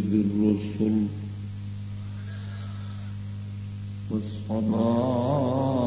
بالرسل والصلاة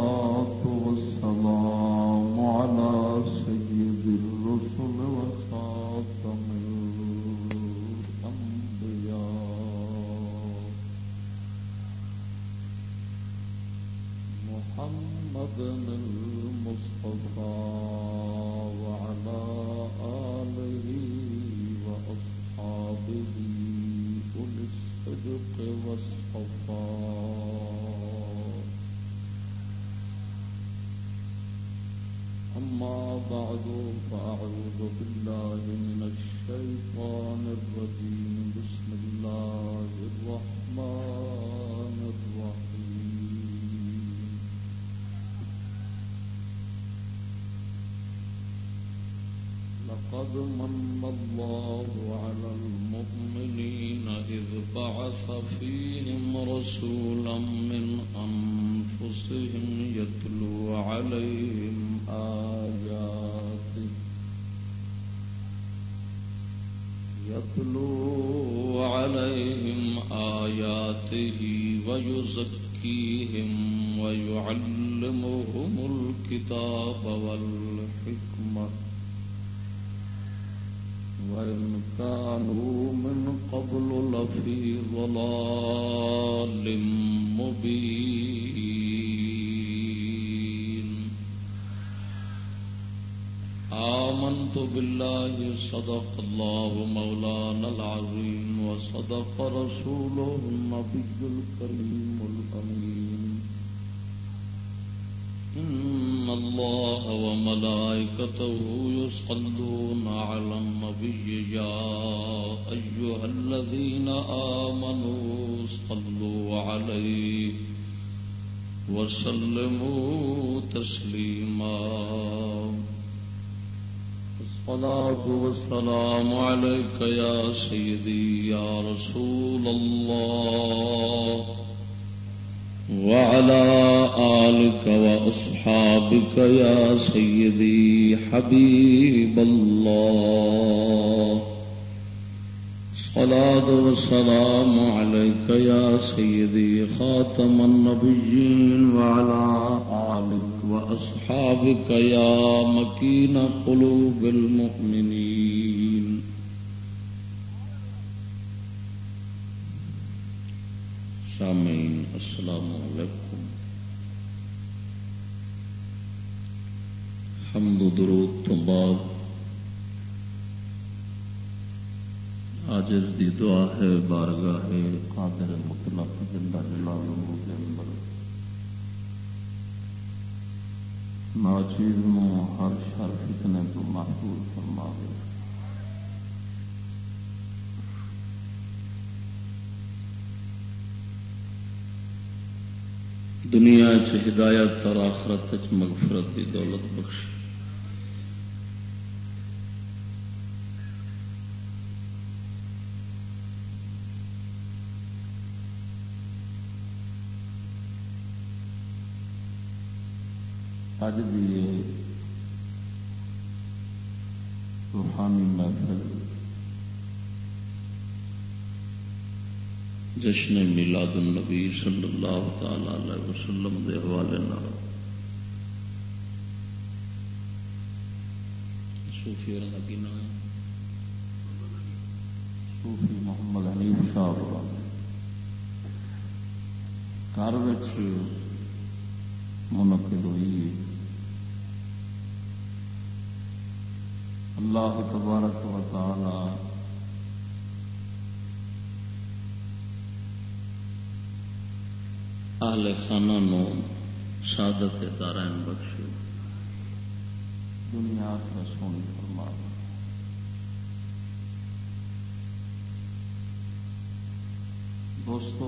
آخرت مغفرت کی دولت بخش اج بھی روحانی محفل جشن میلاد النبی صلی اللہ تعالی علیہ وسلم کے حوالے شیر لگی نہ صوفی محمد حنیف صاحب گھر منعقد ہوئی اللہ تبارک و تعالی اہل خانہ نو دارائن دنیا کا سونی۔ دوستو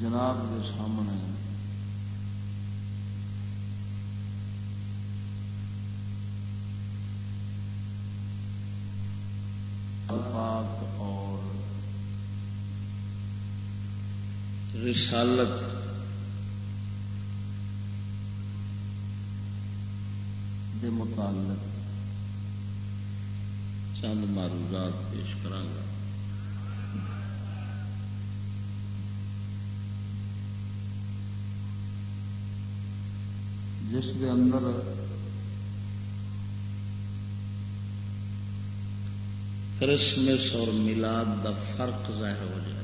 جناب کے سامنے اور رسالت پیش کرا جس کے اندر کرسمس اور میلاد کا فرق ظاہر ہو جائے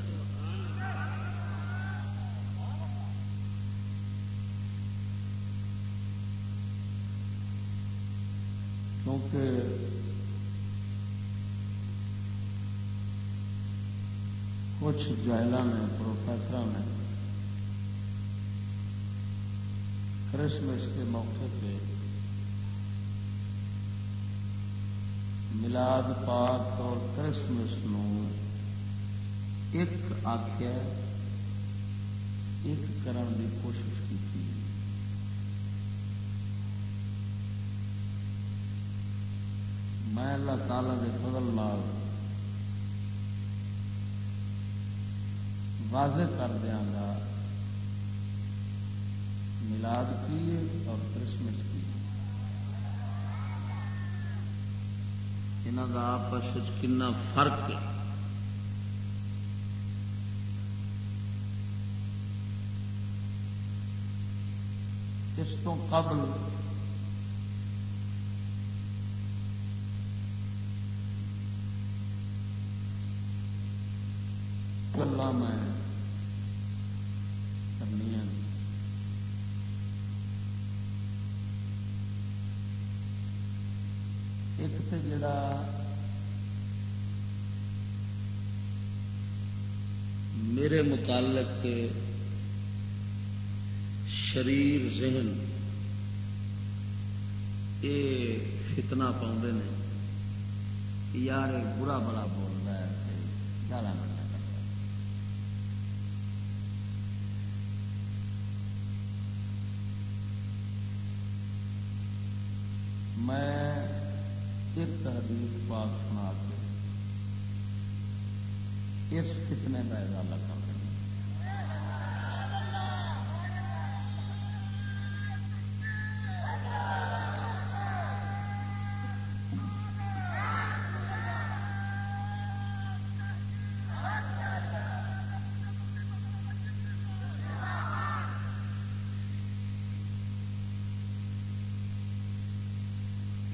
کیونکہ کچھ جائلہ نے پروفیسر نے کرسمس کے موقع پہ ملاد پاک اور کرسمس ایک آخیا ایک کرن کی کوشش کی میں اللہ تعالی کے فضل نال واضح کر دیا گا ملاد کی اور کرسمس کی یہاں کا آپس کنا فرق ہے اس تو قبل گلا میں کرنی ایک تو جڑا میرے متعلق شریر، ذہن یہ فتنا پاؤں نے، یار برا بڑا بول رہا ہے گالا کرتا میں ایک حدیث پاک سنا کے اس فتنے کا ازالہ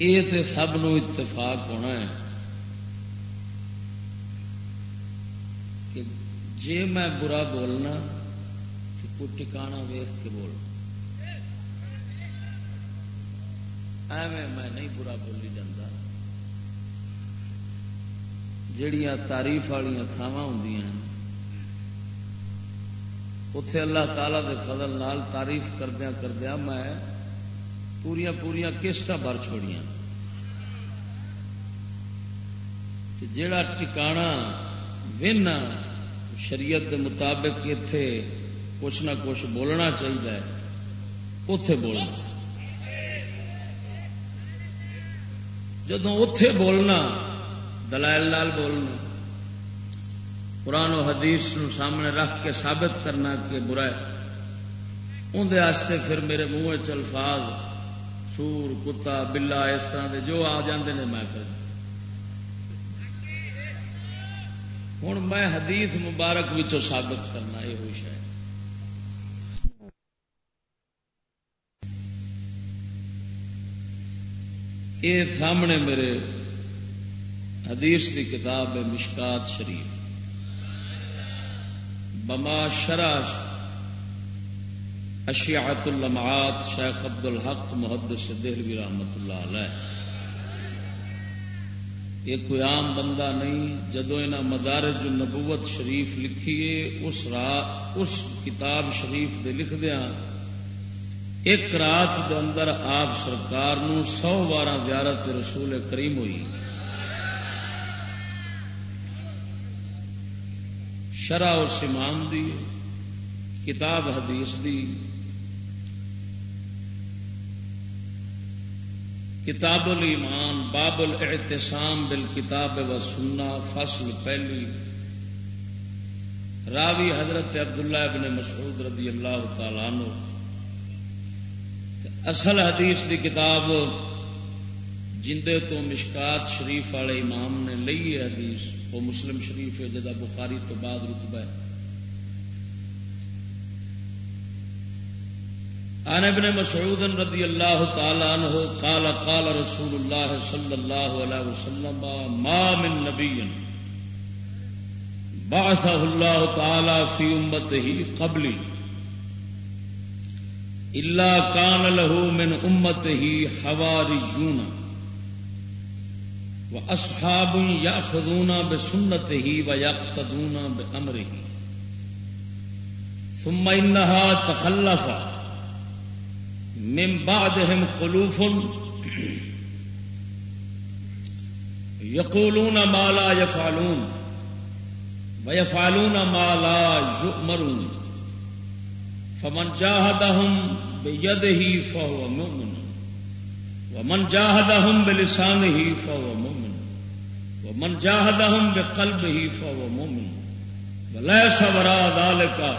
یہ تو سب نو اتفاق ہونا ہے کہ جی میں برا بولنا تو کوئی ٹکانا ویخ کے بول۔ ایویں میں نہیں برا بولی جاتا جڑیاں تاریف والی تھاواں ہوں اتے اللہ تعالی دے فضل نال تعریف کردیا کردیا میں پوریا پوریا کسٹ بھر چھوڑیاں۔ جڑا ٹکانا ون شریعت کے مطابق اتے کچھ نہ کچھ بولنا چاہیے اتے بولنا۔ جدو اتے بولنا، دلائل لال بولنا۔ قرآن و حدیث نو سامنے رکھ کے ثابت کرنا کہ برا ہے اندر پھر میرے منہ چلفاظ سور کتا بلا اس طرح کے جو آ جاندے نے میں پھر۔ ہوں میں حدیث مبارک ثابت کرنا یہ ہوش ہے یہ سامنے میرے حدیث کی کتاب ہے مشکات شریف۔ بما شرح اشیات اللمعات شیخ عبد الحق محدث دہلوی رحمت اللہ علیہ۔ یہ کوئی عام بندہ نہیں جدو یہاں مدارج نبوت شریف لکھیے، اس رات اس کتاب شریف دے لکھ دیا ہاں۔ ایک رات دے اندر آپ سرکار نو سو بارہ زیارت رسول کریم ہوئی۔ شرح اس امام دی، کتاب حدیث دی۔ کتاب الایمان باب الاعتصام بالکتاب و سننا فصل پہلی۔ راوی حضرت عبداللہ ابن مسعود رضی اللہ تعالی عنہ۔ اصل حدیث دی کتاب جندے تو مشکات شریف والے امام نے لئی ہے حدیث، وہ مسلم شریف ہے جدا بخاری تو بعد رتبہ ہے۔ عن ابن مسعود رضی اللہ تعالی عنہ قال قال رسول اللہ صلی اللہ علیہ وسلم، ما من نبی بعثه اللہ تعالی فی امته قبلی الا کان له من امته حواریون واصحاب یاخذون بسنته ويقتدون بامره ثم انها تخلف من بعدهم خلوف. يقولون ما لا يفعلون ويفعلون ما لا يؤمرون. فمن جاهدهم بيده فهو مؤمن. ومن جاهدهم بلسانه فهو مؤمن. ومن جاهدهم بقلبه فهو مؤمن. وليس وراء ذلك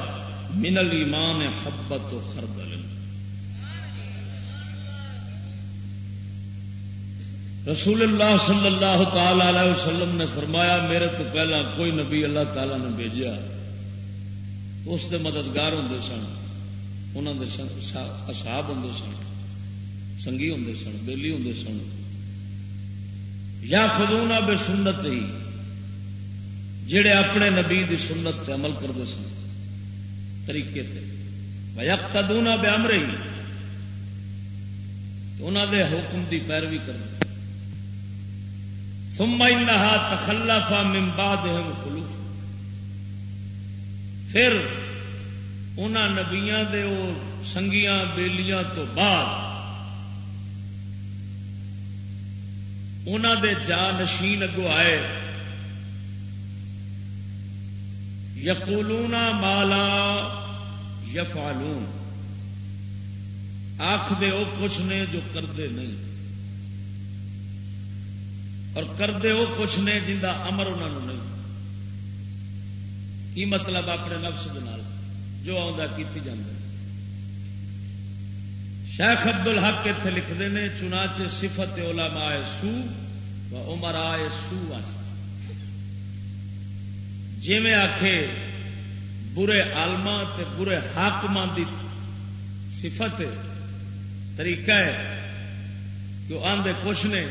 من الإيمان حبة خردل. رسول اللہ صلی اللہ تعالی علیہ وسلم نے فرمایا، میرے تو پہلا کوئی نبی اللہ تعالی نے بھیجا، تو اس کے مددگار ہوں سن انہوں اصحاب ہوں سن سنگھی ہوں سن بےلی ہوں سن، یا خدونا بے سنت ہی، جڑے اپنے نبی دی سنت تے عمل کرتے سن، طریقے تے وقت دونا بے امر ہی انہوں دے حکم دی پیروی کرتے ثم انها تخلف من بعدهم خلوف. پھر ان نبیاں دے او سنگیاں بیلیاں تو بعد انہوں دے جا نشین اگو آئے. یقولون مالا یفعلون. آخ دے او کچھ نے جو کرتے نہیں. اور کرتے وہ کچھ نے جن کا امر انہوں نہیں۔ کی مطلب اپنے نفس جو آتی جانا شیخ ابد ال حق اتنے لکھتے ہیں چنانچہ صفت علماء سو و عمر آئے سو واسطے۔ جی میں آخ برے آلما برے حاقم کی صفت، طریقہ ہے کہ وہ آدھے کچھ نے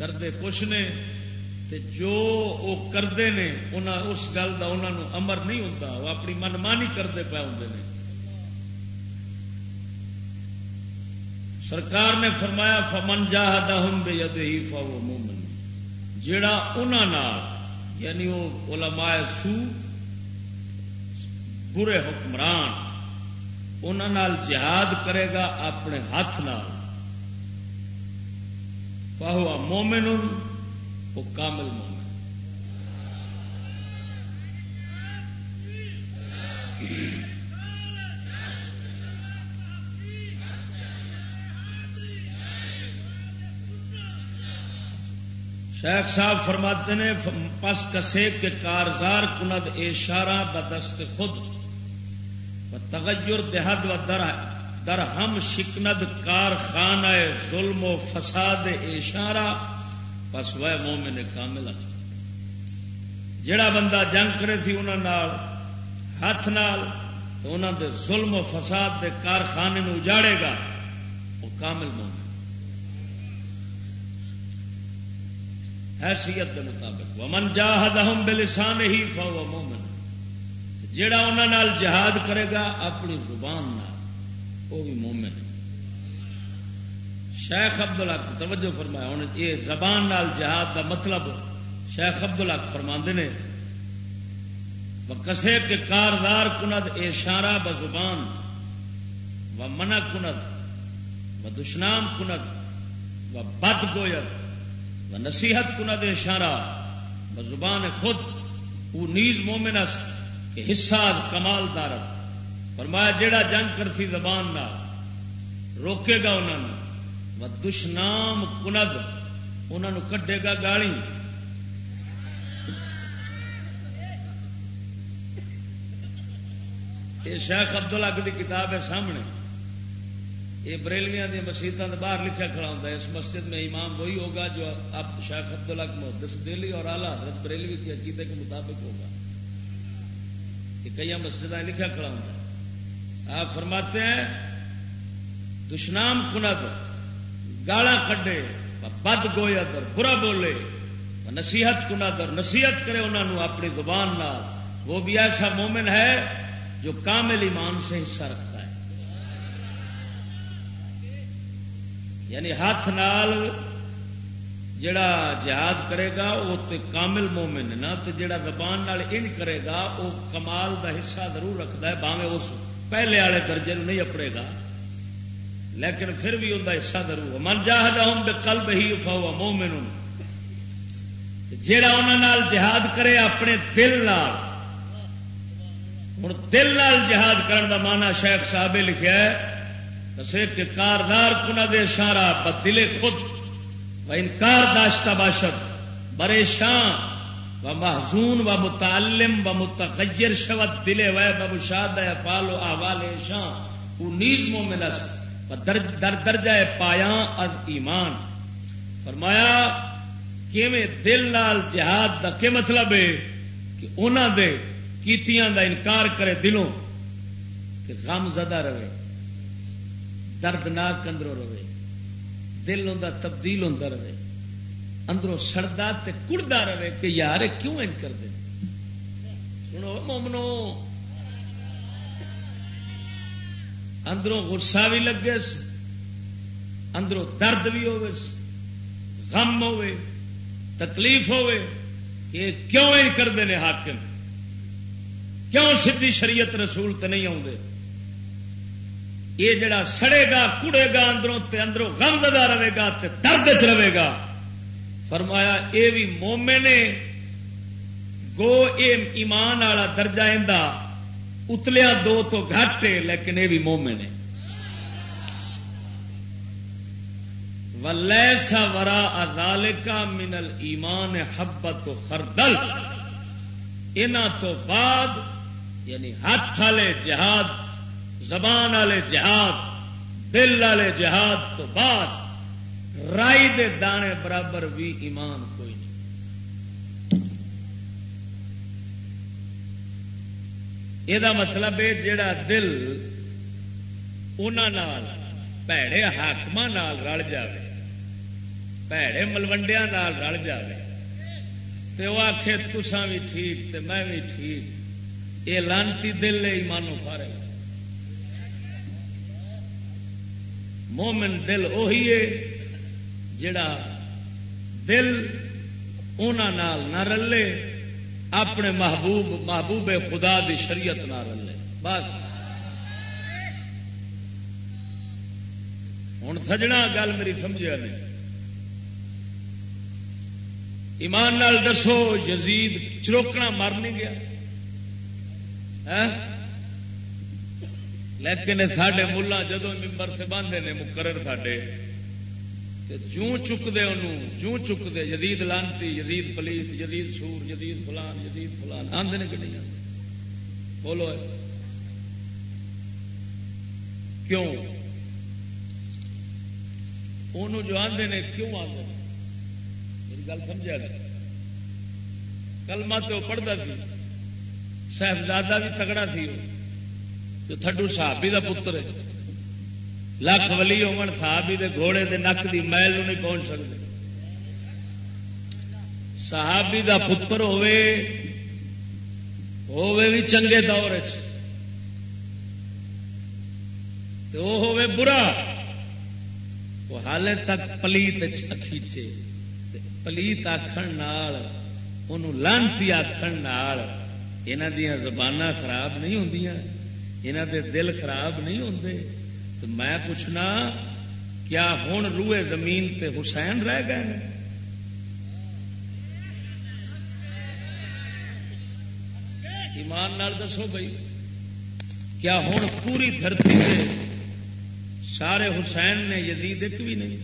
کرتے کچھ نے تے جو وہ کرتے ہیں اس گل کا انہوں امر نہیں ہوتا وہ اپنی منمانی کرتے پے ہوں سرکار نے فرمایا، فمن جا ہوں بے ید ہی فا مومن جڑا انہوں یعنی وہ علماء سو، برے حکمران انہوں جہاد کرے گا اپنے ہاتھ نال۔ فاہو مومن وہ کامل مومن شیخ صاحب فرماتے ہیں پس کسے کے کارزار کند اشارہ بدست خود تغیر دہد و در در ہم شکند کارخانہ ظلم و فساد اشارہ، بس وہ مومن کامل جڑا بندہ جنگ کرے تھی انہوں ہاتھ نال، تو انہوں دے ظلم و فساد دے کارخانے میں اجاڑے گا، وہ کامل مومن حیثیت کے مطابق، ومن جاہد ہم بلسان ہی فو مومن۔ جڑا انہوں جہاد کرے گا، اپنی زبان نال۔ وہ بھی مومن شیخ ابد الق توجہ فرمایا ہوں یہ زبان نال جہاد کا مطلب شیخ ابد الق فرما نے کسے کے کاردار کند اشارہ بزبان و منع کند، و دشنام کند، و بد گویت و نصیحت کند اشارہ بزبان خود وہ نیز مومنس کہ حصہ کمال دارت فرمایا جیڑا جنگ کرتی زبان نہ روکے گا انہوں نے دشنام کند انہوں کڈے گا گالی۔ یہ شیخ ابد الگ کی کتاب ہے سامنے۔ یہ بریلویاں دیا مسیحتوں کے باہر لکھا کھڑا ہوتا ہے۔ اس مسجد میں امام وہی ہوگا جو اب شیخ عبد الگ محدث دہلی اور اعلیٰ حضرت بریلوی کے عقیدے کے مطابق ہوگا۔ یہ کئی مسجد لکھا کھڑا ہوتا ہے۔ آپ فرماتے ہیں، دشنام کند گالا کڈے بد گوئے ادر برا بولے نصیحت کند اور نصیحت کرے انہوں نے اپنی زبان نال۔ وہ بھی ایسا مومن ہے جو کامل ایمان سے حصہ رکھتا ہے۔ یعنی ہاتھ نال جڑا جہاد کرے گا، وہ تو کامل مومن نا تو جڑا زبان نال ان کرے گا، وہ کمال دا حصہ ضرور رکھتا ہے باوے اس پہلے والے درجے نہیں اپڑے گا۔ لیکن پھر بھی ان کا حصہ ضرور من جاہد ہوں بے کل بہی افا مومن جڑا انہوں جہاد کرے اپنے دل نال۔ ہوں دل نال جہاد کرن دا مانا شیخ صاحب لکھا ہے۔ کسے کہ کاردار کنا دے اشارہ بدل خود۔ و انکار داشتہ باشد۔ پریشان و محزون و متعلم و متغیر شوت دلے و بشاد افال و احوال شان۔ وہ نیز مومن است و درج در درجہ پایا از ایمان۔ فرمایا، کیویں دل نال جہاد دا کے مطلب ہے؟ کہ انہوں دے کیتیاں دا انکار کرے دلوں کہ غم زدہ رہے، دردناک اندروں رہے۔ دل ہوں تبدیل ہوتا رہے۔ اندروں سڑتا کڑتا رہے کہ یار کیوں اج کر دے؟ مومنو، اندروں غصہ بھی لگے اندروں درد بھی غم ہوے، تکلیف ہوے کہ کیوں اج کرتے ہیں حاکم؟ کیوں سیدھی شریعت رسول تے نہیں آتے یہ جڑا سڑے گا، کڑے گا اندروں تے، اندروں غم ددا رہے گا تے درد چ رہے گا۔ فرمایا، اے بھی مومے نے گو اے ایمان والا درجہ اندا اتلیا دو تو گھٹ ہے، لیکن یہ بھی مومے نے ولیسا ورا ادالکا منل ایمان حبت و خردل۔ ان تو بعد یعنی ہاتھ والے جہاد، زبان والے جہاد، دل والے جہاد تو بعد رائی دے دانے برابر بھی ایمان کوئی نہیں۔ یہ مطلب ہے جڑا دل انہوں پیڑے حاقم رل جائے پیڑے ملوڈیا رل جائے تو وہ آخے تسان بھی ٹھیک تو میں بھی ٹھیک۔ یہ لانتی دل ہے ایمانو فارے مومن دل اہی ہے جڑا دل انہوں نہ رلے، اپنے محبوب محبوب خدا دی شریعت نہ رلے۔ بس۔ ہوں سجنا گل میری سمجھا نہیں ایمان نال دسو، یزید چروکنا مر نہیں گیا۔ ہاں؟ لیکن سڈے ملا جدو ممبر سے باندھے نے، مقرر سڈے جوں چکتے انہوں، جوں چکتے یزید لانتی، یزید پلیت، یزید سور، یزید فلان یزید فلان آدھے نے کہ نہیں بولو کیوں؟ انہوں جو آدھے نے کیوں آدھے میری گل سمجھا نہیں کلمہ تو پڑھتا سی، صاحبزادہ بھی تگڑا تھی جو تھڈو صحابی دا پتر ہے۔ لکھ ولی ہون صحابی دے گھوڑے دے نک دی میل نہیں پہنچ سکتے صحابی دا پتر ہوے ہوے بھی چنگے دور ہوے برا۔ وہ حالے تک پلیت کھیچے پلیت آخر لانتی آخر یہاں دیا زبان خراب نہیں ہوں یہاں دے دل خراب نہیں ہوتے تو میں پوچھنا، کیا ہوں روئے زمین تے حسین رہ گئے ایمان نال دسو بھائی، کیا ہوں پوری دھرتی سے سارے حسین نے، یزید ایک بھی نہیں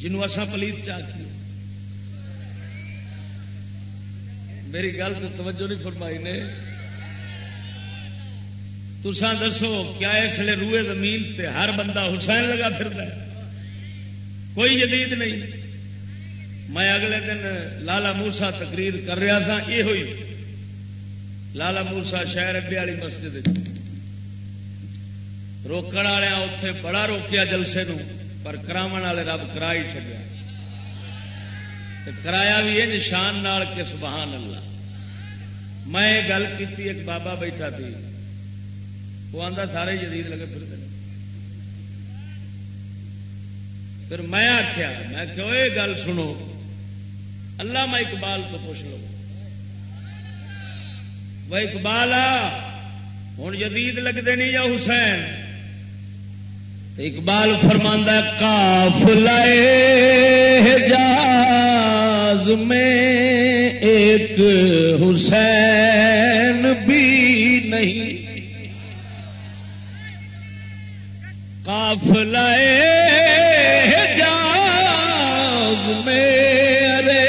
جنوں اصا پلیت چاہیے میری گل تو توجہ نہیں فرمائی نے۔ تسان دسو کیا اس لیے روئے زمین تے ہر بندہ حسین لگا پھر کوئی جدید نہیں۔ میں اگلے دن لالا موسا تقریر کر رہا تھا، یہ ہوئی۔ لالا موسا شہر اڈے والی مسجد روکن والے اتے بڑا روکیا جلسے نو پر کراو والے رب کرا ہی چڑیا کرایا بھی یہ نشان نال کہ سبحان اللہ۔ میں گل کی ایک بابا بیٹھا تھی۔ وہ آتا سارے جدید لگے پھر پھر میں آخیا میں کہ یہ گل سنو اللہ میں اقبال تو پوچھ لو۔ وہ اقبال آ ہوں جدید لگتے نہیں یا حسین؟ اقبال فرماندہ کاف لائے جاز میں ایک حسین بھی نہیں۔ کاف لائے جاز میں، ارے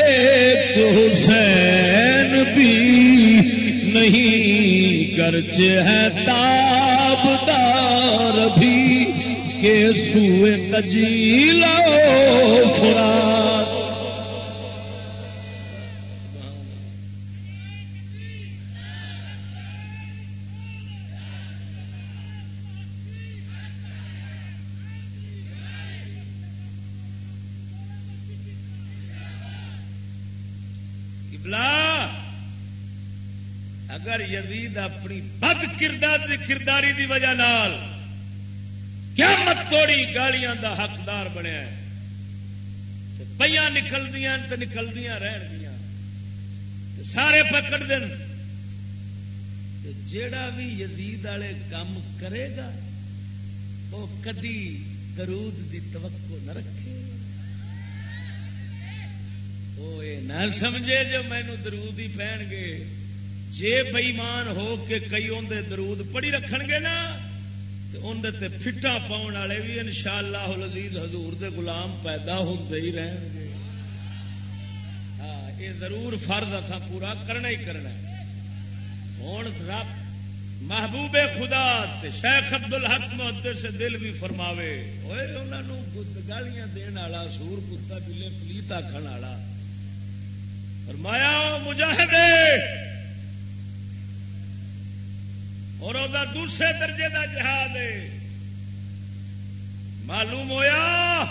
تو حسین بھی نہیں، گرچ ہے تابدار بھی کے سوئے تجیلا فرات اگر یزید اپنی بد کردار کرداری دی وجہ نال کیا مت توڑی گالیاں دا حقدار بنیا پہ نکلدیا تو نکلدیا رہن گیا سارے پکڑ دن جیڑا بھی یزید والے کام کرے گا وہ کدی درود دی توقع نہ رکھے۔ وہ یہ نہ سمجھے جو مینو درود ہی پہن گے۔ جے بئیمان ہو کے کئی اندر درود پڑی رکھ گے نا اندر فٹا پاؤن والے بھی ان شاء اللہ لذیذ ہزور کے گلام پیدا ہوتے ہی رہن گے۔ ہاں یہ ضرور فرض اتنا پورا کرنا ہی کرنا ہوں رب محبوب خدا شیخ ابد الحق محدے سے دل بھی فرماوے ہوئے انہوں گالیاں دن والا، سور کتا بلے پلیت آخر والا۔ فرمایا مجاہدے اور وہ دوسرے درجے کا جہاد ہے۔ معلوم ہویا؟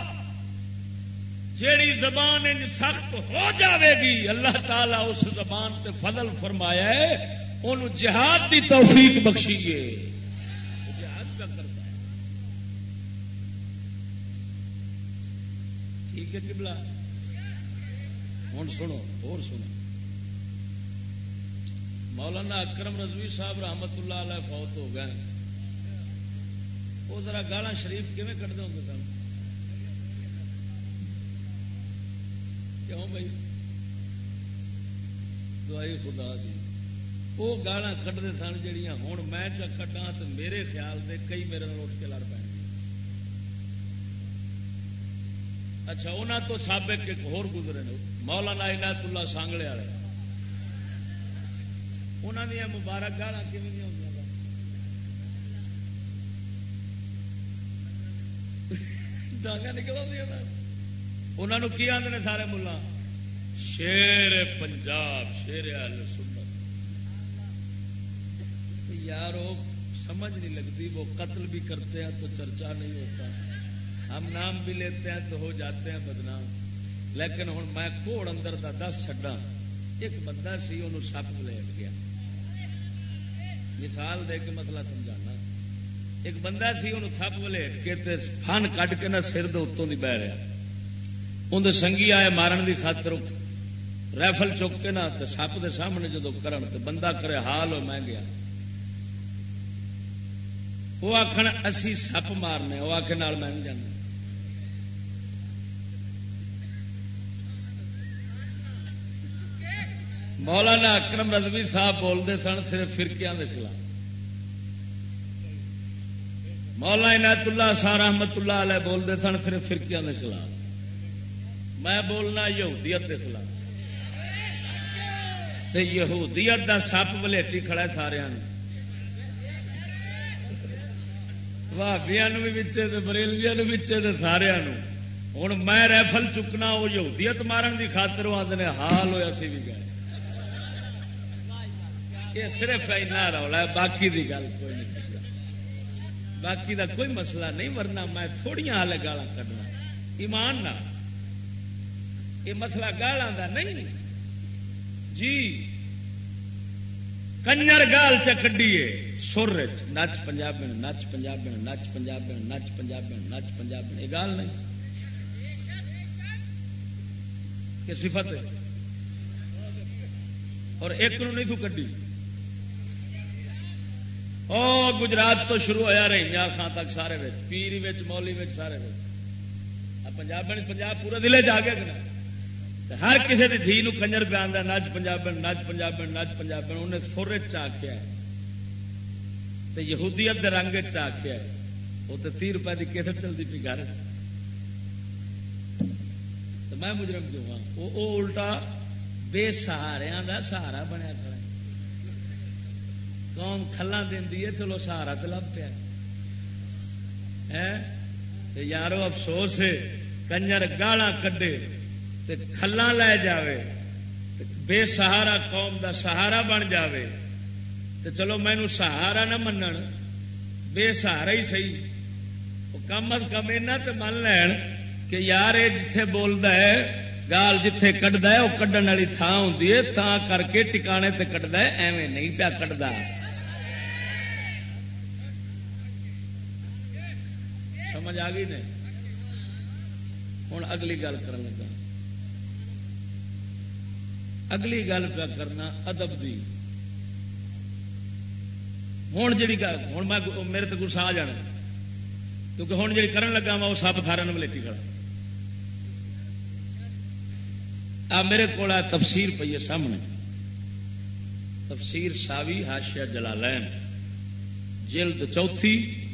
جیڑی زبان ان سخت ہو جاوے گی، اللہ تعالی اس زبان تے فضل فرمایا ہے ان جہاد دی توفیق بخشیے۔ جہاد کا کرتا ہے۔ ٹھیک ہے کبلا ہوں سنو، اور سنو۔ مولانا اکرم رضوی صاحب رحمت اللہ علیہ فوت ہو گئے وہ ذرا گالا شریف کیون کٹتے ہوں سن؟ کیوں بھائی؟ دعائی خدا دی۔ وہ گالا کٹتے سن جہیا ہوں میں کٹا تو میرے خیال سے کئی میرے اٹھ کے لڑ پے اچھا انہوں تو سابق ایک ہور گزرے مولانا عنایت اللہ سانگلے والے۔ انہوں دیا مبارک گالا ڈانگا نکل انہوں کی آدھے سارے ملا شیر پنجاب، شیر سنت۔ یار وہ سمجھ نہیں لگتی، وہ قتل بھی کرتے ہیں تو چرچا نہیں ہوتا۔ ہم نام بھی لیتے ہیں تو ہو جاتے ہیں بدنام۔ لیکن ہوں میں کوڑ اندر کا دس چڈا ایک بندہ سی، انہوں سپ لے گیا۔ مثال دے کے مسئلہ سمجھانا۔ ایک بندہ سی انہوں سپ ولیٹ کے فن کھ کے نہ سر دتوں کی بہ رہا۔ اندر سنگھی آئے مارن کی خاطر ریفل چک کے نہ سپ کے سامنے جدو کرن تو بندہ کرے حال ہو میں گیا۔ وہ آخر اسی سپ مارنے وہ آخر میں نہیں جانا مولانا اکرم رضوی صاحب بولتے سن، صرف فرقیاں کے خلاف۔ مولا عنایت اللہ سار احمد اللہ علیہ بولتے سن، صرف فرقیاں کے خلاف۔ میں بولنا یہودیت کے خلاف۔ یہودیت کا سپ ولیٹی کھڑا سارا بھابیا بھی بریلویا بچے سارا ہوں میں ریفل چکنا، وہ یہودیت مارن کی خاطر آدھے حال ہوا سی بھی گئے یہ صرف اینا رولا ہے، باقی دی گل کوئی نہیں باقی دا کوئی مسئلہ نہیں، ورنہ میں تھوڑی ہال گالا کرنا ایمان نہ یہ مسئلہ گالا دا نہیں۔ جی کنجر گال چکڈیے سر نچ پنجاب نچ پنجاب نچ پنجاب نچ پنجاب نچ پنجاب یہ گال نہیں۔ کہ صفت اور ایک نو نہیں تو کڈی۔ او گجرات تو شروع ہوا رہی خان تک سارے پیری مولی سارے پنجاب پنجاب پورے دلے جا گیا ہر کسی کی دھی کنجر پہ آتا نچ پنجاب نچ پنجاب نچ پنجاب انہیں سر چاخیا یہودیت رنگ چاخیا وہ تو تی روپئے کی کیسٹ چلتی پی گھر میں مجرم کیوں ہاں؟ وہ الٹا بے سہارا کا سہارا بنیا کھڑا قوم کھلا دینی ہے، چلو سہارا تو لب پیا۔ یارو افسوس ہے، کنجر گالا کڈے کھلا لے جاوے۔ بے سہارا قوم دا سہارا بن جاوے۔ تو چلو مینو سہارا نہ من بے سہارا ہی سی وہ کم از کم اینا تو من لین کہ یار یہ جتھے بولتا ہے گال جتھے کٹتا ہے وہ کڈن والی تھان ہوں تھان کر کے ٹکانے تے کٹتا ہے، ایویں نہیں پیا کٹتا سمجھ آ گئی نے؟ ہوں اگلی گل کر لگا۔ اگلی گل پہ کرنا ادب دی۔ ہوں جی گل ہوں میں، میرے تو گسا آ جانا۔ کیونکہ ہوں جی کرن لگا وا وہ سب سارا ملےتی کھڑا۔ آ، میرے کو تفسیر پی ہے سامنے۔ تفسیر ساوی ہاشیا جلالین، جلد چوتھی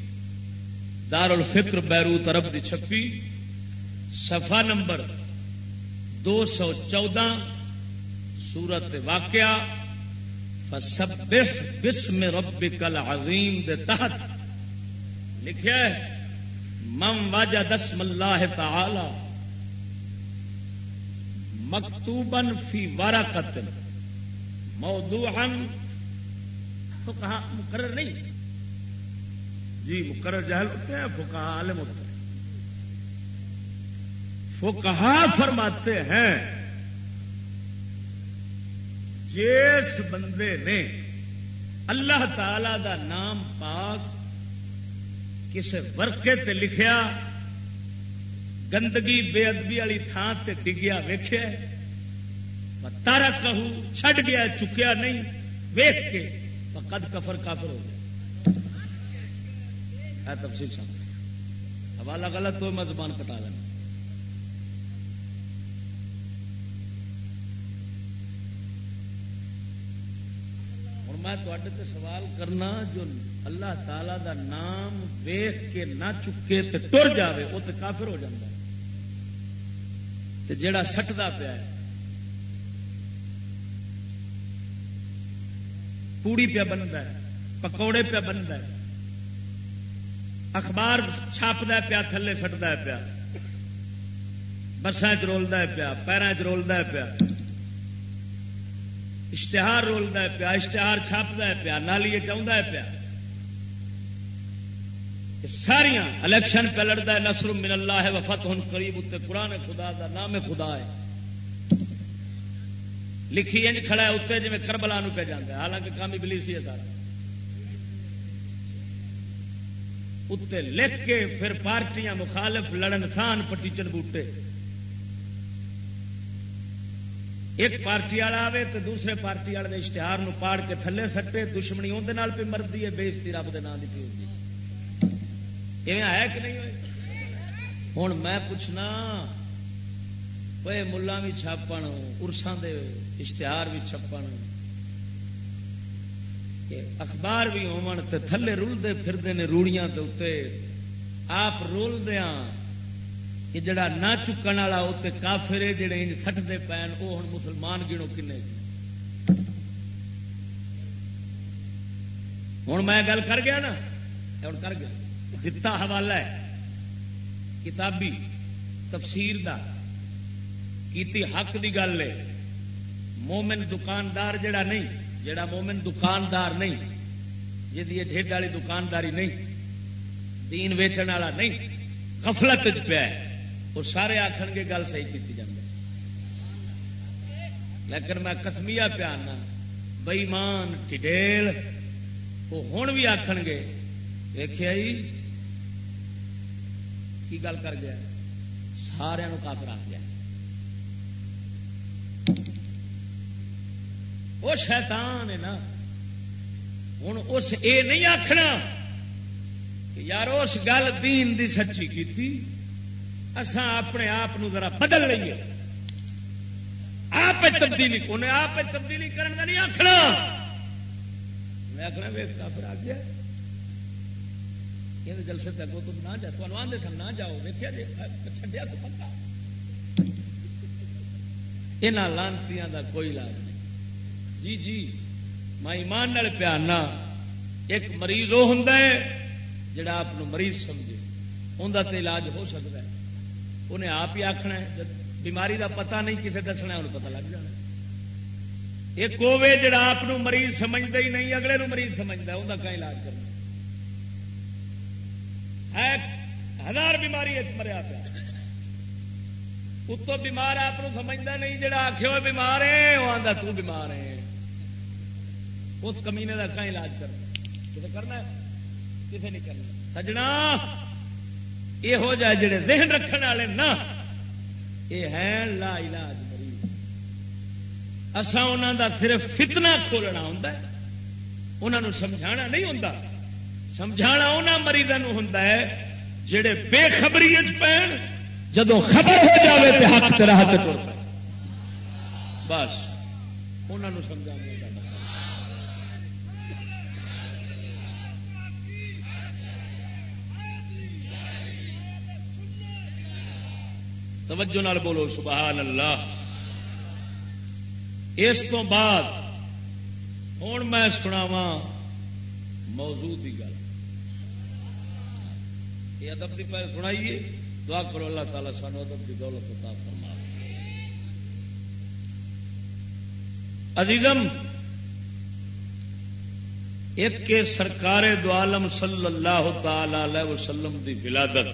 دار الفکر بیروت عرب دی چھپی، صفحہ نمبر دو سو چودہ، سورت واقعہ، فسبح بسم ربک العظیم دے تحت لکھا ہے، من وجد اسم اللہ تعالی مکتوبن فی ورقت موضوعا تو کہا مقرر نہیں جی مقرر جہل ہوتے ہیں فکا عالم ہوتے ہیں۔ فکا فرماتے ہیں، جس بندے نے اللہ تعالی دا نام پاک کسی ورکے تے لکھیا گندگی بے ادبی والی تھان تے ڈگیا ویخیا تارا کہوں، چھڈ گیا چکیا نہیں ویخ کے قد کفر کافر ہو گیا۔ تفصیل صاحب حوالہ غلط تو میں زبان کٹا لینا۔ ہوں میں تے سوال کرنا، جو اللہ تعالی دا نام ویخ کے نہ چکے تے ٹر جاوے وہ تو کافر ہو جاتا تے جڑا سٹتا پیا ہے۔ پوڑی پیا بنتا ہے، پکوڑے پیا بنتا ہے۔ اخبار چھاپتا پیا، تھلے سٹتا پیا۔ بسان چ رولتا پیا پیروں چ رولتا پیا۔ اشتہار رولتا ہے پیا، اشتہار چھاپتا ہے پیا نالی چاہتا ہے پیا۔ ساریا الیکشن پہ لڑتا ہے نسر من اللہ ہے وفت ہن قریب اتنے قرآن خدا دا نام خدا ہے۔ لکھی انج کھڑا ہے، اتنے جی کربلا پہ جانا ہے۔ حالانکہ کام ابلیسی ہے سارا۔ اتنے لکھ کے پھر پارٹیاں مخالف، لڑن خان، پٹیچن بوٹے۔ ایک پارٹی والا آئے تو دوسرے پارٹی والے اشتہار پاڑ کے تھلے سٹے، دشمنی اندر پہ مرضی ہے بےزتی رب کے نام کی پی ہوتی ہے کہ نہیں ہوں میں پوچھنا وہ ملا بھی چھاپن ارسان دے اشتہار بھی چھپن اخبار بھی ہون تے تھلے رلتے پھرتے ہیں روڑیاں کے اتنے آپ رولدیا کہ جڑا نہ چکن والا اتنے کافرے جڑے سٹتے پین وہ ہوں مسلمان گنو کن ہوں میں گل کر گیا نا؟ ہوں کر گیا۔ دتا حوالہ ہے کتابی تفسیر دا کیتی حق دی گل ہے مومن دکاندار جڑا نہیں جڑا مومن دکاندار نہیں جی ڈیڈ والی دکانداری نہیں دین ویچن والا نہیں کفلت پیا وہ سارے آخر گے گل صحیح کی جائے لیکن میں کسمیا پیانا بئیمان ٹھیل وہ ہوں بھی آخن گے دیکھا کی گل کر گیا سارا کافر آ گیا وہ شیطان ہے نا۔ ہوں اس یہ نہیں آخنا یار اس گل دین دی سچی کی اسان اپنے آپ ذرا بدل لیے آپ تبدیلی کونے آپ تبدیلی کرنے کا نہیں آخنا میں آخنا ویکتا پھر آ گیا یہ جلسے تک تم نہ جا تو آدھے تھا نہ جاؤ ویکیا جی چڈیا تو پکا یہاں لانتی کا کوئی علاج نہیں جی جی میں ایمان پیارنا ایک مریض وہ ہوں جڑا آپ مریض سمجھے اندر تو علاج ہو سکتا ہے انہیں آپ ہی آخنا بیماری دا پتہ نہیں کسے دسنا انہوں پتہ لگ جانا ایک ہوے جڑا آپ مریض سمجھتا ہی نہیں اگلے نو مریض سمجھتا انہوں کا علاج کرنا ہے ہزار بیماری مریا پیا اتو بیمار آپ سمجھتا نہیں، جڑا آخو بیمار ہے وہ آتا تو بیمار ہے۔ اس کمینے کا کہیں علاج کرنا۔ کتنے کرنا کسے نہیں کرنا۔ سجنا یہ جائے جڑے ذہن رکھنے والے نہ یہ ہے لا علاج مریض۔ اسا انہوں دا صرف فتنہ کھولنا ہوں انہوں سمجھا نہیں ہوں سمجھا انہوں مریضوں ہوں جڑے بے خبری پہن جدو خبر ہو جائے تو ہاتھ تیرا بس انہوں سمجھا توجہ نال بولو، سبحان اللہ۔ اس تو بعد ہوں میں سناوا موضوع کی گل۔ یہ ادب کی پہلے سنائیے، دعا کرو اللہ تعالیٰ سانو ادب کی دولت عطا فرما عزیزم، ایک کے سرکار دو عالم صلی اللہ تعالی وسلم دی ولادت،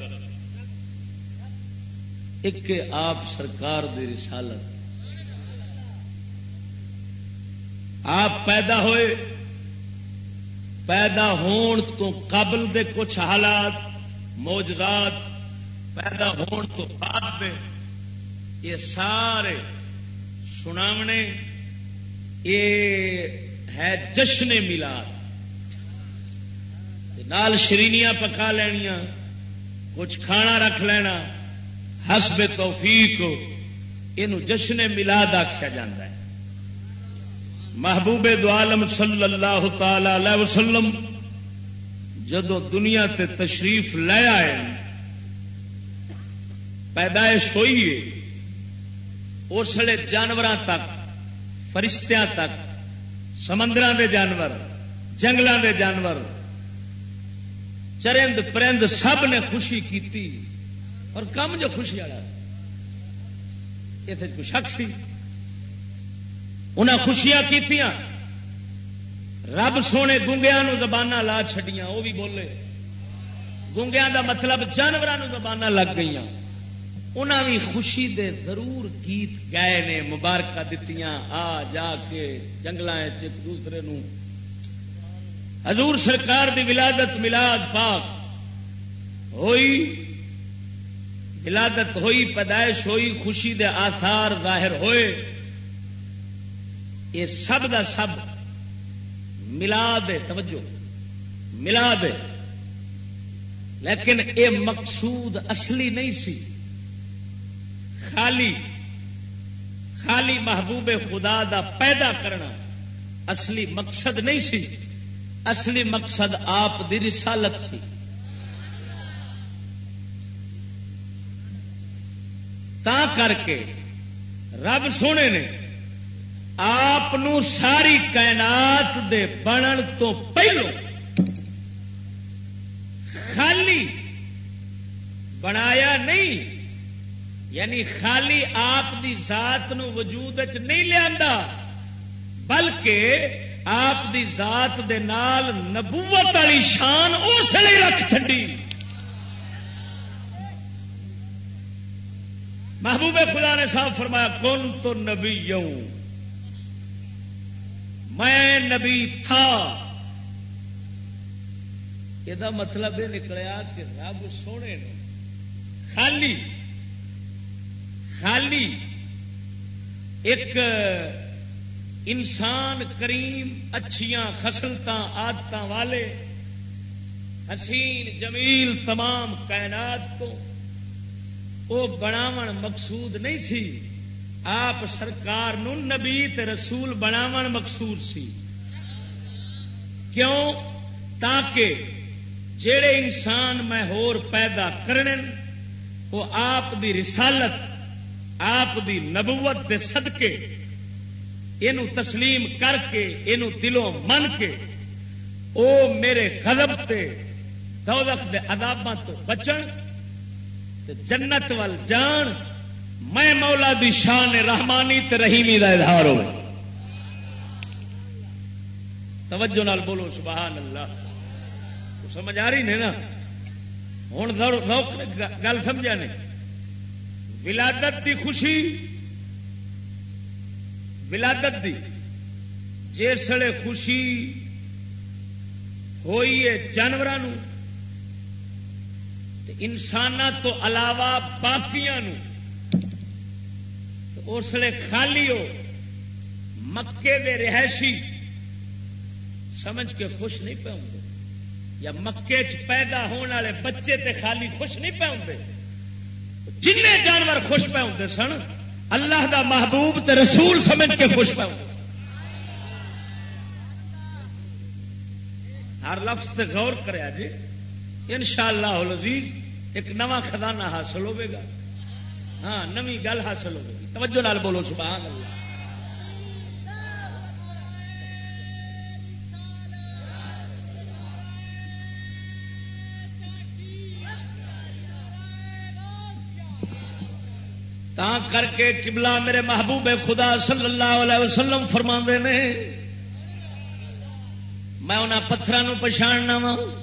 ایک آپ سرکار دی رسالت۔ آپ پیدا ہوئے، پیدا ہون تو قبل دے کچھ حالات موجزات پیدا ہون تو بعد دے یہ سارے سناونے یہ ہے جشن ملاد نال شرینیاں پکا لینیاں، کچھ کھانا رکھ لینا۔ حسب توفیق یہ جشن ملاد آخیا جا محبوب دعالم صلی اللہ تعالی وسلم جدو دنیا تے تشریف لے آئے، پیدائش ہوئی اسلے جانور تک، فرشتیاں تک سمندر کے جانور جنگلوں کے جانور، چرند پرند سب نے خوشی کی اور کم جو خوشی والا، یہ شک سی؟ انہیں خوشیاں کی رب سونے گونگیا زبان لا چڈیاں وہ بھی بولے۔ گونگیا دا مطلب جانوروں زبان لگ گئی انہیں بھی خوشی دے ضرور گیت گائے نے مبارک دتیاں، آ جا کے جنگل ایک دوسرے نو حضور سرکار دی ولادت ملاد پاک ہوئی، ولادت ہوئی، پیدائش ہوئی، خوشی دے آثار ظاہر ہوئے۔ یہ سب دا سب ملا دے توجہ۔ ملا دے لیکن اے مقصود اصلی نہیں سی۔ خالی خالی محبوب خدا دا پیدا کرنا اصلی مقصد نہیں سی۔ اصلی مقصد آپ دی رسالت سی۔ تا کر کے رب سونے نے آپ ساری کائنات دے بنن تو پہلو خالی بنایا نہیں یعنی خالی آپ دی ذات نو وجود نہیں لیا بلکہ آپ دی ذات دے نال نبوت والی شان اس لیے رکھ چڈی محبوب خدا نے صاحب فرمایا کون تو نبی میں نبی تھا۔ یہ مطلب یہ نکلیا کہ رب سونے نے خالی خالی ایک انسان کریم اچھیاں خسلت آدت والے حسین، جمیل، تمام کائنات کو وہ بناو مقصود نہیں سی۔ آپ سرکار نو نبی تے رسول بناو مقصود سی۔ کیوں؟ تاکہ جڑے انسان میں ہور پیدا کرنے وہ آپ دی رسالت، آپ دی نبوت دے صدقے یہ تسلیم کر کے یہ دلوں من کے، او میرے قدم تے دولت دے عذاباں تو بچن جنت وال جان میں مولا دی شان رحمانی تے رحیمی دا اظہار ہو توجہ نال بولو، سبحان اللہ۔ سمجھ آ رہی نے نا؟ ہوں گل سمجھا نہیں ولادت دی خوشی، ولادت دی جسے خوشی ہوئی ہے جانوروں انسان تو علاوہ باقیا اس لیے خالی ہو، مکے دے رہائشی، سمجھ کے خوش نہیں پہ ہوں یا مکے چ پیدا ہونے والے بچے تے خالی خوش نہیں پہ ہوں جن جانور خوش پہ ہوں سن، اللہ دا محبوب تے رسول سمجھ کے خوش پہ ہوں ہر لفظ تے غور کریا جی ان شاء اللہ ایک نواں خزانہ حاصل ہوگا ہاں نوی گل حاصل ہوگی توجہ نال بولو، سبحان اللہ۔ تا کر کے کبلا میرے محبوب خدا صلی اللہ علیہ وسلم فرما نے، میں انہوں پتھروں پچھاڑنا وا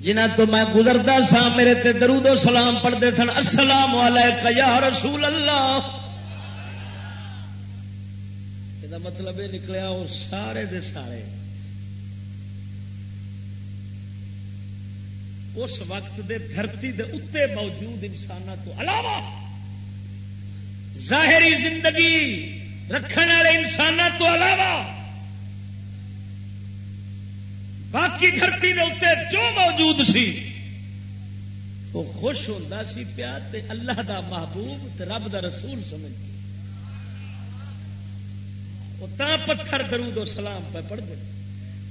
جنہ تو میں گزرتا سا، میرے تے درود و سلام پڑھتے سن، السلام علیکم یا رسول اللہ۔ یہ مطلب یہ نکلیا، وہ سارے دے سارے۔ اس وقت دے دھرتی دے اتنے موجود انسانوں تو علاوہ ظاہری زندگی رکھنے والے انسانوں تو علاوہ باقی دھرتی کے اتنے جو موجود سی، وہ خوش ہوتا سی پیا تے اللہ دا محبوب تے رب دا رسول سمجھ وہ تا پتھر درود و سلام پہ پڑھتے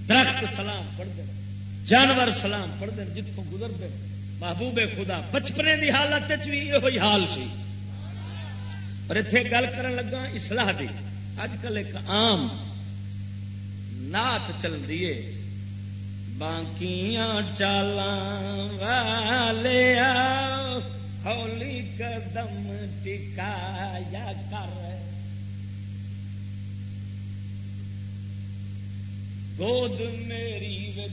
درخت سلام پڑھتے جانور سلام پڑھتے جتوں گزرتے محبوب خدا، بچپنے کی حالت بھی یہ حال سی۔ اور اتے گل کر لگا اسلح دی۔ اج کل ایک آم نات چل دیے باقیاں چال والے ہولی قدم ٹکایا کر گود میری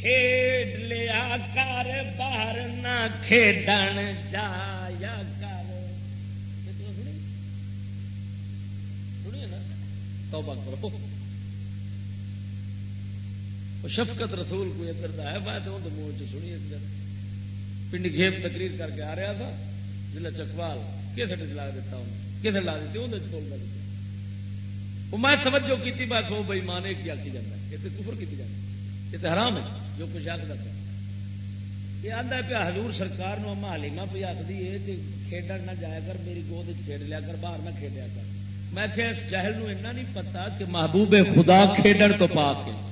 کھیڈ لیا کر باہر نہ کھیڈن جایا کر سنیے نا توبہ کرو شفقت رسول کو ادھر ہے، میں تو منہ چ سنی ادھر۔ پنڈ گھیب تقریر کر کے آ رہا تھا، ضلع چکوال۔ کس لا دیتا ہوں؟ کس لا دیتی؟ اندر بول بولتا وہ میں توجہ کی میں کہو بھائی ماں نے کی آخی جانا یہ تو کفر کی جانا یہ تو حرام ہے، جو کچھ آخر یہ آتا پیا، حضور سرکار نو اما حلیما پہ آخری ہے کہ کھیڈن نہ جایا کر، میری گود کھیڈ لیا کر، باہر نہ کھیڈیا کر۔ میں کہ اس جہل نو ایسا نہیں پتا کہ محبوب خدا کھیڈن تو پا کے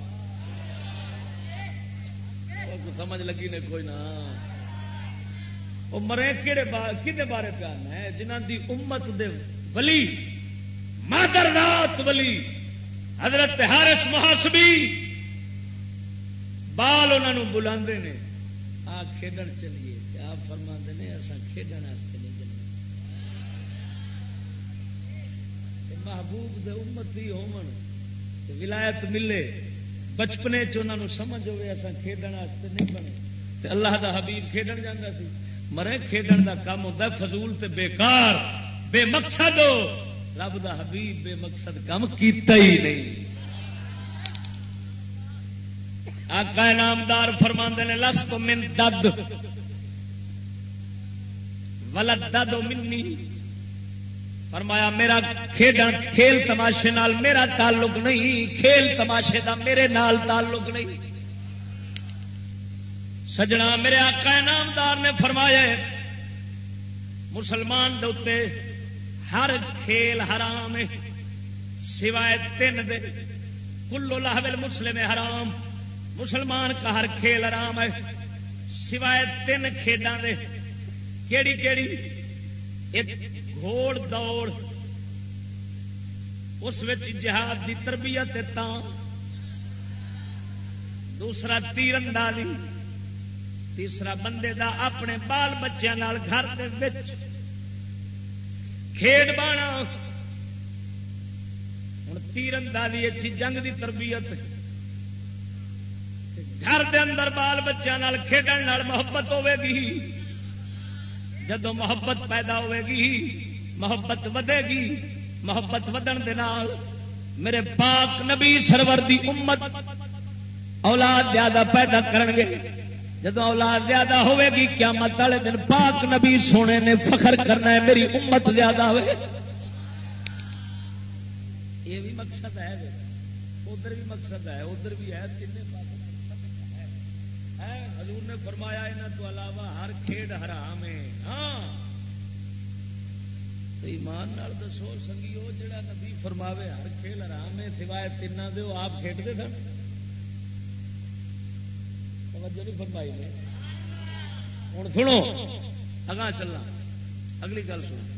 سمجھ لگی نے کوئی نہ۔ وہ مرے کہڑے کھے بارے پیان ہے؟ جنہ دی امت دے ولی، مادر رات ولی، حضرت ہارس محاسبی، بال انہوں بلا آ کھیڈن چلیے آپ فرما نے؟ اصا کھیڈن نہیں چلنا محبوب دے امتی ہومن ولایت ملے۔ بچپنے چ سمجھ ہوئے اصا کھیڈن نہیں بنے۔ اللہ دا حبیب کھیڈن جانا سی۔ مرے کھیڈن دا کام ہوتا فضول تے بیکار۔ بے مقصد رب دا حبیب بے مقصد کام کیتا ہی نہیں۔ آقا نامدار فرما نے لس تو من دد۔ ولد دد منی۔ فرمایا، میرا کھیل تماشے نال میرا تعلق نہیں، کھیل تماشے دا میرے نال تعلق نہیں۔ سجنا میرے آقا نامدار نے فرمایا مسلمان دے ہر کھیل حرام سوائے تین دے۔ کلو لاہل مسلم حرام، مسلمان کا ہر کھیل آرام ہے، سوائے تین کھیڈاں دے۔ کیڑی کیڑی؟ ایک گھوڑ دوڑ، اس جہاد دی تربیت دوسرا تیر اندازی تیسرا بندے دا اپنے بال بچوں گھر دے کھیڈ بانا۔ ہوں تیر اندازی اچھی جنگ دی تربیت۔ گھر دے اندر بال بچوں کھیڈن محبت ہوے گی۔ جدو محبت پیدا ہوے گی محبت ودے گی، محبت ودن دے نال میرے پاک نبی سرور دی امت اولاد زیادہ پیدا کرن گے۔ جدو اولاد زیادہ ہوے گی، قیامت والے دن پاک نبی سونے نے فخر کرنا ہے، میری امت زیادہ ہوئے۔ یہ بھی مقصد ہے۔ ادھر بھی مقصد ہے، ادھر بھی ہے۔ حضور نے فرمایا یہاں تو علاوہ ہر کھیڈ حرام ہے۔ ہاں۔ ایمان نال دسو سنگیو جڑا نبی فرماوے، ہر کھیل حرام ہے، سوائے تین دے آپ کھیڈتے سن؟ توجہ نہیں فرمائی نے۔ ہوں سنو، اگاں چلنا اگلی گل سنو۔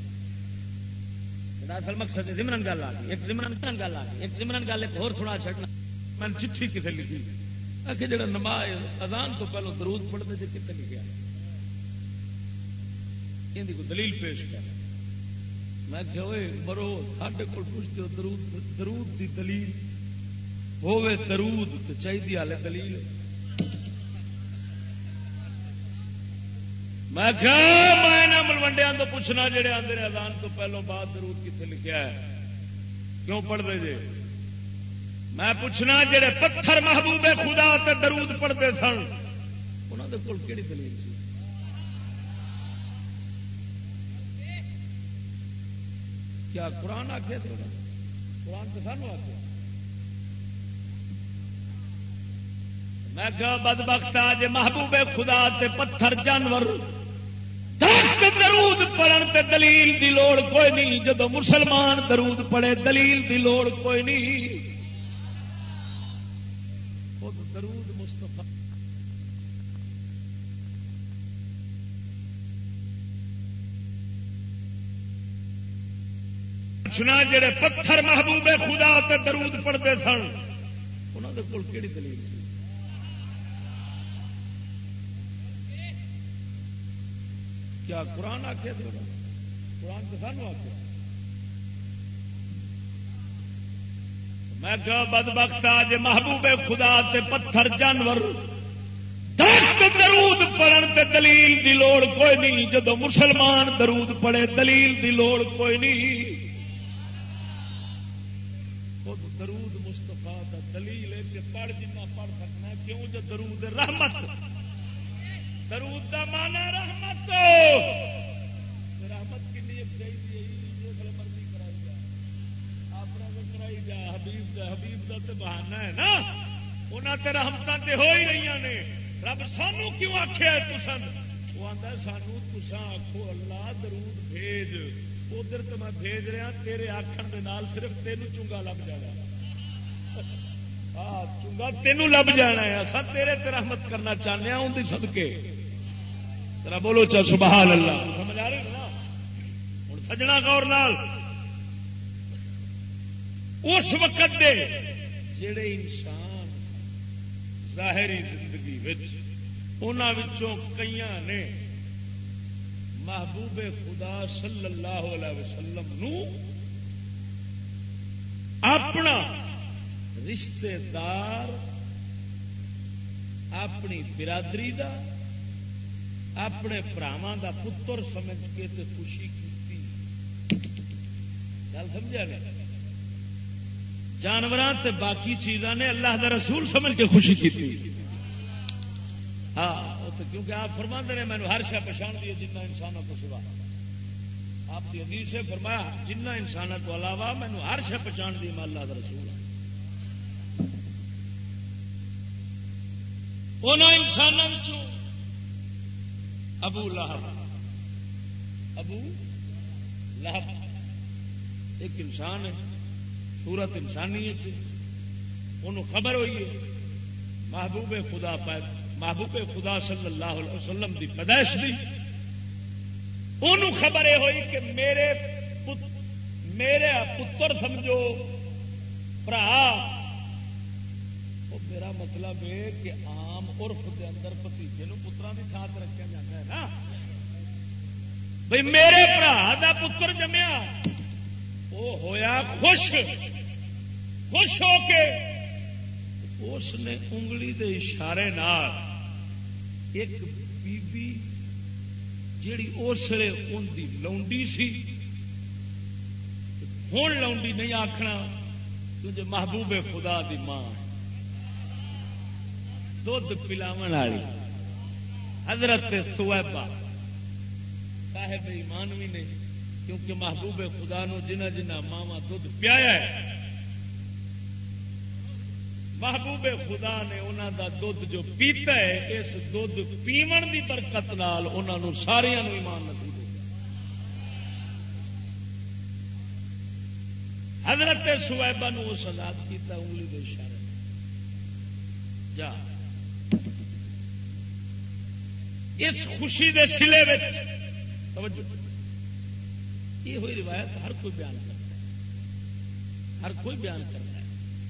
اصل مقصد زمرن گل آ گئی، ایک زمرن گل آ گئی؟ ایک زمرن گل ایک ہو سنا چڑنا میں چٹھی کتنے لکھی؟ کہ جڑا نماز اذان تو پہلو درود پڑھتے جی کتنے لکھا یہ دلیل پیش کر۔ میں کہ مرو، ساڈے کو پوچھتے ہو، درود درود دی دلیل ہوے درود تو چاہیے ہالے دلیل میں میں ملوڈیا تو پوچھنا جڑے آدھے اذان تو پہلو بعد درود کتنے لکھا ہے؟ کیوں پڑھتے جی میں پوچھنا جڑے پتھر محبوب خدا تے درود پڑھتے سن انہوں دے کول کیڑی دلیل سی کیا قرآن آخیا تھے؟ قرآن تو سانو آخیا میں کہ بد بخت آج محبوب خدا تے پتھر جانور درخت درود پڑھن تے دلیل دی لوڑ کوئی نہیں۔ جدو مسلمان درود پڑے دلیل دی لوڑ کوئی نہیں۔ پوچھنا جڑے پتھر محبوب خدا تے درود پڑھتے سن انہوں نے کول کہڑی دلیل سی؟ کیا قرآن آخیا قرآن تو سانو آخیا میں کہ بد بخت آج محبوب خدا تے پتھر جانور درود پڑھن تے دلیل دی لوڑ کوئی نہیں جدو مسلمان درود پڑے دلیل دی لوڑ کوئی نہیں۔ درود رحمت. درود دا مانا رحمت. رحمت کنی چاہیے مرضی کرائی جا اپنا کو کرائی جا حبیب دا حبیب دا تے بہانا ہے نا؟ انہوں تے رحمت تے ہو ہی رہی نے. رب سانو کیوں آخیا تسان وہ آتا سانو تسان آخو اللہ درود بھیج۔ ادھر تو میں بھیج رہا، تیرے آخر صرف تینوں چونگا لگ جائے چنگا تینوں لب جانا ہے۔ اصا تیرے رحمت کرنا چاہتے ہیں اندر سدکے ترا بولو چل سبحان اللہ۔ سمجھ آ رہی ہوں سجنا گور نال۔ اس وقت دے جڑے انسان ظاہری زندگی کئی نے محبوب خدا صلی اللہ علیہ وسلم نو اپنا رشتے دار اپنی برادری دا، اپنے براوا دا پتر سمجھ کے تے خوشی کی گل سمجھا نہیں جانور باقی چیزاں نے اللہ دا رسول سمجھ کے خوشی کی ہاں کیونکہ آپ فرما نے مینو ہر شا پچھان دی جنہ انسانوں کو سوا۔ آپ کی حدیث سے فرمایا جنہ انسانوں کو علاوہ مینو ہر شا پچھان دی میں اللہ کا رسول۔ ان انسانوں ابو لہب۔ ابو لہب۔ ایک انسان ہے سورت انسانی خبر ہوئی ہے، محبوب خدا محبوب خدا صلی اللہ علیہ وسلم دی پیدائش دی۔ خبر یہ ہوئی کہ میرے پت میرے پتر سمجھو، برا میرا مطلب ہے کہ آم عرف دے اندر پتیجے پترا کی ساتھ رکھا جاتا ہے نا؟ بھائی میرے برا دا پتر جمیا وہ ہویا خوش خوش ہو کے اس نے انگلی دے اشارے نال ایک بی بی جیڑی اس لیے ان کی لونڈی سی ہوں لونڈی نہیں آخنا کیونکہ محبوب خدا دی ماں دھد پلاو والی۔ حضرت سویبا صاحب ایمان بھی نہیں، کیونکہ محبوب خدا نو جنہ جنہ ماوا دھد پیایا ہے۔ محبوب خدا نے انہوں دا دھد جو پیتا ہے، اس دھد پیمن دی برکت نال انہوں سارا ایمان نصیب ہو حضرت سویبا نو اس آزاد کیا انگلی کے اشارے۔ جا۔ اس خوشی دے سلے یہ ہوئی روایت ہر کوئی بیان کرتا ہے۔ ہر کوئی بیان کرتا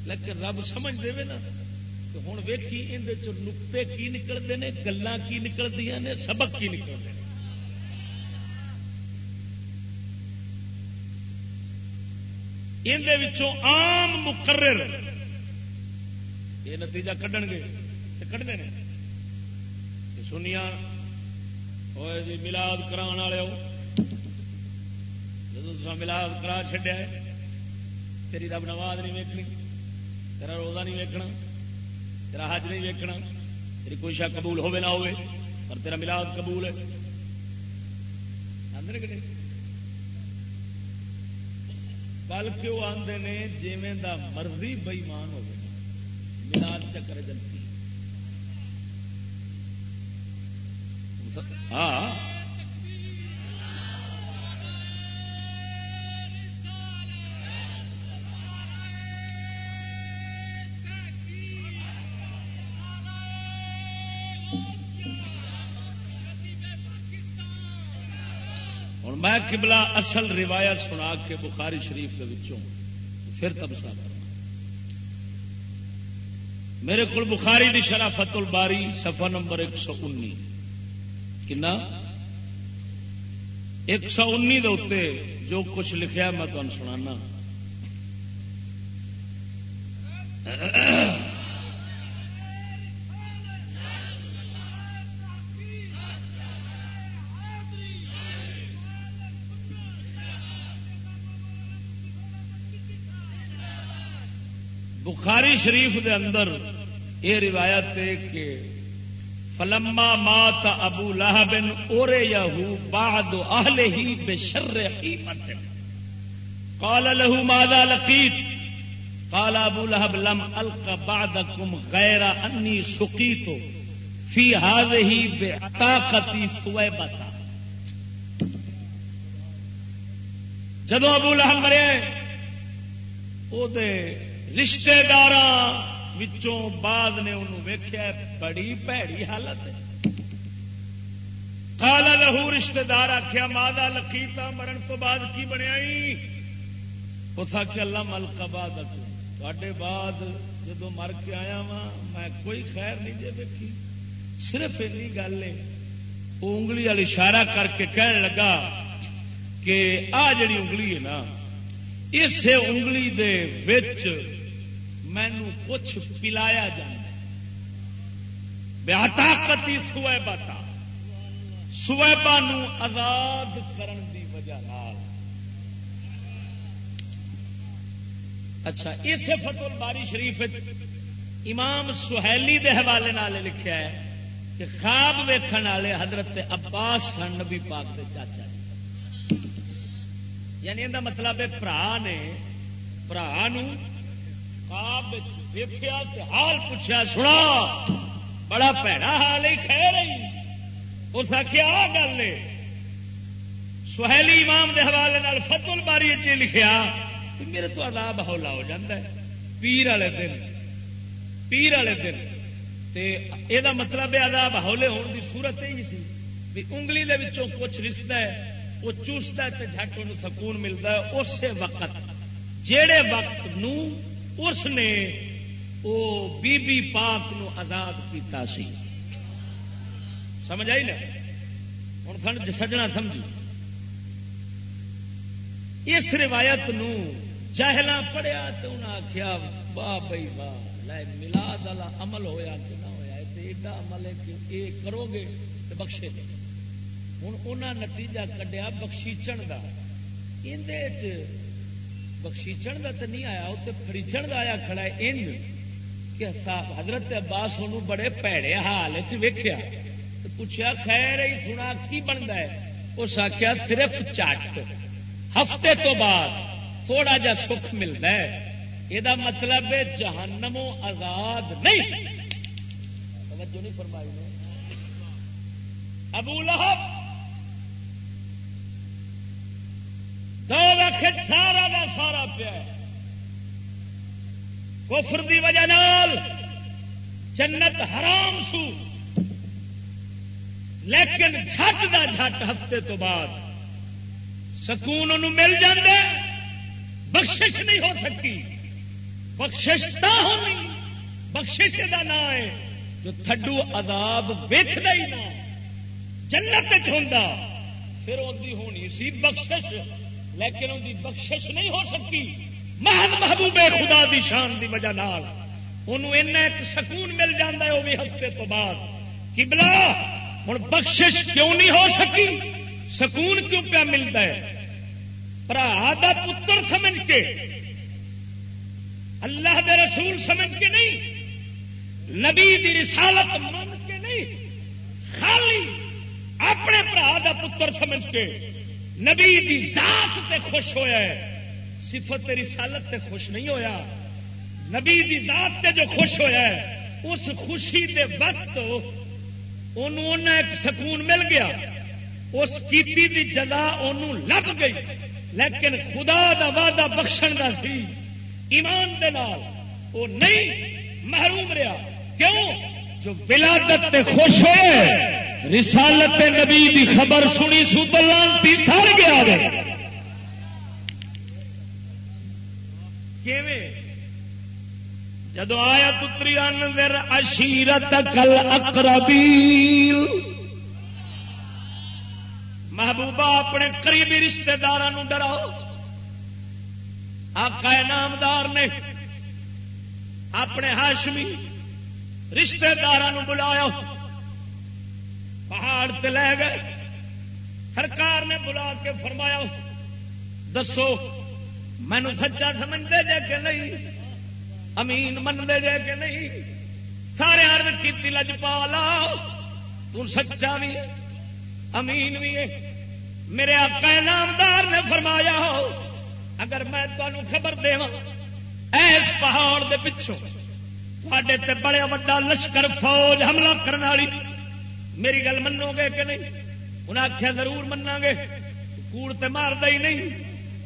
لیکن رب سمجھ دے نا تو ہوں ویکھی اندر نقطے کی نکلتے ہیں گلان کی نکلتی نے، سبق کی نکلتے ہیں اندر آم مقرر۔ یہ نتیجہ کھڈن گے۔ کھڑنے نے۔ سنیا ہوئے جی ملاد کرا والے جب ملاد کرا چڈیا تیری رب نواز نہیں ویکنی تیرا روزہ نہیں ویکنا تیرا حج نہیں ویکنا تیری کوئی شا قبول ہوے نہ ہوے پر تیرا ملاد قبول ہے بلکہ وہ آتے نے جیویں دا مرضی بئیمان ہو ملاد چکر جنتی ہاں۔ میں کبلا اصل روایت سنا کے بخاری شریف کے وچوں، پھر تبصرہ کرنا میرے کو بخاری دی شرافت الباری، صفحہ نمبر ایک سو انی کنا؟ ایک سو انی دے جو کچھ لکھا میں تمہیں سنانا۔ بخاری شریف دے اندر یہ روایت ہے کہ فلما مات ابو لہبن اورے یہو بعد اہل ہی بے شر قیمت۔ قال له ماذا لقيت قال ابو لهب لم الق بعدكم غير اني سقيت في هذه بعتاقتي ثويبه جدو ابو لہب مرے او دے رشتے دار بعد نے انہوں ویخیا بڑی پیڑی حالت کالا لہو رشتے دار آخیا ماں لکیتا مرن تو بعد کی بنیا اس آخیا اللہ ملکا بعد تے بعد جدو مر کے آیا وا میں کوئی خیر نہیں جی ویکھی۔ صرف این گل ہے وہ انگلی والی اشارہ کر کے کہنے لگا کہ آ جڑی انگلی ہے نا اس انگلی دے وچ مینو کچھ پلایا جا طاقتی سویبا سویبا آزاد کرن دی وجہ اچھا اس فتل باری شریف امام سہیلی دے حوالے لکھیا ہے کہ خواب ویکھن والے حضرت عباس سن، نبی پاک دے چاچا جی۔ یعنی یہ مطلب ہے برا نے برا خواب ویخیا حال پوچھا سنا، بڑا پیڑا حال ہی خیر رہی اس آخیا آ گل سہیلی امام دے حوالے فتل باری چ لکھیا میرے تو عذاب ہولا ہو جاتا ہے، پیر والے دن۔ پیر والے دن۔ یہ مطلب ہے عذاب ہولے ہونے کی صورت یہی سی بھی انگلی دے وچوں کچھ رستا ہے، وہ چوستا ہے جھٹ ان سکون ملتا ہے، اسی وقت۔ جہے وقت نو اس نے وہ بی بی پاک نو آزاد کیتا سی۔ سمجھ آئی نا؟ ہوں سجنا سمجھی۔ اس روایت نو جہلا پڑھیا تو انہیں آخیا واہ بھائی واہ ملاد والا عمل ہویا کہ نہ ہوا ایڈا عمل ہے کہ یہ کرو گے تو بخشے گے۔ ہوں انہیں نتیجہ کڈیا بخشیچن کا بخشیچن کا تو نہیں آیا وہ فریچن کا آیا کھڑا ہے ان۔ کہ صاحب حضرت عباس انہوں بڑے پیڑے حال ویخیا پوچھا خیر ہی سنا کی بنتا ہے؟ اس آخیا صرف چٹ۔ ہفتے تو بعد تھوڑا جا سکھ ملتا ہے۔ یہ مطلب ہے جہنموں آزاد نہیں۔ توجہ نہیں فرمائی ابو لہب۔ دو لکھ سارا کا سارا پیا کفر دی وجہ نال جنت حرام سو۔ لیکن جھٹ دا جھٹ ہفتے تو بعد سکون انہوں مل جاندے، بخشش نہیں ہو سکی۔ بخشش تا ہونی، بخشش دا نام ہے۔ جو تھڈو عذاب ویچتا ہی نہ جنت ہوں پھر وہ ہونی سی بخشش۔ لیکن ان کی بخشش نہیں ہو سکی۔ محض محبوب خدا دی شان دی وجہ نال۔ انہوں ایک سکون مل جاتا ہے وہ بھی ہفتے تو بعد۔ کبلا ہوں بخشش کیوں نہیں ہو سکی؟ سکون کیوں پیا ملتا ہے؟ برا پتر سمجھ کے۔ اللہ دے رسول سمجھ کے نہیں۔ نبی دی رسالت مان کے نہیں۔ خالی اپنے برا کا پتر سمجھ کے۔ نبی دی ذات تے خوش ہویا ہے، صفت رسالت تے خوش نہیں ہویا۔ نبی دی ذات تے جو خوش ہویا ہے، اس خوشی دے وقت انہوں ایک سکون مل گیا۔ اس کیتی دی جزا انہوں لب گئی۔ لیکن خدا دا وعدہ بخشن دا سی، ایمان دے نال وہ نہیں محروم رہا۔ کیوں؟ جو ولادت تے خوش ہوئے۔ رسالت نبی دی خبر سنی سو تو لانتی سر گیا گئے جدو آیا پتری اندر اشیرت کل اقربی محبوبہ اپنے قریبی رشتہ دار ڈراؤ۔ آقا نامدار نے اپنے ہاشمی رشتہ دار بلایا۔ پہاڑ تے لے گئے۔ سرکار نے بلا کے فرمایا، دسو مینو سچا سمجھتے جے کہ نہیں؟ امین منگے جے کہ نہیں؟ سارے ارد کی لج پا لا سچا بھی امین بھی ہے۔ میرے آقا نامدار نے فرمایا ہو اگر میں تمہوں خبر دوا ایس پہاڑ دے پچھوں تے بڑے وا لشکر فوج حملہ کرنے والی میری گل منو گے کہ نہیں؟ انہیں آخیا ضرور منا گے۔ کوڑ تے مار ہی نہیں۔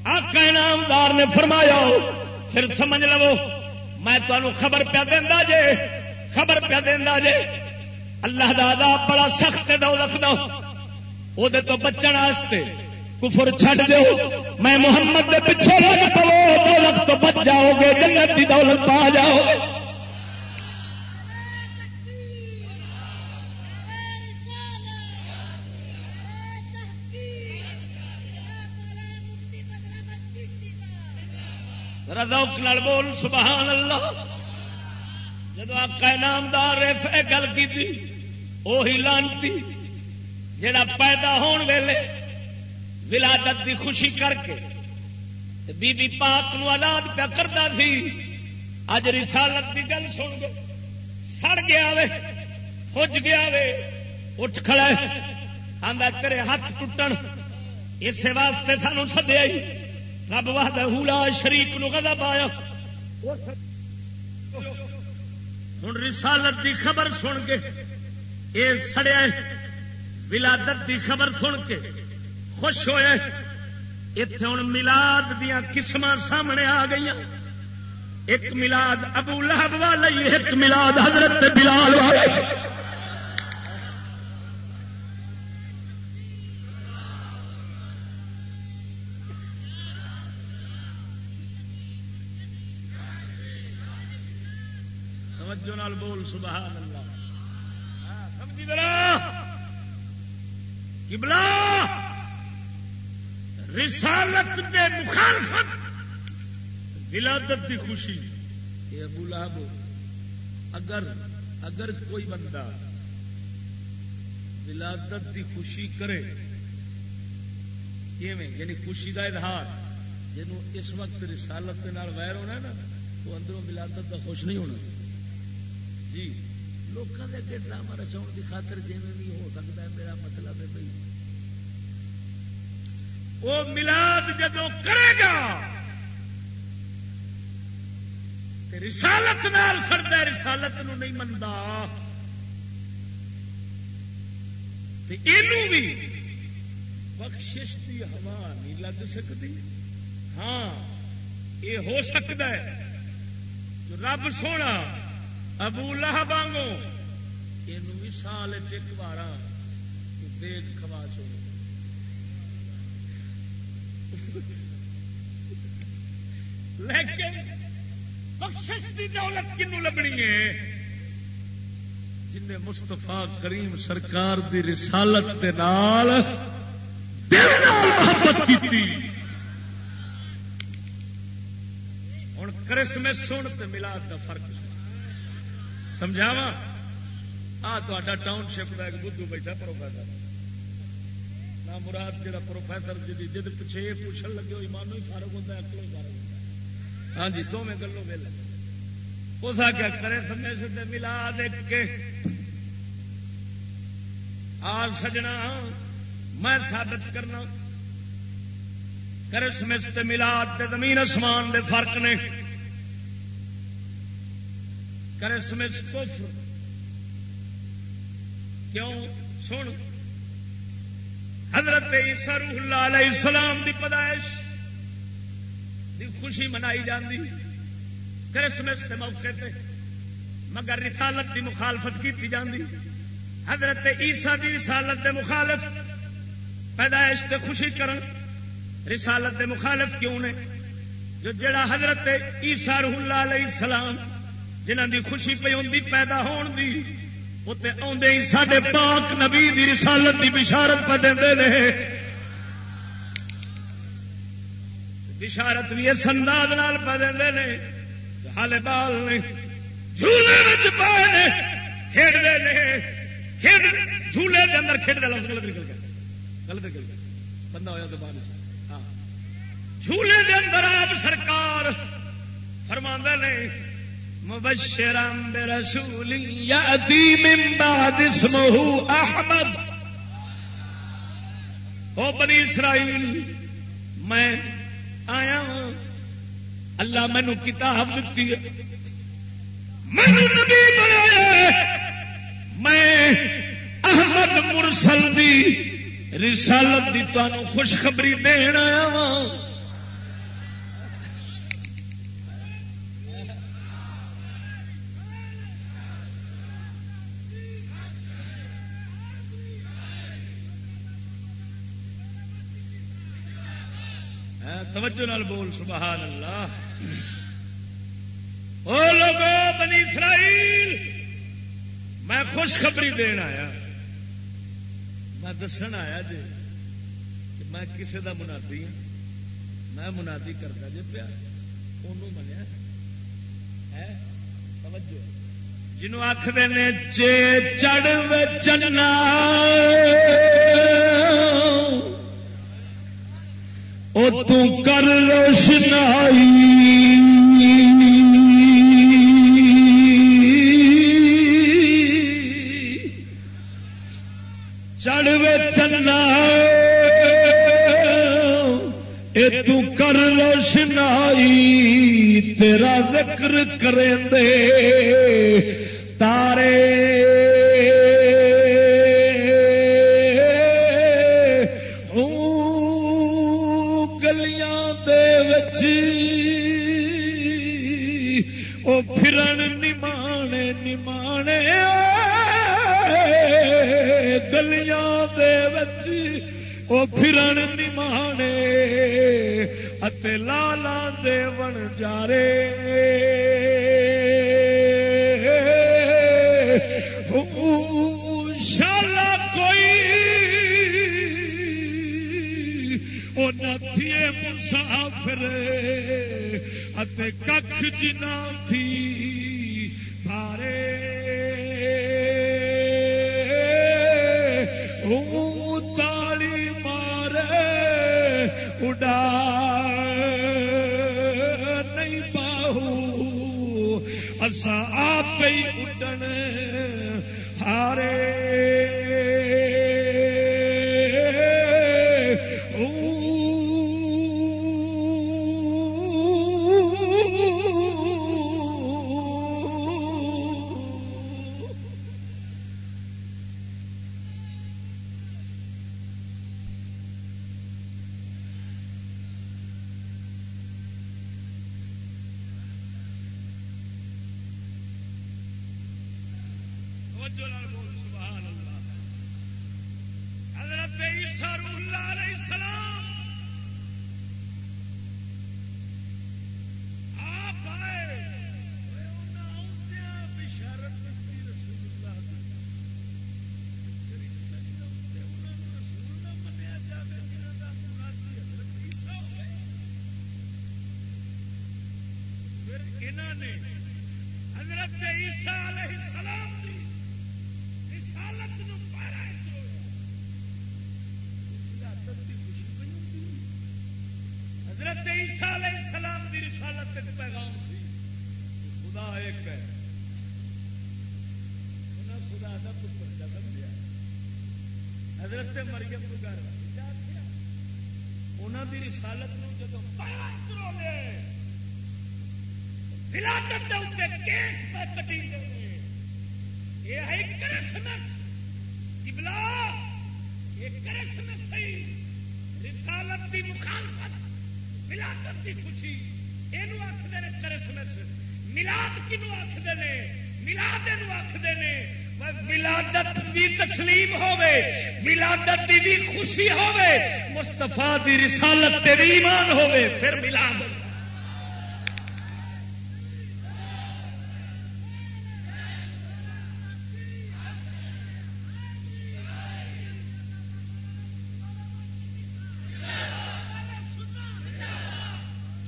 آقا انعامدار نے فرمایا، پھر سمجھ لو، میں تمہوں خبر پیا دینا جے، خبر پیا دینا جے۔ اللہ دا بڑا سخت دولت دو وہ تو بچن واسطے کفر چھڈ دو میں محمد دے پیچھے لگ پو دولت تو بچ جاؤ گے، جنت کی دولت پا جاؤ گے۔ ردوک نال بول، سبحان اللہ۔ جب آپ کا گل کی وہی لانتی جڑا پیدا ہون ویلے ولادت دی خوشی کر کے بی بی پاک نو آزاد پیا کرتا سی، اج رسالت کی گل سن گے سڑ گیا وے خوج گیا وے، اٹھ کھڑا آدھا تیرے ہاتھ ٹوٹن اسی واسطے سانو سدیا رب وحد شریف نو گدا پایا ہوں رسالت دی خبر سن کے یہ سڑیا ولادت دی خبر سن کے خوش ہوئے اتے ہوں ملاد دیا قسم سامنے آ گئی ایک ملاد ابو لہب والی ایک ملاد حضرت بلال والی نال بول، سبحان اللہ۔ ہاں، سمجھی بلا کبلا رسالت کے مخالفت۔ ولادت کی خوشی۔ یہ ابو لہب، اگر اگر کوئی بندہ ولادت کی خوشی کرے یعنی خوشی کا اظہار۔ جنوب اس وقت رسالت کے ویر ہونا ہے نا وہ اندروں ولادت کا خوش نہیں ہونا۔ جی۔ لوگوں کے اگے ڈرامہ رچاؤ کی خاطر جی بھی ہو سکتا ہے میرا مطلب ہے بھائی وہ ملاد جدو کرے گا رسالت نال سڑتا رسالت نو نہیں منتا یہ بھی بخشش کی ہوا نہیں لگ سکتی ہاں یہ ہو سکتا ہے۔ جو رب سونا ابو لہ بانگو یہ سال ایک بار دیکھ کھوا چھوڑ لیکن بخشش کی دولت کنو لبنی ہے؟ جن مستفا کریم سرکار دی رسالت دے نال محبت کی ہوں کرسمس سن تو ملاد کا فرق سمجھاوا آ تا ٹاؤن شپ کا ایک بدھو بیٹھا پروفیسر نہ مراد جا پروفیسر جی جد پیچھے یہ پوچھنے لگے ہوئی مانو ہی فارغ ہوتا ہے اکلو فارغ ہوتا ہے۔ ہاں جی دونوں گلوں ویل اس آ کیا کرے سمے سے ملا دیکھ کے آ سجنا، میں ثابت کرنا، کرسمس ملاد زمین آسمان دے فرق نے۔ کرسمس کفر۔ کیوں؟ سن۔ حضرت عیسیٰ روح اللہ علیہ السلام دی پیدائش دی خوشی منائی جاتی کرسمس کے موقع پہ مگر رسالت دی مخالفت کی جاتی حضرت عیسیٰ دی رسالت دے مخالف پیدائش تے خوشی کرن۔ رسالت دے مخالف کیوں نے؟ جو جڑا حضرت عیسیٰ روح اللہ علیہ السلام جنہ دی خوشی پہ ہوں پیدا ہون دی اتنے آدھے ہی سارے پاک نبی دی رسالت دی بشارت پہ دے رہے بشارت بھی اس انداز نال پہ دے ہال بال نے جھولے پائے کھیڈتے کھیڈ، جھولے کے اندر کھیڈ لفظ غلط نکل گیا۔ غلط نکل گیا۔ بندہ ہوا زبان ہاں۔ جھولے کے اندر آپ سرکار فرما نے مبشرم برسول یاتی من بعد اسمه احمد. او بنی اسرائیل، میں آیا ہوں۔ اللہ مینو کتاب دیتی ہے۔ مینو نبی بنایا میں احمد مرسل دی رسالت دی تمہیں خوشخبری دین آیا ہوں۔ توجہ نال بول، سبحان اللہ۔ او لوگو، بنی اسرائیل، میں خوشخبری دین آیا۔ میں دسن آیا جی کہ میں کسی کا منادی ہوں میں منادی کرتا جی پیا انہوں منیا۔ ہے؟ توجہ۔ جنوں آخر نے چے چڑھ چنا وہ تر روشنائی۔ چڑھوے چنا اے تو کر روشنائی تیرا ذکر کریں دے۔ تارے او پھرن نمانے اتے لالا دے بن جارے۔ شالا کوئی وہ نتھی مسافر اتے ککھ جنا تھی اڈا مریم گھر انہاں رسالت نو جدو پیرا چلے ولادت کیک پہ کٹی یہ ہے کرسمس۔ یہ کرسمس رسالت دی مخالفت، ولادت دی خوشی۔ یہ آخر کرسمس۔ ملاد کنو آخر ملاد یہ آخر ولادت بھی تسلیم ہوے ولادت دی بھی خوشی ہوے مستفا دی رسالت تیری ایمان ہوے پھر ملاد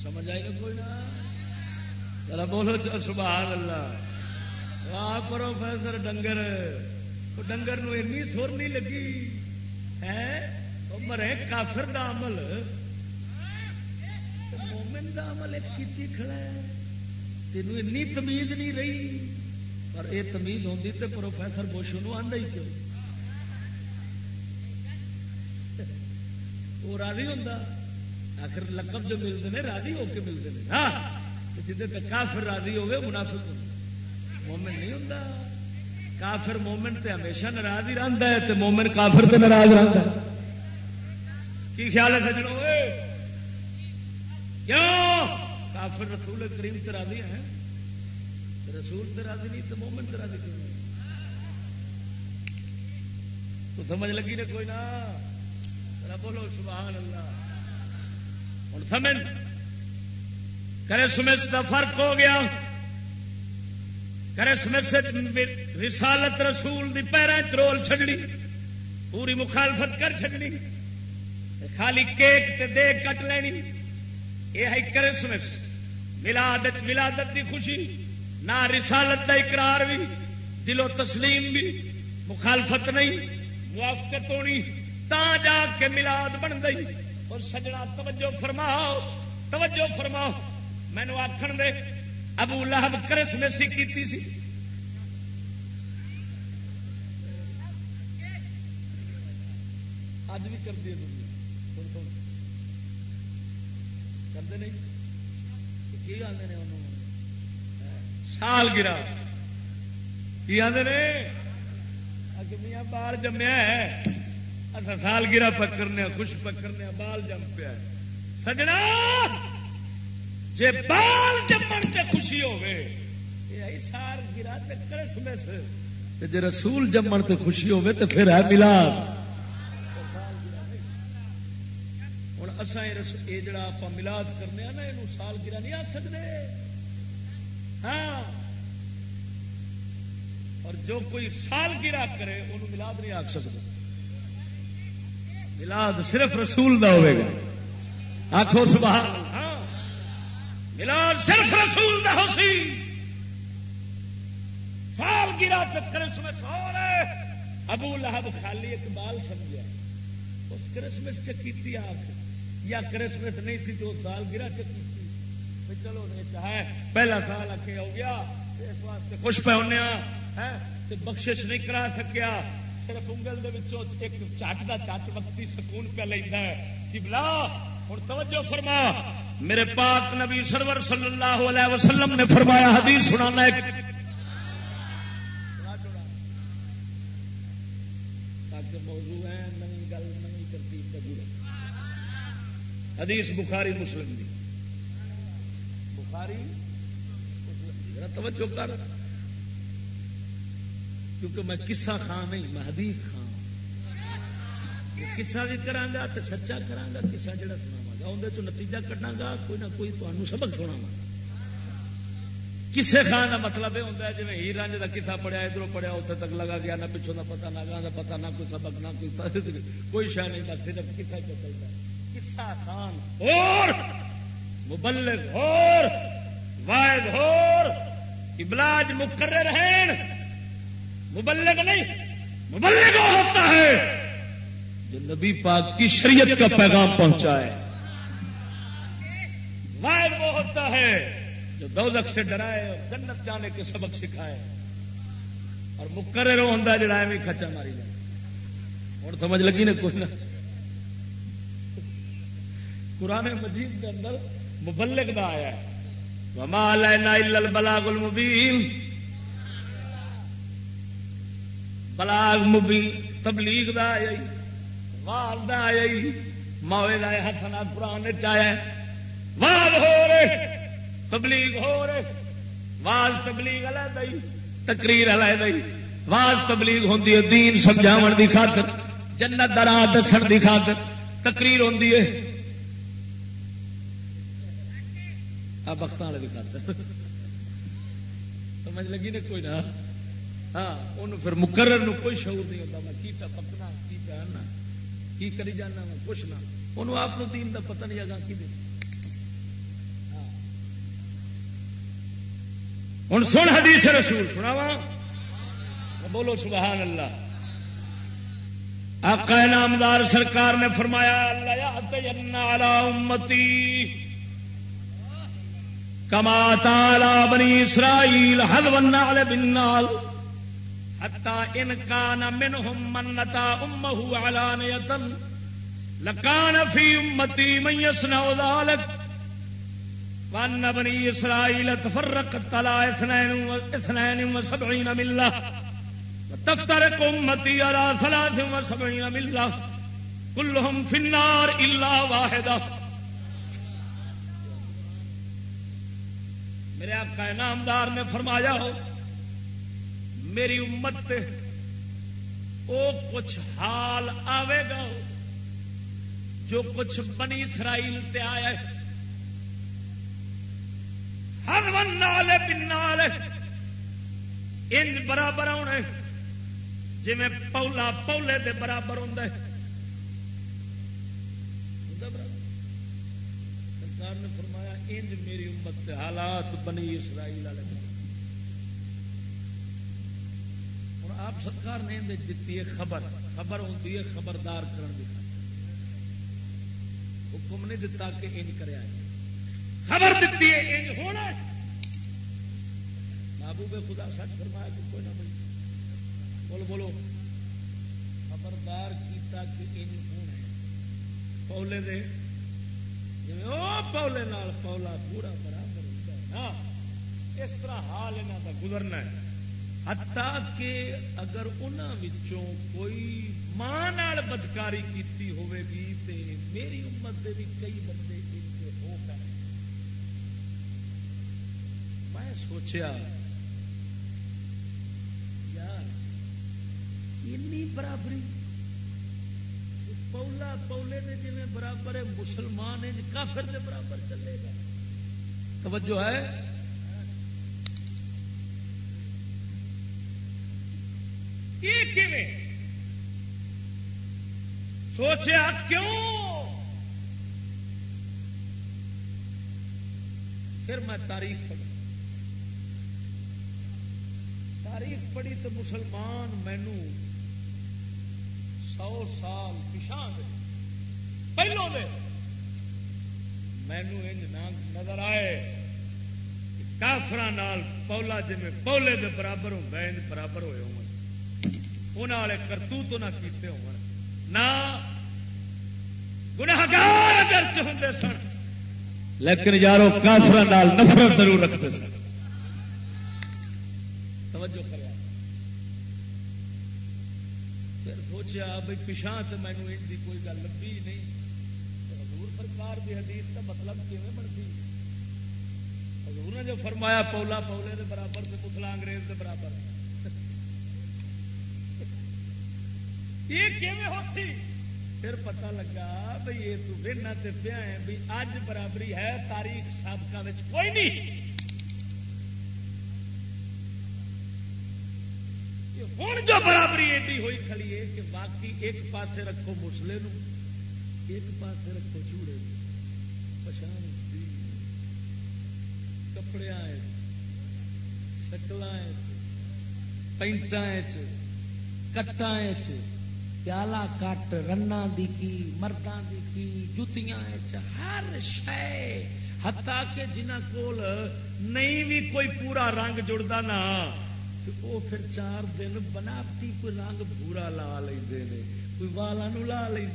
سمجھ آئی نا کوئی نہ بولو سبحان اللہ۔ واہ پروفیسر ڈنگر۔ ڈنگر نو اینی سر نہیں لگی۔ ہے؟ مرے کافر دا عمل۔ مومن دا عمل ایک کیتی کھڑا ہے۔ تینوں اینی تمیز نہیں رہی۔ پر یہ تمیز ہوندی تے پروفیسر بوش نو آندا ہی کیوں؟ وہ راضی ہوندا؟ آخر لقب جو ملتے ہیں راضی ہو کے ملتے ہیں ہاں جی کافر راضی ہوے منافق مومن نہیں ہوں کافر مومن تے ہمیشہ ناراض ہی رہتا ہے تے مومن کافر تے ناراض رہتا ہے۔ کی خیال ہے سجڑوں کیوں؟ کافر رسول کریم تے راضی ہے رسول تے راضی نہیں تو مومن تے راضی کیوں تو سمجھ لگی نے کوئی نہ بولو سبحان اللہ ہوں سمجھ کرسمس کا فرق ہو گیا۔ کرسمس رسالت رسول دی پیروں چرول چڈنی پوری مخالفت کر چڈنی خالی کیک تے دے کٹ لینی۔ یہ ہے کرسمس ملاد ولادت کی خوشی، نہ رسالت کا اقرار بھی دل و تسلیم بھی مخالفت نہیں، موافقت ہونی۔ تا جا کے ملاد بن گئی۔ اور سجنا توجہ فرماؤ توجہ فرماؤ۔ مینو آخر دے ابو لہب کرسمسی کی سی۔ اج بھی کرتی ہے دنیا۔ کرتے نہیں۔ کی آدھے سال گرا۔ کی آدھے میاں بال جمیا ہے۔ اچھا سال گرا پکڑنے، خوش پکڑنے، بال جم پیا سجنا! جی بال جمن سے خوشی ہوگی سال گرا کرسمس۔ جی رسول جمن تو خوشی ہوگی تو پھر ہے ملاد اصا یہ جڑا آپ ملاد کرنے نا یہ سال گرا نہیں آ سکتے ہاں۔ اور جو کوئی سال گرا کرے انہوں ملاد نہیں آ سکتا ملاد صرف رسول دا ہوئے گا۔ آخو سبحان ہاں ملاد صرف رسول دا ہو سی سال گرا کرسمس اور ابو لہب خالی اقبال سمجھا اس کرسمس چکی آخر یا کرسمس نہیں تھی تو سال گرا چکی تھی چلو ہے۔ پہلا سال آ ہو گیا۔ اس واسطے خوش پہ ہونے ہاں۔ ہاں؟ بخشش نہیں کرا سکیا۔ صرف انگل ایک چٹ کا چٹ وقتی سکون پہ لینا ہے۔ کہ بلا ہوں توجہ فرما۔ میرے پاک نبی سرور صلی اللہ علیہ وسلم نے فرمایا، حدیث سنانا ایک۔ حدیث بخاری مسلم دی۔ بخاری مسلم توجہ کر۔ کیونکہ میں کسا خان نہیں، میں حدیث خان کسا بھی کرا تو سچا کرا کسا جڑا سنا اندر تو نتیجہ کٹنا گا، کوئی نہ کوئی تمہیں سبق سنا کسے خان کا مطلب یہ ہوتا ہے جی ہی رنج کا کسا پڑیا ادھر پڑیا اتنے تک لگا گیا، نہ پچھوں کا پتا نہ گاہ کا پتا نہ کوئی سبق، نہ کوئی کوئی شہ نہیں، بس صرف کسا چلتا ہے۔ قصہ خان اور مبلغ ہور، واحد ہور ابلاج مقرر ہیں۔ مبلغ نہیں، مبلغ ہوتا ہے۔ جو نبی پاک کی شریعت کا پیغام پہنچائے واحد وہ ہوتا ہے جو دوزخ سے ڈرائے اور جنت جانے کے سبق سکھائے۔ اور مقرر ہوتا ہے جڑا ایویں کچا ماری جائے۔ اور سمجھ لگی نا کوئی نہ قرآن مجید کے اندر مبلغ دا آیا ہے۔ وما لینا البلاغ المبین بلاغ مبین، تبلیغ دا آیا وال دا آیا موے دا ہاتھ قرآن چایا وال ہو رہے، تبلیغ ہو رہے، واز تبلیغ علیحدہ ہی، تقریر علیحدہ ہی۔ واز تبلیغ ہوتی ہے، دین سمجھاو دی خاطر، جنت درا دسن دی خاطر، تقریر ہوتی ہے۔ بخت والے بھی کرتے سمجھ لگی نا کوئی نہ ہاں ان پھر مقرر نو کوئی شعور نہیں ہوتا، میں کی پکنا، کی پہننا، کی کری جانا، میں کچھ نہ انہوں آپ دین کا پتہ نہیں آگا کی ہاں۔ ہوں سن حدیث رسول سناوا بولو سبحان اللہ۔ آقا نامدار سرکار نے فرمایا اللہ امتی کما تالا بنی اسرائیل حل والنال بالنال حتى ان كان منهم من نتا امه علانية لكان في امتي من يصنع ذلك وان بني اسرائيل تفرقت على اثنين وسبعين مله وتفترق امتي على ثلاث وسبعين مله كلهم في النار الا واحده میرے آقا انعامدار نے فرمایا ہو، میری امت وہ کچھ حال آئے گا جو کچھ بنی اسرائیل تے آیا ہے۔ ہر من نال پنال انج برابر آنے جی پولا پولے دے برابر ہوں سرکار نے فرمایا، انج میری امت کے حالات بنی اسرائیل والے ہوں آپ سرکار نے اندر دیتی ہے خبر۔ خبر ہوتی ہے خبردار کرنے کی حکم نہیں دتا کہ انج کرے خبر دیتی ہے انج ہونا بابو خدا سچ فرمایا کہ کوئی نہ بولو بولو بولو۔ خبردار کیتا کہ انج ہونا ہے۔ پولے دے پولے نال پولا پورا برابر ہوتا ہے نا، اس طرح حال یہاں کا گزرنا ہے۔ ہتا کہ اگر انہوں کوئی ماں بدکاری کی ہوے گی، تے میری امت دے بھی کئی بندے ہو گئے میں سوچیا، یار برابری۔ پولا پولے نے جی برابر ہے، مسلمان کافر کے برابر چلے گا۔ توجہ ہے؟ یہ سوچیا، کیوں؟ پھر میں تاریخ پڑھی تاریخ پڑھی تو مسلمان مینو سو سال پچھا دے پہلو دے مینو نظر آئے کافر پولا جی پولے دے برابر ہوں گئے برابر ہوئے ہوں۔ والے کرتوت نہ کیتے ہو گناگار اگر ہوں سن، لیکن یارو کافر نفرت ضرور رکھتے سن۔ توجہ کرے سوچا بھائی پچھا تو مینو ان کی کوئی گل لبھی نہیں۔ حضور سرکار کی حدیث کا مطلب کیون بنتی؟ حضور نے جو فرمایا پولا پولے کے برابر سے مسلا انگریز کے برابر۔ یہ ہو سی پھر پتا لگا بھائی یہ تو بہنا پیا ہے بھی اج برابری ہے، تاریخ سابقہ کوئی نہیں۔ ہوں جو برابری ایڈی ہوئی کھڑی ہے کہ باقی ایک پاسے رکھو مسلے نو، ایک پاسے رکھو چوڑے پچھان کپڑے شکل پینٹ کٹا پیالہ کٹ رنا دی کی مردوں دی کی، جتیاں ہر شے۔ ہتا کہ جنہ کول نہیں بھی کوئی پورا رنگ جڑتا نہ وہ پھر چار دن بناوٹی کوئی رنگ بورا لا لے کوئی والا لا لے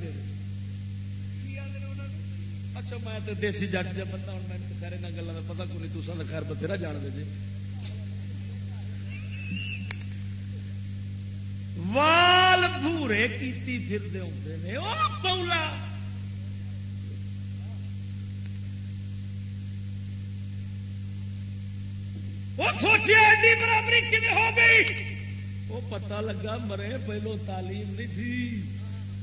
اچھا میں تو دیسی جٹ جا بندہ ہوں، میں خیر یہاں گلوں کا پتا کو نہیں تو خیر بتھیرا جان دے جی۔ وال بھورے کیتی پھر دے ہوتے وہ پولا وہ سوچے ایڈی برابری کھے ہو گئی؟ وہ پتا لگا مرے پہلو تعلیم نہیں تھی۔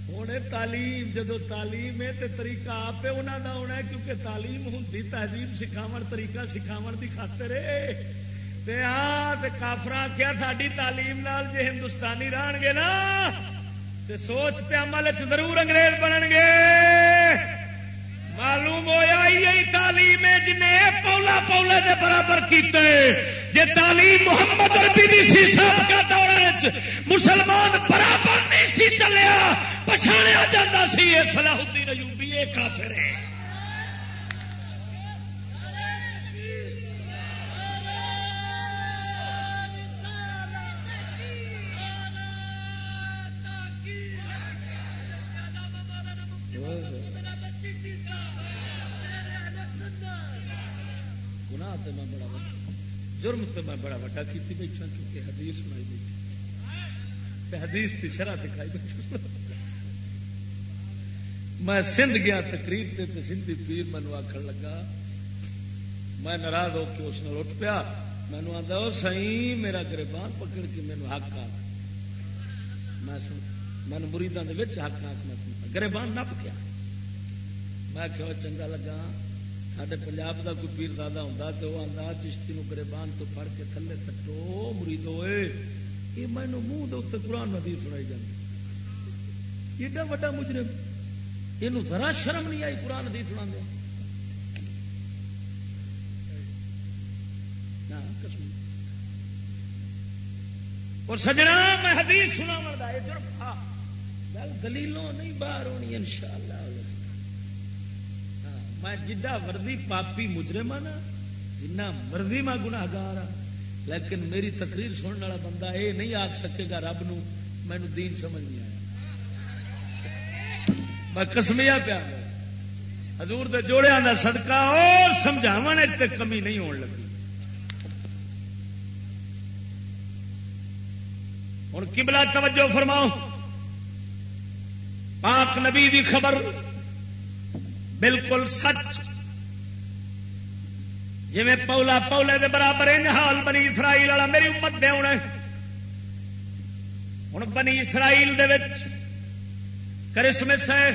ہوں تعلیم، جدو تعلیم ہے تو طریقہ آپ انہوں کا ہونا ہے کیونکہ تعلیم ہوں تہذیب سکھاو طریقہ سکھاو کی خاطر ہاں، کافر کیا ساری تعلیم نال جی ہندوستانی رہن گے نا سوچتے عمل ضرور انگریز بنن گے۔ معلوم ہوا یہی تعلیم ہے جنہیں پولا پولا دے برابر کیتے جے تعلیم محمد اربی بھی سی صاحب کا دور مسلمان برابر نہیں سی چلیا، پچھاڑیا جاتا سی، یہ صلاح الدین ایوبی، یہ کافر ہے۔ تو میں بڑا وڈا کی بیٹھا کیونکہ حدیث سنائی بیٹھی حدیث کی شرح دکھائی بیٹھا میں سندھ گیا تقریر تے سندھی پیر مینو آخر لگا، میں ناراض ہو کے اس نے اٹھ پیا۔ مینو آتا وہ سی میرا گربان پکڑ کے مینو حق آ میں مین مریدوں کے حق آخ میں سنتا گربان نپ گیا۔ میں کہ چنگا لگا سارے پنجاب کا کوئی پیر دادا ہوں تو وہ آتا چشتی گربان تو پڑ کے تھلے تٹو سٹو مریدو یہ مینو منہ دے قرآن ندی سنائی جاتی ایڈا وا مجرم۔ یہ ذرا شرم نہیں آئی قرآن ندی سنا دیا اور سجنا، میں حدیث سنا گل دلیلوں نہیں باہر ہونی ان شاء اللہ میں جا وردی پاپی مجرم ہاں نا جنا مرضی میں گناگار ہاں۔ لیکن میری تقریر سننے والا بندہ یہ نہیں آخ سکے گا رب نو مینو دین سمجھ نہیں آیا۔ میں کسمیا پیا حضور دے جوڑیا کا سدکا اور سمجھاو کمی نہیں ہون لگی۔ ہوں کبلا توجہ فرماؤ۔ پاک نبی دی خبر بالکل سچ۔ جی پولا پولے دے برابر حال بنی اسرائیل والا میری امت دے ہونے ہوں بنی اسرائیل دے وچ کرسمس ہے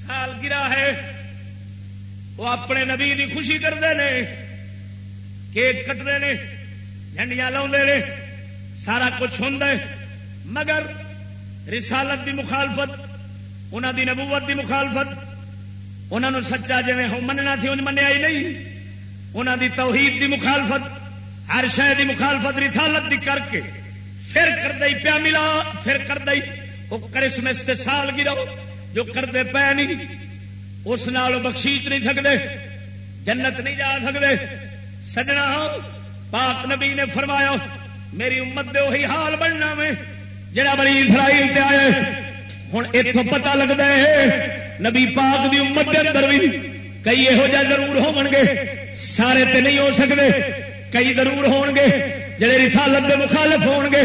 سال گرا ہے۔ وہ اپنے نبی دی خوشی کرتے ہیں کیک کٹتے ہیں جھنڈیاں لا سارا کچھ ہوں مگر رسالت دی مخالفت انہوں دی نبوت دی مخالفت انہوں سچا جی مننا تھی ان منیا ہی نہیں۔ انہوں دی توحید دی مخالفت، ہر شہ دی مخالفت، رسالت دی کر کے پھر کر دئی پیا ملا، پھر کر دئی وہ کرسمس کے سال گرو، جو کرتے پے نہیں، اس نال بخشیچ نہیں سکتے جنت نہیں جا سکتے سجنا پاک نبی نے فرمایا، میری امت دے وہی حال بننا میں، جڑا بڑی اسرائیل تے آئے ہوں اتوں پتا لگتا ہے نبی پاک دی امت کے اندر بھی کئی یہو جہ ضرور ہو گے سارے تے نہیں ہو سکتے کئی ضرور ہو گے جڑے رسالت دے مخالف ہون گے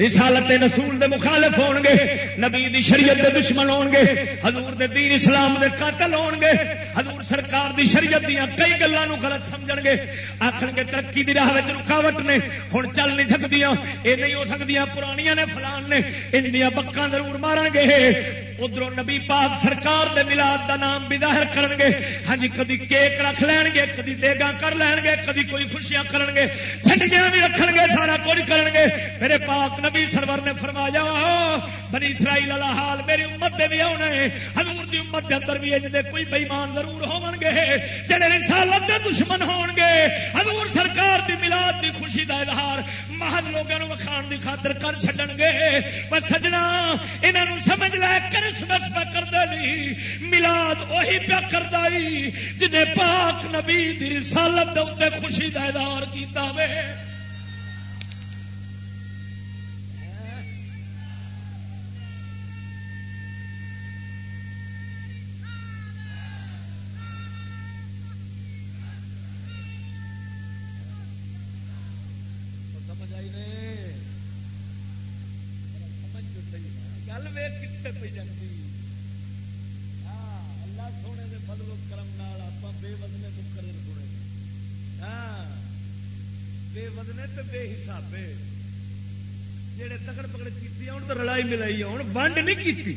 رسالت نسول دے مخالف ہون گے نبی دی شریعت دے دشمن ہون گے، حضور دے دین اسلام دے قاتل ہون گے، حضور سرکار دی شریعت دیا کئی گلوں غلط سمجھ گے۔ آخر گے ترقی دی راہ رکاوٹ نے ہوں چل نہیں سکتی یہ نہیں ہو سکتی پرانیاں نے، فلان نے، ان بکاں ضرور مارن گے۔ ادھر نبی پاک سرکار دے ملاد دا نام بھی ظاہر کرن گے۔ ہاں جی کدی کیک رکھ لین گے، کدی دیگا کر لین گے، کدی کوئی خوشیاں کرن گے۔ چھٹیاں بھی رکھ گے، سارا کچھ کرن گے۔ میرے پاک نبی سرور نے فرمایا، بنی اسرائیل والا حال میری امت دے بھی آنا ہے۔ حضور دی امت دے اندر بھی اجدے کوئی بےمان ضرور ہون گے جڑے رسالت دے دشمن ہون گے حضور سرکار دی ملاد دی خوشی دا اظہار محل لوگوں وکھان دی خاطر کر چڈن گے پر سجنا انہوں سمجھ لے، کرسمس پہ کرتا نہیں ملاد وہی پیا کرتا جنہیں پاک نبی دی رسالت دے اتنے خوشی کا اظہار کیتا وے۔ ملائی ہوں ونڈ نہیں کی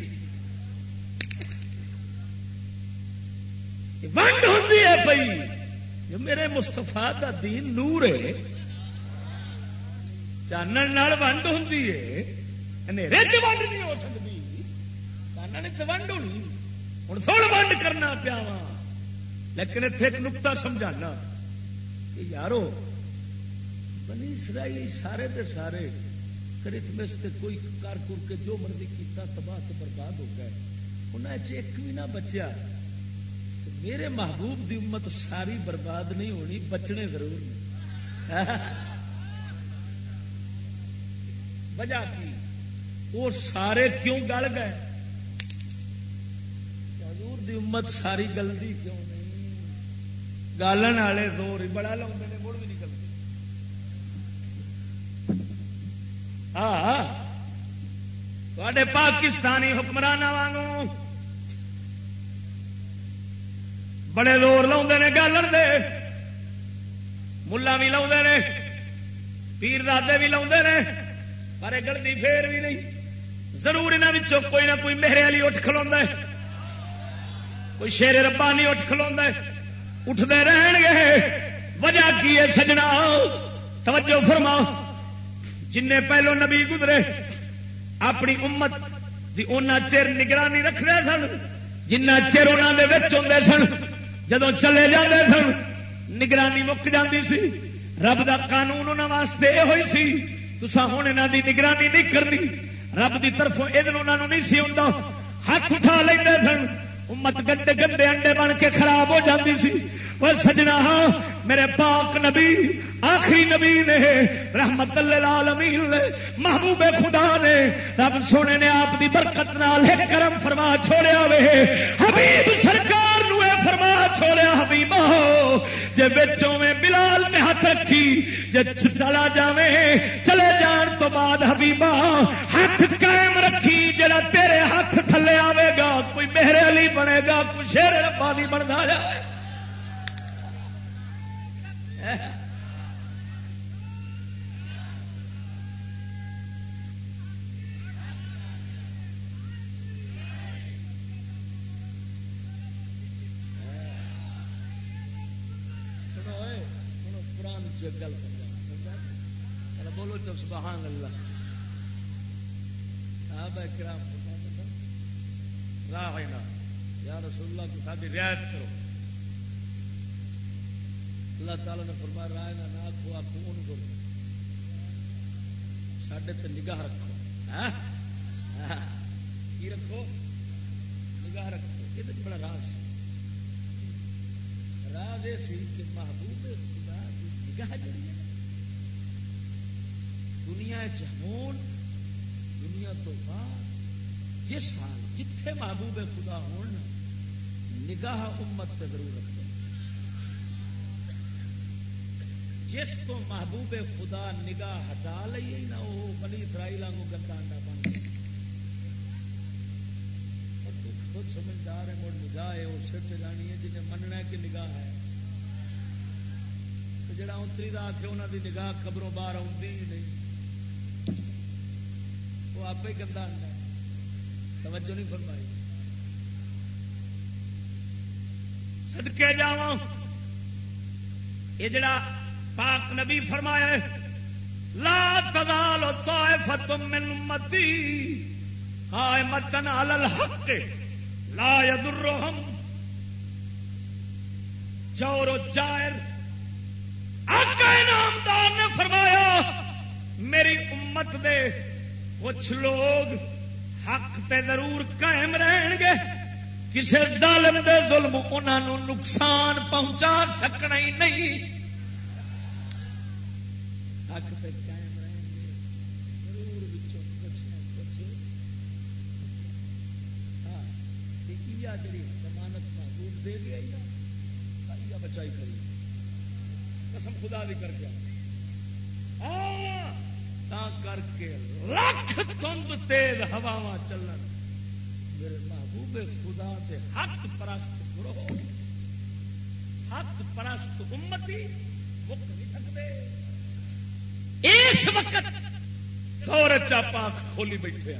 ونڈ ہوتی ہے پی میرے مستفا کا دین نور ہے۔ چانن ونڈ ہوں ونڈ نہیں ہو سکتی چانن تو ونڈ ہونی۔ ہوں سن ونڈ کرنا پیا لیکن اتنے ایک نکتا سمجھانا کہ یارو، بنی اسرائیلی سارے دے سارے کرسمس سے کوئی کر کر کے جو مرضی کیتا تباہ تو برباد ہو گئے انہیں ایک بھی نہ بچیا میرے محبوب دی امت ساری برباد نہیں ہونی، بچنے ضرور وجہ کی؟ وہ سارے کیوں گل گئے؟ حضور دی امت ساری گلتی کیوں نہیں؟ گالن والے زور بڑا ہاں۔ لاؤ تے پاکستانی حکمران وگوں بڑے زور لا گالر دے ملا بھی لا پیر دادے بھی لا پر گلتی پھر بھی نہیں۔ ضرور یہاں کوئی نہ کوئی میرے والی اٹھ کھلوا کوئی شیر ربا نہیں اٹھ کھلوا اٹھتے رہن گے وجہ کی ہے سجنا؟ توجہ فرماؤ۔ جن پہلو نبی گزرے، اپنی امت دی اونا چر نگرانی رکھتے سن، جنہ چر انہوں نے ہوں سن جدو چلے جاتے سن، نگرانی مک جاتی سی۔ رب دا قانون انہوں واسطے یہ ہوئی سی تسا ہوں یہاں کی نگرانی نہیں کرنی۔ رب کی طرف ادھر انہوں نہیں سی ہوں ہاتھ اٹھا لیں سن۔ امت گندے گندے انڈے بن کے خراب ہو جاتی سی۔ وہ سجنا میرے پاک نبی آخری نبی نے رحمت العالمین نے محبوب خدا نے رب سونے نے آپ دی برکت نال کرم فرما چھوڑیا وے حبیب سرکار نو فرما چھوڑیا حبیب جے بچوں میں بلال نے ہاتھ رکھی جے چلا جاوے چلے جان تو بعد حبیبا ہاتھ قائم رکھی جڑا تیرے ہاتھ تھلے آئے گا کوئی میرے علی بنے گا کوئی شیر ربانی بننا جائے گل سمجھا بولو چل سبحان اللہ۔ صحابہ کرام راہ یا رسول اللہ کی ساری رعایت کرو۔ اللہ تعالی نے فرما رائے نہ نہ کو آخو ان کو سڈے تے نگاہ رکھو۔ ہاں؟ ہاں۔ کی رکھو؟ نگاہ رکھو۔ یہ بڑا راز راز یہ سی کہ محبوب خدا کی نگاہ جڑی ہے دنیا چون دنیا تو بعد جس حال جتھے محبوب خدا ہون، نگاہ امت ضرور رکھتے جس تو محبوب خدا نگاہ ہٹا لیے نہ وہ بنی اسرائیل کو گندا انڈا بن گیا۔ اور تو خود سمجھدار ہے، مڑ نگاہ ہے، وہ سر پہ جانی ہے، جنہیں مننا ہے کہ نگاہ ہے۔ جڑا اتری کا آخ انہوں کی نگاہ خبروں باہر آتی ہی نہیں۔ وہ آپ ہی گندا آتا توجہ نہیں فرمائی۔ سدکے جا یہ جڑا پاک نبی فرمایا لا تزال طائفتم من امتی قائمتن علی الحق، لا يضرهم چور و چائر آقا انعامدار نے فرمایا، میری امت دے کچھ لوگ حق پہ ضرور قائم رہن گے کسی ظالم دے ظلم انہوں نقصان پہنچا سکنا ہی نہیں۔ حق پہ قائم رہیں گے۔ ضرور بچوں کچھ نہ کچھ۔ ہاں جی ضمانت محبوب دے گیا بچائی کری۔ قسم خدا بھی کر کے۔ ہاں، کر کے لکھ تند تیز ہوا چلن۔ میرے محبوب خدا کے حق پرست گرو حق پرست امتی مک نہیں سکتے اس وقت دور چاپاک کھولی بیٹھے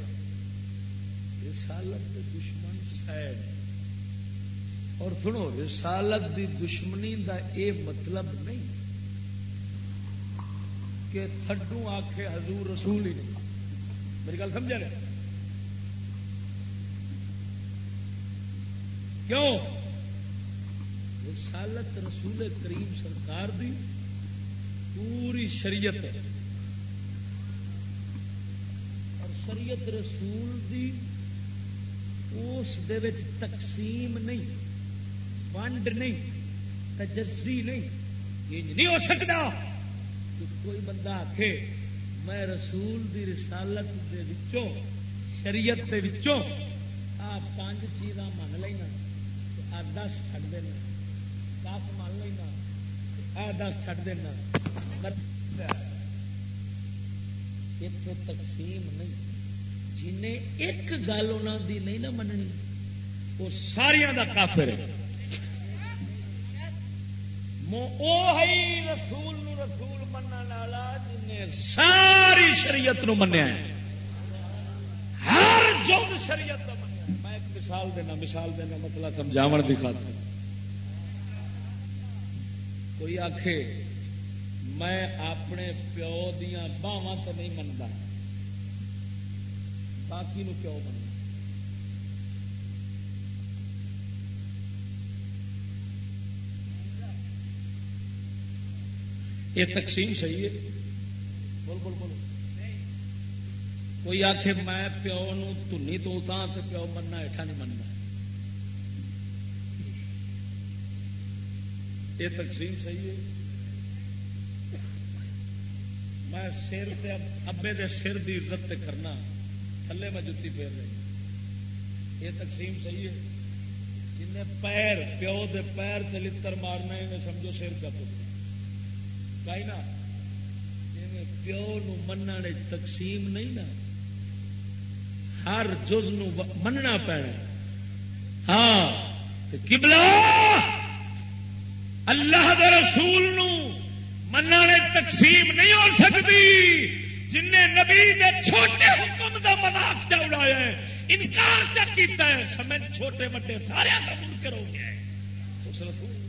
رسالت کے دشمن سید اور سنو، رسالت دی دشمنی دا اے مطلب نہیں کہ تھڈو آخے حضور رسول ہی نہیں۔ میری گل سمجھا رہے کیوں؟ رسالت رسول کریم سرکار دی پوری شریعت ہے۔ اور شریعت رسول دی اس تقسیم نہیں، ونڈ نہیں، تجزی نہیں۔ یہ نہیں ہو سکتا کوئی بندہ آخ میں رسول دی رسالت دے وچوں، شریعت دے وچوں آ پانچ چیزاں من لینا آ دس چڈ دینا دس من لینا۔ آ دس چڈ دینا۔ اتنے تقسیم نہیں۔ جن ایک گل انہوں دی نہیں نہ مننی، وہ ساریا کا کافر ہے۔ رسول رسول ساری شریعت نو منیا ہر جو شریعت کا منیا میں ایک مثال دینا مثال دینا مطلب سمجھاو کی خاطر۔ کوئی آخ میں اپنے پیو دیا باواں تو نہیں منتا باقی نو پیو منتا یہ تقسیم صحیح ہے؟ بول بول بول۔ کوئی آخ میں پیو نی تو پیو مننا ہٹا نہیں مننا یہ تقسیم صحیح ہے؟ میں سر ابے دے سر دی عزت کرنا، تھلے میں جتی پھیر رہی یہ تقسیم صحیح ہے؟ جن پیر، پیو دے پیر سے لڑ مارنا، انہیں سمجھو سر کا پتر کئی نا پیو نو تقسیم نہیں نا، ہر جز نو مننا پینا۔ ہاں کبلا اللہ دے رسول نو منع تقسیم نہیں ہو سکتی جن نبی دے چھوٹے حکم دا مذاق چا اڑایا ہے، انکار چا کیتا ہے، سمجھ چھوٹے بڑے سارے کا منکر ہو گیا ہے۔ اس رسول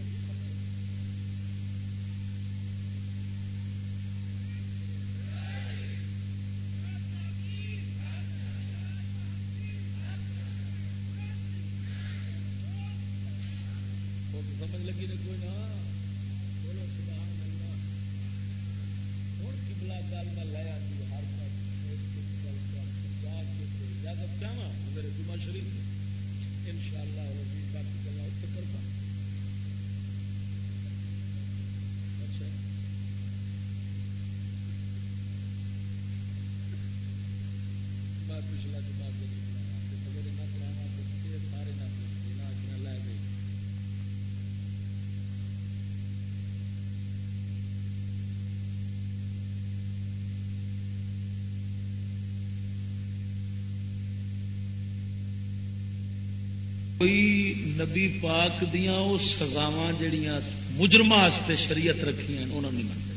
نبی پاک دیا وہ سزاوا جڑیاں مجرم شریعت رکھی ہیں انہوں نہیں منتے۔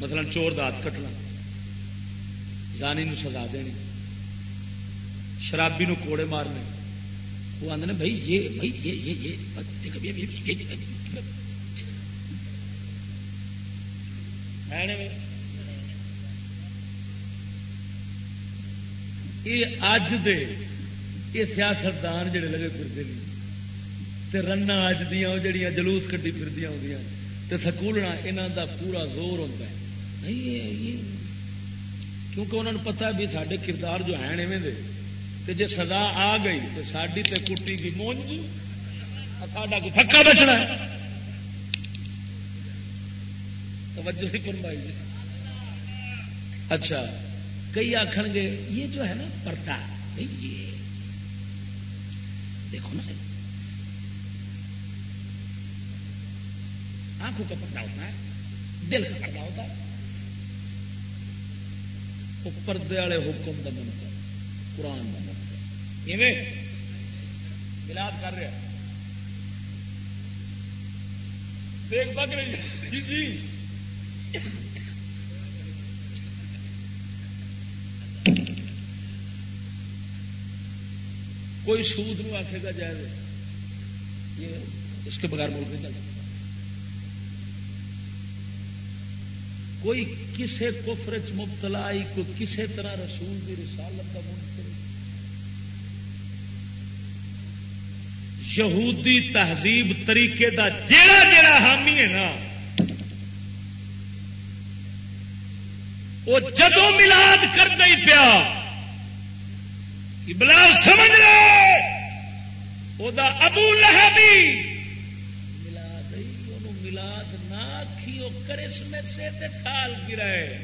مثلا چور دات کٹنا، زانی نو سزا دینی، شرابی نو کوڑے مارنے۔ وہ آدھے بھائی یہ بھائی یہ یہ یہ یہ اج دے یہ سیاستدان جڑے لگے پھرتے ہیں رنا اج دیا جڑیاں جلوس کٹی پھر سکولنا یہاں دا پورا زور ہوتا ہے. کیونکہ انہوں نے پتا بھی سارے کردار جو ہیں ایویں تے جے سزا آ گئی تو ساری تے کٹی کی مونج ساڈا کو پکا بچنا ہے. توجہ ہی فرمائی. اچھا کئی آخر گے، یہ جو ہے نا پرتا یہ دیکھو نا آنکھوں کا پردہ ہوتا ہے، دل کا پردہ ہوتا ہے۔ وہ پردے والے حکم کا منتر، قرآن کا منتر۔ ملاد کر رہا دیکھ بک رہی جی جی۔ کوئی سود نو آخے گا جائز یہ اس کے بغیر ملک نہیں چلتا کوئی کسے کفر مبتلا کوئی کسے طرح رسول کی رسالت کا منکر یہودی تہذیب طریقے دا جیڑا جیڑا حامی ہے نا، وہ جدو ملاد کر دے پیا بلا سمجھ لے۔ وہ ابو لہبی۔ ملاد ملاد نہ آخی وہ کرسمے سے کھال گرائے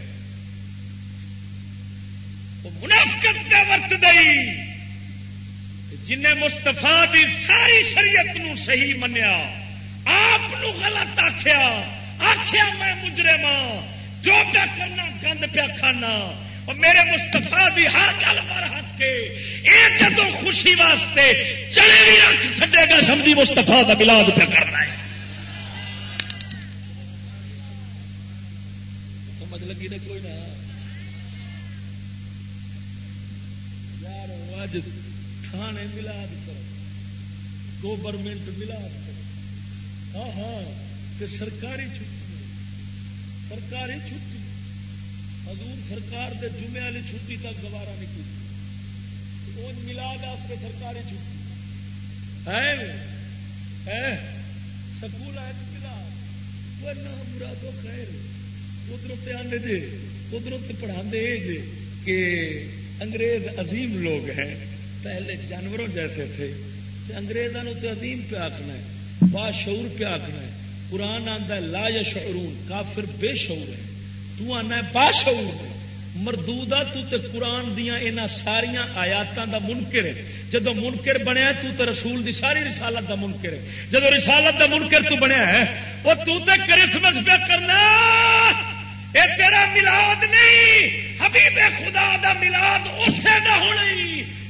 وہ منافقت کا ورت دئی۔ جن مستفا دی ساری شریعت نو صحیح منیا، آپ غلط آخیا آخیا میں مجرم ہاں۔ جو پیا کرنا، گند پیا کھانا۔ میرے مستفا دی ہر گل پر ہاں۔ کے یہ جدو خوشی واسطے چلے بھی رکھ چڈے گا، سمجھی مستفا کا بلاد پہ کرنا ہے۔ سمجھ لگی نے کوئی نہ یار اج تھانے ملاد کرو۔ گورنمنٹ ملاد کرو۔ ہاں ہاں سرکاری چھٹی۔ سرکاری چھٹی۔ حضور سرکار دے جمعے والی چھٹی تک گوارا نہیں کی وہ ملاد واسطے سرکاری چھٹی ہے سکول ہے ملاد مرادو خیر ادھر آنے جی ادھر پڑھا جی کہ انگریز عظیم لوگ ہیں، پہلے جانوروں جیسے تھے انگریزوں تو عظیم پہ آخنا ہے باشعور پہ آخنا ہے، قرآن آتا ہے، لا یا شعرون کافر بے شعور ہے تو آنا ہے باشعور ہے مردودا تو تے قرآن دیا یہاں ساریا آیاتوں دا منکر ہے۔ جب منکر بنیا تو تے رسول دی ساری رسالت دا منکر ہے۔ جب رسالت دا منکر تو بنیا ہے، وہ تو تے کرسمس پہ کرنا۔ اے تیرا ملاد نہیں، حبیب خدا دا ملاد اسے دا ہونا۔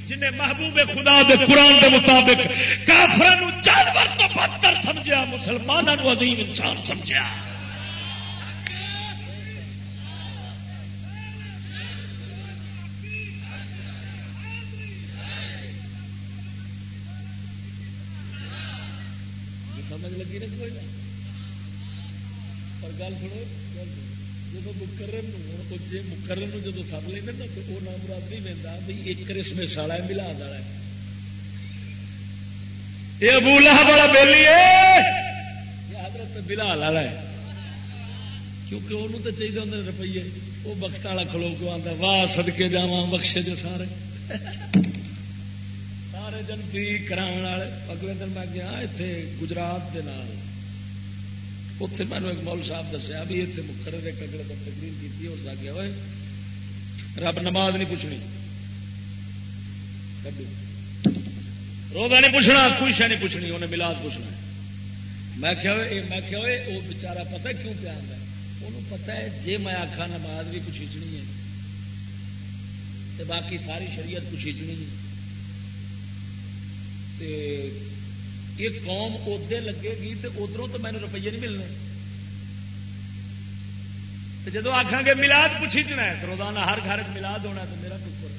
جنہیں محبوب خدا دے قرآن دے مطابق کافر جانور تو بدتر سمجھا مسلمانوں عظیم انسان سمجھا جی مکرن جب سب لینا نا تو وہ نام مراد نہیں لینا بھی ایک کرسمس والا ہے، ملاد والا ہے۔ یہ ابو لہب والا بیلی ہے حضرت بلال والا ہے۔ کیونکہ انہوں تو چاہیے ہوں روپیے وہ بخت والا کھلو کو آتا واہ سدکے جا بخشے جو سارے۔ سارے جنتی کرا والے، اگلے دن میں گیا اتنے گجرات کے نال۔ اتنے مینو ایک مول صاحب دسیا بھی اتنے مکھر کے کگڑے پر تقریر کی اس آگے ہوئے رب نماز نہیں پوچھنی روزہ نہیں پوچھنا کوئی شہ نہیں پوچھنی انہیں ملاد پوچھنا میں کیا ہوئے میں کیا ہوئے وہ بچارا پتا کیوں پیا ہے انہوں پتا ہے جی میں آخا نماز بھی کچھ ہے تو باقی ساری شریعت کچھ ہے یہ قوم ادے لگے گی تو ادھروں تو مینو روپیے نہیں ملنے۔ جب آخان گے ملاد پوچھنا ہے روزانہ ہر گھر ملاد ہونا تو میرا ٹکر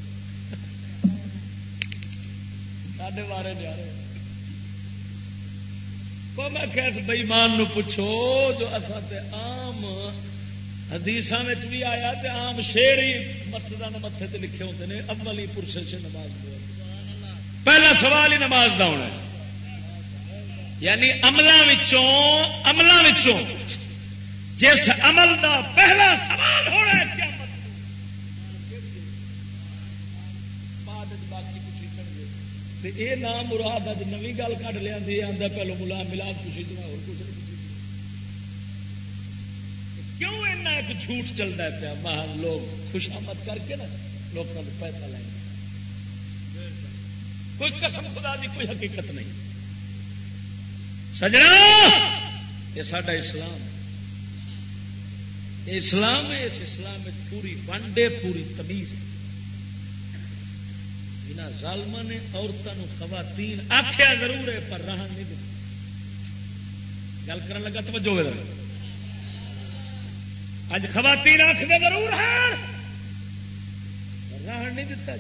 سارے بارے جا رہے میں کہ بئیمان پوچھو، جو اصل آم حدیث بھی آیا تے آم شیر ہی مسجد متے لکھے ہوتے ہیں اولی پرسے سے نماز پہلا سوال ہی نماز کا ہونا ہے۔ یعنی عملوں عملوں جس عمل دا پہلا سوال ہونا ہے کیا یہ نام مراد اج نو گل کھ لیا آتا پہلو ملا ملاد خوشی دوں اور کچھ کیوں ایسا ایک جھوٹ چلتا ہے پیا؟ باہر لوگ خوشامد کر کے نا لوگوں کو پیسہ لیں کوئی قسم خدا دی کوئی حقیقت نہیں۔ سجنا! یہ سڈا اسلام اسلام ہے، اس اسلام میں پوری بانڈے پوری تمیز بنا ظالم نے عورتوں خواتین آخیا ضرور ہے، پر رہن نہیں دے۔ گل کر لگا، توجہ اج خواتین آخر ضرور ہے رہن نہیں دتا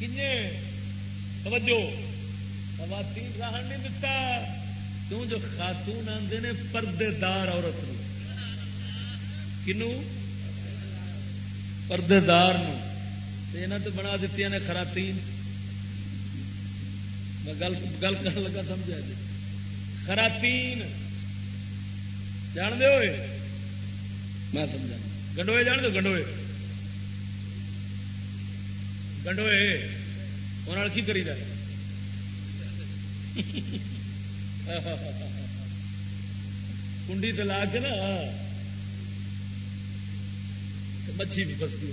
جی توجہ۔ خواتین رہن نہیں دتا۔ کیوں جو خاتون آتے نے پردے دار عورت کنو؟ پردے دار یہاں تو بنا دیتی نے خراتین۔ میں گل گل کر لگا سمجھا جی۔ خراتین۔ جان دے ہوئے؟ میں سمجھا۔ گنڈوئے جان دو گنڈوئے۔ گنڈوئے۔ انہوں کی کری رہے کنڈی تلا کے نا مچھی بھی بستی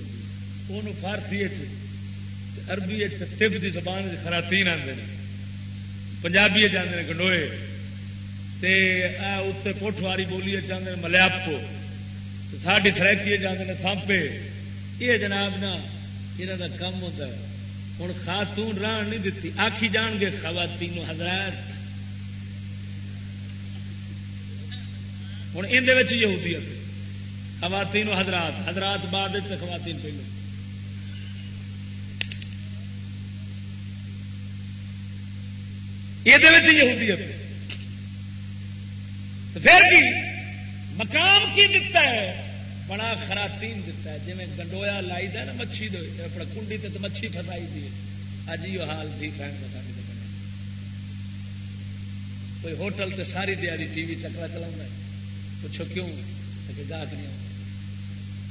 ہوتی فارسی اربی تب کی زبان خراتین آتے ہیں پنجابی جانے گنڈوئے اتنے پوٹواری بولی جانے ملیاپو ساڈی تھرکی جانے سانپے یہ جناب نا یہاں کا کام ہوتا ہے ہوں خاتون ران نہیں دتی آخی جان گے خواتین حضرات۔ ہوں یہ خواتین حضرات حضرات بعد خواتین پہلے یہ پھر بھی مقام کی دتا ہے؟ بڑا خراتین دتا ہے۔ جی گنڈویا لائی نا مچھی دے اپنا کنڈی تے مچھی فسائی دی اج یہ حال تھی فین بتا کوئی ہوٹل تے ساری دیاری ٹی وی چکرا چلا پوچھو کیوں؟ کہ گاہک نہیں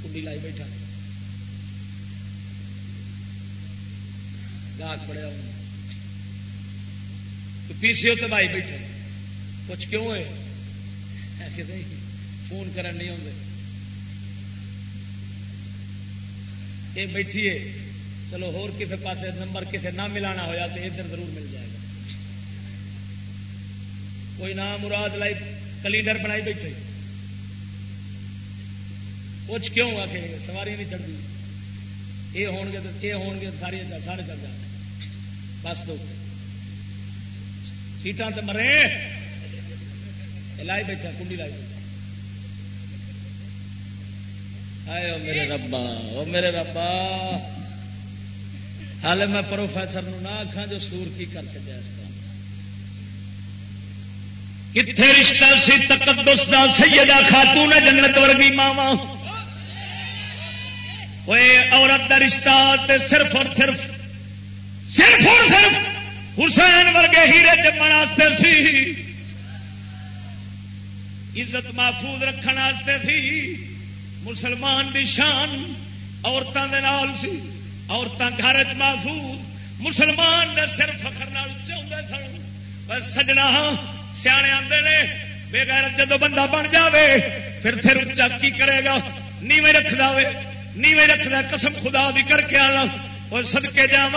کنڈی لائی بیٹھا۔ گاہک پڑیا پی سی او بھائی بیٹھے۔ کچھ کیوں ہے فون کرن نہیں آتے یہ بیٹھیے۔ چلو ہور کسی پاس نمبر کسی نہ ملانا ہوا تو ادھر ضرور مل جائے گا۔ کوئی نام مراد لائی کلیڈر بنائی بیٹھے۔ کچھ کیوں آ کے سواری نہیں چڑھتی؟ یہ ہون گے تو یہ ہون گے ساری سارے چل جاتے بس دو۔ سیٹان تو مرے۔ لائی بیٹھا، کنڈی لائی بیٹھا۔ آئے میرے ربا، او میرے ربا۔ ہال میں پروفیسر نہ آخا جو سور کی کر سکیا اس کتنے رشتہ سی تقدس دا، سیدہ خاتون جنت ورگی ماوا عورت کا رشتہ تے صرف اور صرف صرف اور صرف حسین ورگے ہیرے جمن سی۔ عزت محفوظ رکھنے سی۔ مسلمان دی شان عورتوں کے نال سی عورتیں گھر چ محفوظ۔ مسلمان نے صرف فخر چاہتے سن۔ سجنا ہاں، سیانے آتے نے بےغیر جب بندہ بن جاوے، پھر پھر اچا کی کرے گا؟ نیویں رکھ دے نیویں رکھ دیا قسم خدا بھی کر کے آنا۔ اور سدکے جا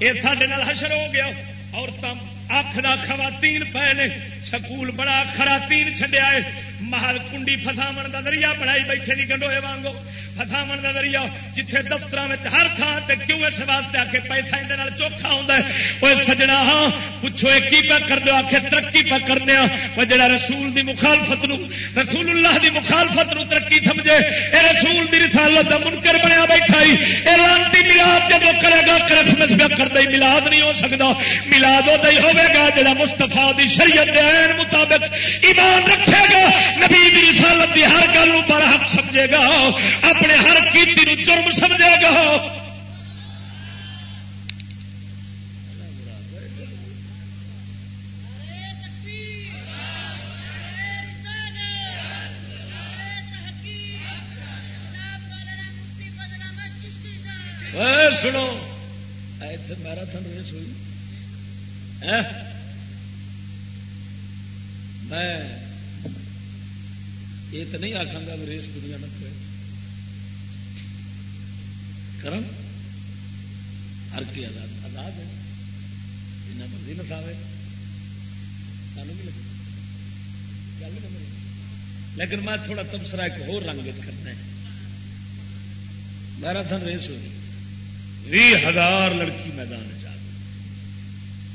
یہ سڈے حشر ہو گیا۔ عورتیں آخر خواتین پے نے، سکول بڑا خراتین چڈیا ہے۔ محل کنڈی فساو کا دریا بنائی بیٹھے نہیں گنڈوئے وانگو۔ فساو کا دریا جتنے دفتر ہر تھان سے کیوں اس واسطے آ کے پیسہ اندر چوکھا ہوتا ہے؟ وہ سجنا ہاں پوچھو یہ کی پہ کر دو آ کے ترقی پہ کرنے ہاں۔ وہ جڑا رسول دی مخالفت نو، رسول اللہ دی مخالفت نو ترقی سمجھے، اے رسول دی رسالت دا منکر بنیا بیٹھا ہی۔ اے لانتی ملاد جب کرے گا، کرسمس پہ کر دے ملاد نہیں ہو سکتا ملاد وہ ہوے گا جڑا مستفا دی شریعت دے مطابق ایمان رکھے گا۔ نبی دی رسالت دی ہر گل پر حق سمجھے گا، اپنے ہر کیتی نو جرم سمجھے گا۔ سنو۔ میراتھن ریس ہوئی میں یہ تو نہیں آخا گا ریس دنیا نہ کرے کرم ہر کی آزاد آزاد ہے۔ جنا مرضی نساوے سانو بھی لگے۔ گل لیکن میں تھوڑا تبصرہ ایک ہو رنگ کرنا ہے۔ میراتھن ریس ہوئی۔ بھی ہزار لڑکی میدان چ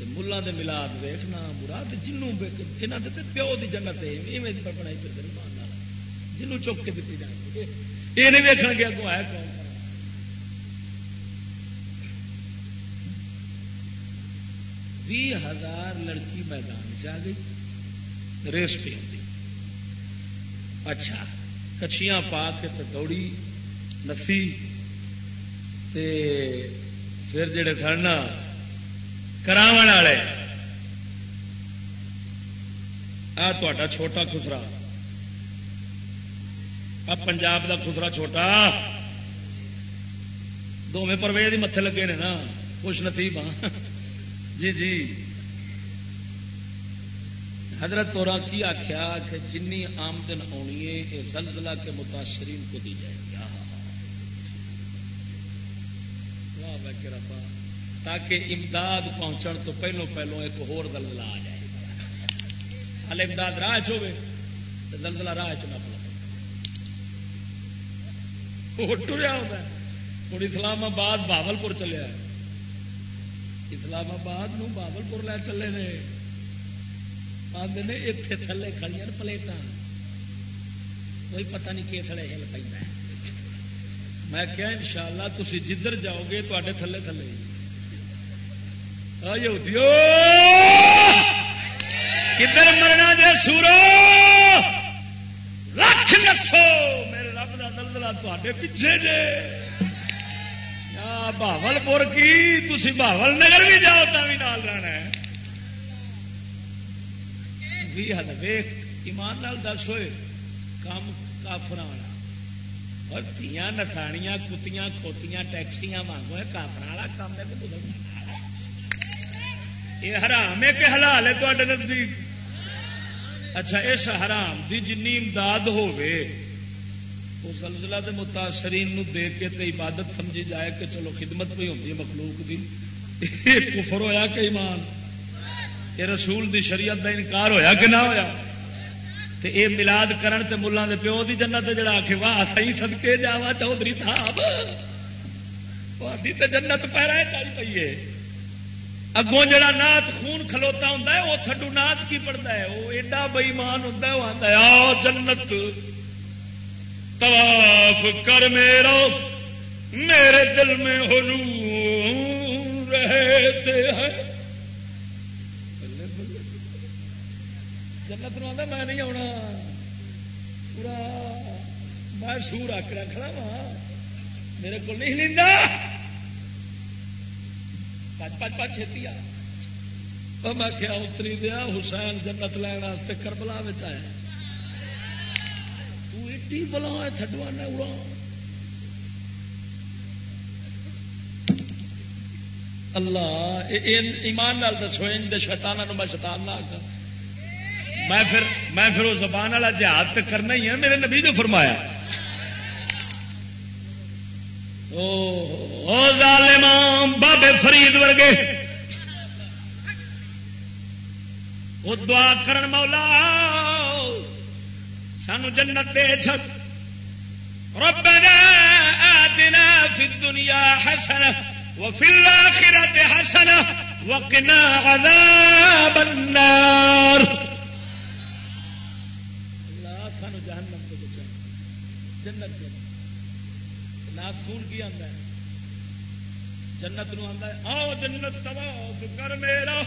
ملا دے ملاد ویخنا مراد جنوں یہاں پیو کی جنت بنائی پھر جنوں چک کے دیتی جائے یہ نہیں ویکن گیا اگوں ہے کون بھی ہزار لڑکی میدان چ گئی ریس پہ اچھا کچھیاں پا کے تو دوڑی نسی تے پھر جڑے سن کراو والے آ تا چھوٹا خسرا پنجاب دا خسرا چھوٹا دونوں پرویز ہی متے لگے نے نا خوش نصیب ہاں جی جی حضرت تو کی آخیا کہ جن آمدن آنی ہے یہ زلزلہ کے متاثرین کو دی جائے گی تاکہ امداد پہنچن تو پہلو پہلو ایک ہور دلدلہ آ جائے ہل امداد راہ چوے تو زلزلہ راہ چنا پڑا ٹریا ہوتا ہے۔ ہوں اسلام آباد بابل پور چلیا اسلام آباد بابل پور لے چلے نے۔ آدھے نے اتنے تھلے کھڑی پلیٹاں۔ کوئی پتہ نہیں کہ تھلے ہل پہ میں کیا ان شاء اللہ تھی جدھر جاؤ گے تے تھلے تھلے۔ کدھر مرنا جی سورو؟ لکھ نسو! میرے رب کا دلدلا تے پیچھے جے بہل پور کی تھی بہل نگر بھی جاؤ تو بھی نال رہنا ہے بھی حد ویخ ایمان نال دس ہوئے کام کافر والا اور تیاں نتھانیاں کتیاں کھوتیاں ٹیکسیاں مانگو ہے کافر والا کام ہے کہ یہ حرام ہے کہ حلال ہے تے نزدیک اچھا اس حرام دی جن امداد ہوے وہ زلزلہ دے متاثرین نو دے کے تے عبادت سمجھی جائے کہ چلو خدمت بھی ہوتی ہے مخلوق دی۔ کفر ہویا کہ ایمان؟ یہ رسول دی شریعت دا انکار ہویا کہ نہ ہویا؟ تے اے ملاد کرن تے ملان دے پیو دی جنت جڑا آکھے، واہ صحیح صدقے جاوا چودھری صاحب۔ تے جنت پیرا چل پئی ہے۔ اگوں جڑا نات خون کھلوتا ہوں وہ تھڈو نات کی پڑتا ہے۔ وہ ایڈا بئیمان ہوں وہ آتا ہے، آ جنت۔ طواف کر میرا، میرے دل میں حضور رہتے ہیں۔ جنت نو میں نہیں آنا پورا میں سور آکڑا کھڑا وا میرے کو نہیں لینا پچ پچ پچ، چھتی آ۔ میں کیا اتری دیا، حسین جنت لین کربلا آیا۔ ایڈی بلا تھڈوانا اڑا اللہ ایمان لال دسو، ان شیتانا میں شیطان نہ میں پھر میں پھر وہ زبان والا جہاد تو کرنا ہی ہے، میرے نبی نے فرمایا۔ ظالم بابے فرید ورگے۔ وہ دعا کرن مولا۔ سانو جنت دے چھت ربنا آتنا فی الدنیا حسنہ وفی الاخرت حسنہ وقنا عذاب النار۔ اللہ سانو جہنم بچا جنت دے نات خون کی آتا ہے۔ جنت نو آتا ہے۔ آؤ جنت طواف کر میرا۔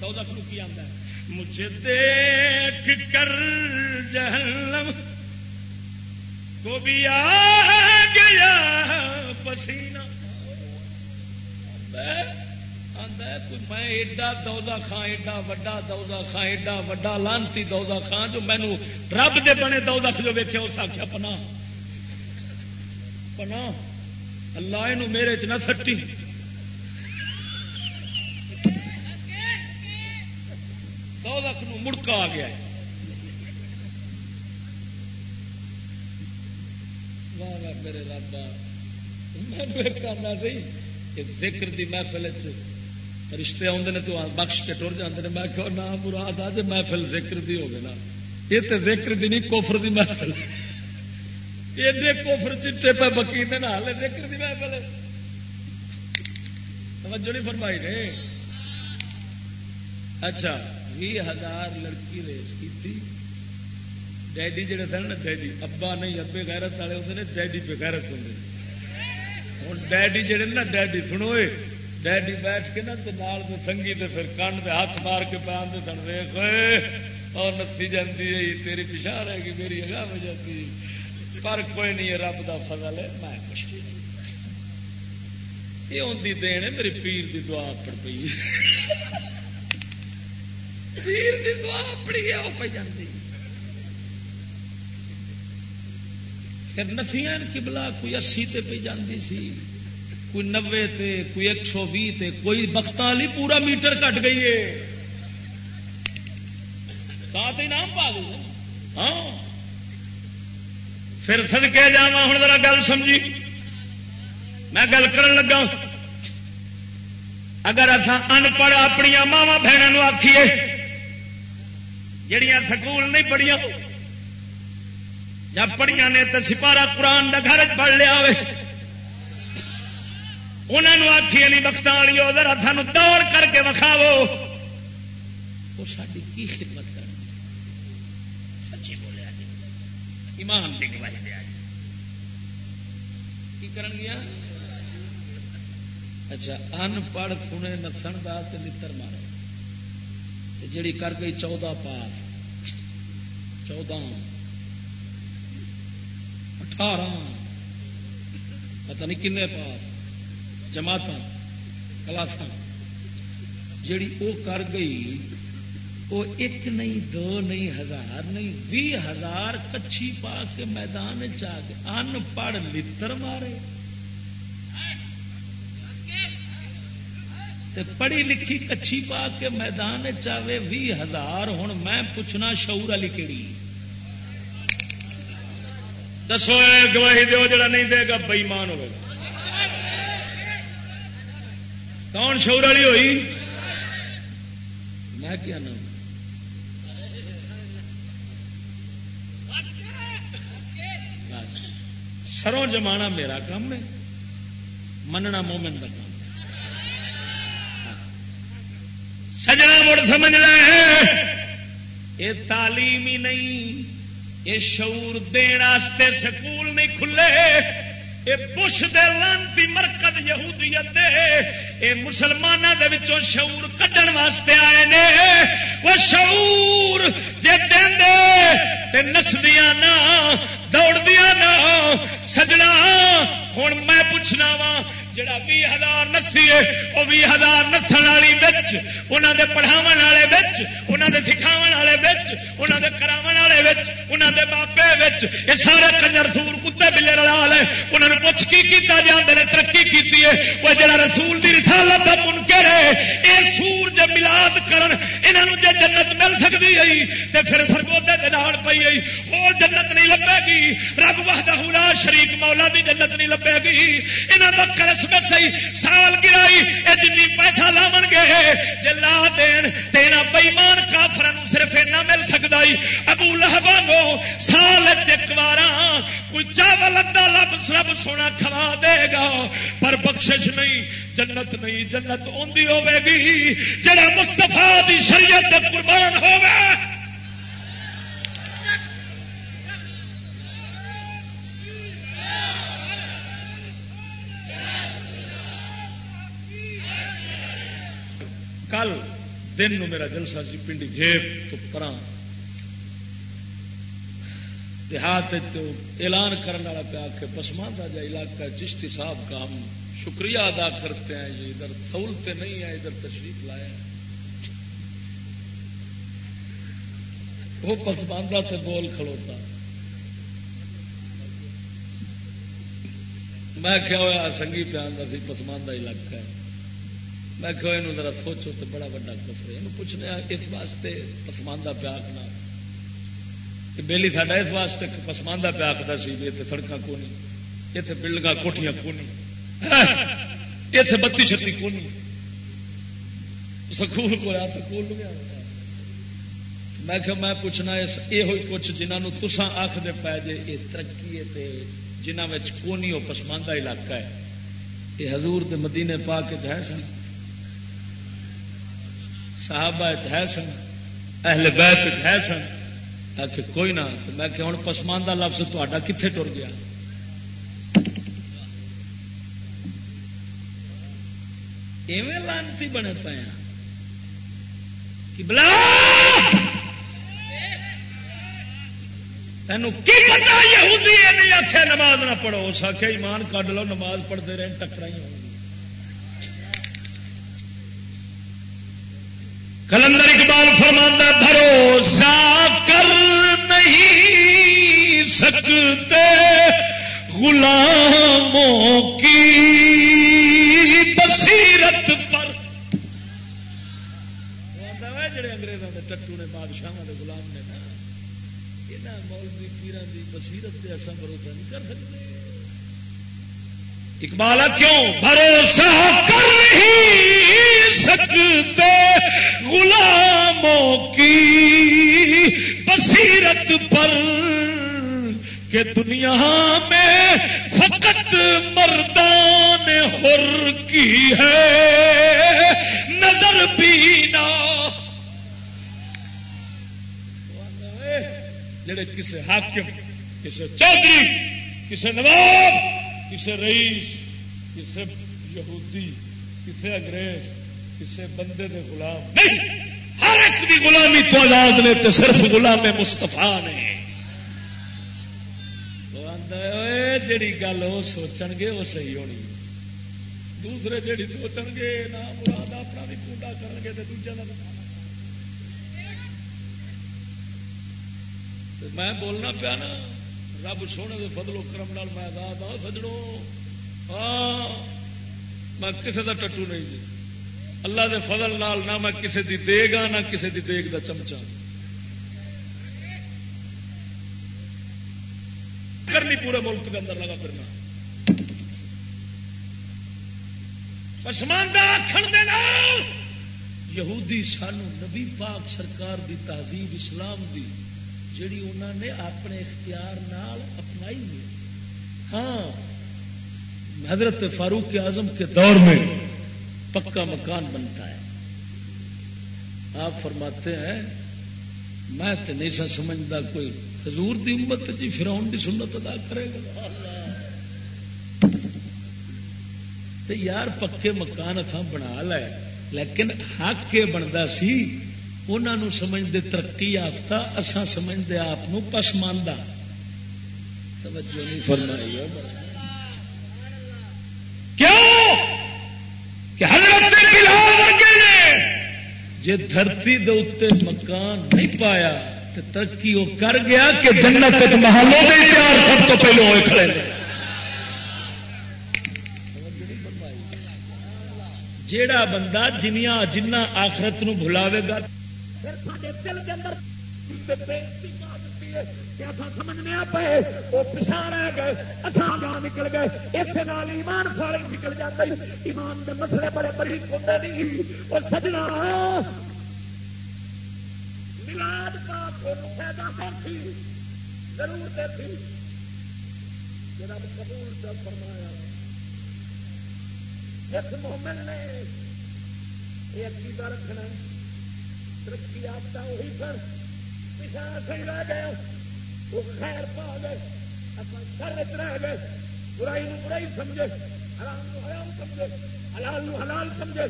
تو کی آتا ہے۔ مجھے دیکھ کر جہنم کو بھی آ گیا پسینہ۔ میں ایڈا دودا خان ایڈا وڈا دودا خان ایڈا وڈا لانتی دودا خان جو مینو رب دے بنے دودھ جو ویکیا اس آخیا پنا پنا اللہ یہ میرے چ نہ سٹی۔ دو لکھ مڑکا آ گیا ہے۔ میرے رابطہ میں کرنا سی کہ ذکر دی محفل رشتے آتے ہیں تو بخش کے ٹر جاتے ہیں میں کہ نہ مراد آ جی محفل ذکر دی ہوگی نا۔ یہ تو ذکر دی نہیں کوفر دی محفل۔ ایڈے کوفر چٹے پہ بکی نہ ہالے ذکر دی محفل توجہ نہیں فرمائی نے۔ اچھا۔ بھی ہزار لڑکی ریس کی ڈیڈی جڑے تھے نا ڈیڈی ابا نہیں ابے غیرت والے ہوتے ہیں ڈیڈی پہ غیرت ہوں ہوں ڈیڈی جڑے نا ڈیڈی سنوئے ڈیڈی بیٹھ کے نا نال سنگھی تے پھر کن دے ہاتھ مار کے پہ آتے سن ویخ اور نسی جاتی ہے تیری پچھا رہے گی میری اگاہ ہو جاتی پر کوئی نہیں رب کا فضل ہے میں کچھ یہ آدھی دین ہے میری پیر کی دعا پڑ پی پیر کی دعا اپنی ہے وہ پہ جاتی پھر نسیاں کبلا کوئی اسی تے پہ جاندی سی، کوئی نوے تے، کوئی ایک سو بھی تے، کوئی بخت والی پورا میٹر کٹ گئی ہے۔ نام پا دوں ہاں۔ پھر سدکے جا ہوں ذرا گل سمجھی۔ میں گل کر لگا۔ اگر اصا ان پڑھ اپنی ماوا بہنوں آخیے جڑیاں سکول نہیں پڑھیا جب پڑھیا نے تو سپارا قرآن کا گھر پڑھ لیا انہوں آخیے نہیں بخت والی ادھر سان دور کر کے وکھاو وہ ساری کی خدمت کر سچی بولیا جی ایمان کی گواہی دیا جی کی کرن گیا؟ اچھا ان پڑھ سنے نسن کا متر مارے جڑی کر گئی چودہ پاس، چودہ۔ اٹھارہ۔ پتہ نہیں کن پاس جماعت کلاس جیڑی وہ کر گئی وہ ایک نہیں، دو نہیں، ہزار نہیں بھی ہزار کچھی پا کے میدان چاہ کے ان پڑھ لڑ مارے۔ تے پڑھی لکھی کچھی پا کے میدان چاہے بھی ہزار ہوں میں پوچھنا شعور والی کہڑی دسو گواہی دو جڑا نہیں دے گا بئیمان ہوگا کون شعور والی ہوئی؟ میں کیا نام؟ سروں جمانا میرا کام ہے۔ مننا مومن کا کام سجنا مڑ سمجھنا ہے۔ یہ تعلیم ہی نہیں یہ شعور داستے سکول نہیں کھلے۔ یہ بش دے لانتی مرکز یہودیت دے۔ یہ مسلمانوں کے شعور کھڈن واسطے آئے نے۔ وہ شعور جے دے نسدیاں نہ دوڑدیا نہ، سجنا۔ ہوں میں پوچھنا وا جڑا بھی ہزار نسی ہے، وہ بھی ہزار نسن والی بچ انہوں نے پڑھاو والے بچ انہوں نے سکھاو والے بچ انہوں نے کراو والے بچ انہوں نے بابے بچ یہ سارے کنجر سور کتے بلے رلا لے انہوں نے پوچھ کی کیتا جاندے نے ترقی کیتی ہے، وہ جڑا رسول دی رسالت کا منکر ہے، اے سور جے ملاد کرن، انہاں نو جے جنت مل سکدی ہے تے پھر سرگودے دے نال پئی ہے اور جنت نہیں لبے گی، رب وحدہ لا شریک مولا دی جنت نہیں لبے گی، انہاں دا کرس کرسمس سی سال گرائی، اے جنی پیسہ لاو گے جے لا دین تینا بےمان کافر صرف اینا مل سکتا ہی ابو لہبانو سال چکوارا کوئی چاول ادا لب سب سونا کھوا دے گا، پر بخشش نہیں، جنت نہیں، جنت آدھی ہوے گی۔ جڑا مستفا دی شریعت قربان ہوگا کل دن نو میرا جلسہ سی پنڈی جیب تو پرا دیہات اعلان کرنے والا پہ آ کے پسماندہ جا علاقہ چشتی صاحب کا ہم شکریہ ادا کرتے ہیں، یہ ادھر تھولتے نہیں ہیں ادھر تشریف لائے وہ پسماندہ سے بول کھڑوتا میں کیا ہوا سنگھی پہ آتا سی پسماندہ علاقہ ہے۔ میں کہ یہ ذرا سوچو تو بڑا وا کفر ہے۔ پوچھنے اس واسطے پسماندہ پیا آخنا بہلی ساڈا اس واسطے پسماندہ پیا آخر سی اتنے سڑک کو نہیں اتنے بلڈنگ کوٹیاں کو نہیں اتنے بتی چھتی کو نہیں سکول کو آ سکول میں کہ میں پوچھنا یہ کچھ جنہوں تسان آخر پی جے یہ ترقی ہے جنہوں کونی وہ پسماندہ علاقہ ہے۔ یہ حضور دے مدینے پا کے جائے سن۔ صحابہ ہے سن، اہل بیت ہے سن کہ کوئی نہ میں کہ ہوں پسماندہ لفظ تا کتنے ٹر گیا؟ ایویں لانتی بنے پے ہاں۔ بلا تین کی پتا یہ آخیا نماز نہ پڑھو، اس آخیا ایمان کڈ لو، نماز پڑھتے رہے ٹکرائی ہو کلندر اقبال فرماندہ بھروسہ کر نہیں سکتے غلاموں کی بصیرت پر۔ جڑے انگریزوں کے ٹٹو نے بادشاہ کے گلام نے نا یہاں مولوی پیران کی بصیرت سے ایسا بھروسہ نہیں کر سکتے اقبال کیوں بھروسہ کر سکتے غلاموں کی بصیرت پر کہ دنیا میں فقط مردان ہر کی ہے، نظر بینا جڑے کسی حاکم کسی چودھری کسی نواب کسی رئیس کسی یہودی کسی انگریز کسی بندے دے غلام نہیں ہر ایک کی غلامی تو آزاد نے تو صرف غلام مستفا نے۔ جڑی گل وہ سوچن گے وہ صحیح ہونی۔ دوسرے جڑی سوچن گے نہ مراد اپنا بھی پوڈا کر گے تو دوجا کا میں بولنا پیا نا رب سونے کے فضل و کرم نال میں آزاد ہاں سجڑوں ہاں میں کسی کا ٹٹو نہیں جی۔ اللہ دے فضل نال نہ میں کسی دی دے گا، نہ کسی دی دیگ دا چمچا کرنی پورے ملک کے اندر لگا پھرنا۔ پسماندہ آخر یہودی سانو نبی پاک سرکار دی تہذیب اسلام دی جڑی انہوں نے اپنے اختیار نال اپنائی ہے ہاں حضرت فاروق اعظم کے دور میں پکا مکان بنتا ہے۔ آپ فرماتے ہیں، میں تو نہیں سا سمجھتا کوئی حضور دی امت جی فراؤن کی سنت ادا کرے گا۔ تو یار پکے مکان اتنا بنا لے، لیکن حق یہ بنتا سی انہوں سمجھتے ترقی یافتہ اسان سمجھتے آپ پسماندہ توجہ نہیں فرمائی۔ جی دھرتی دے اتنے مکان نہیں پایا تو ترقی وہ کر گیا کہ جنت محلوں کے پیار سب تو پہلے ہوئے کھڑے جیڑا بندہ جنیا جنہ آخرت نو بھلاوے گا۔ دل سمجھنے پے وہ پچھا رہ گئے اچھا گاہ نکل گئے۔ اس ایمان سارے نکل جاتے ایمان کے مسئلے بڑے بڑی ہوتے نہیں اور سجنا ملاد کا فائدہ سی ضرور تھی۔ رب قبول کا فرمایا۔ اس مومن نے یہ عقیدہ رکھنا ترقی آپ کا وہی سر پچھا صحیح رہ گئے وہ خیر پا گئے سر رہ گئے برائی نو برائی سمجھے، حرام نو حرام سمجھے، حلال نو حلال سمجھے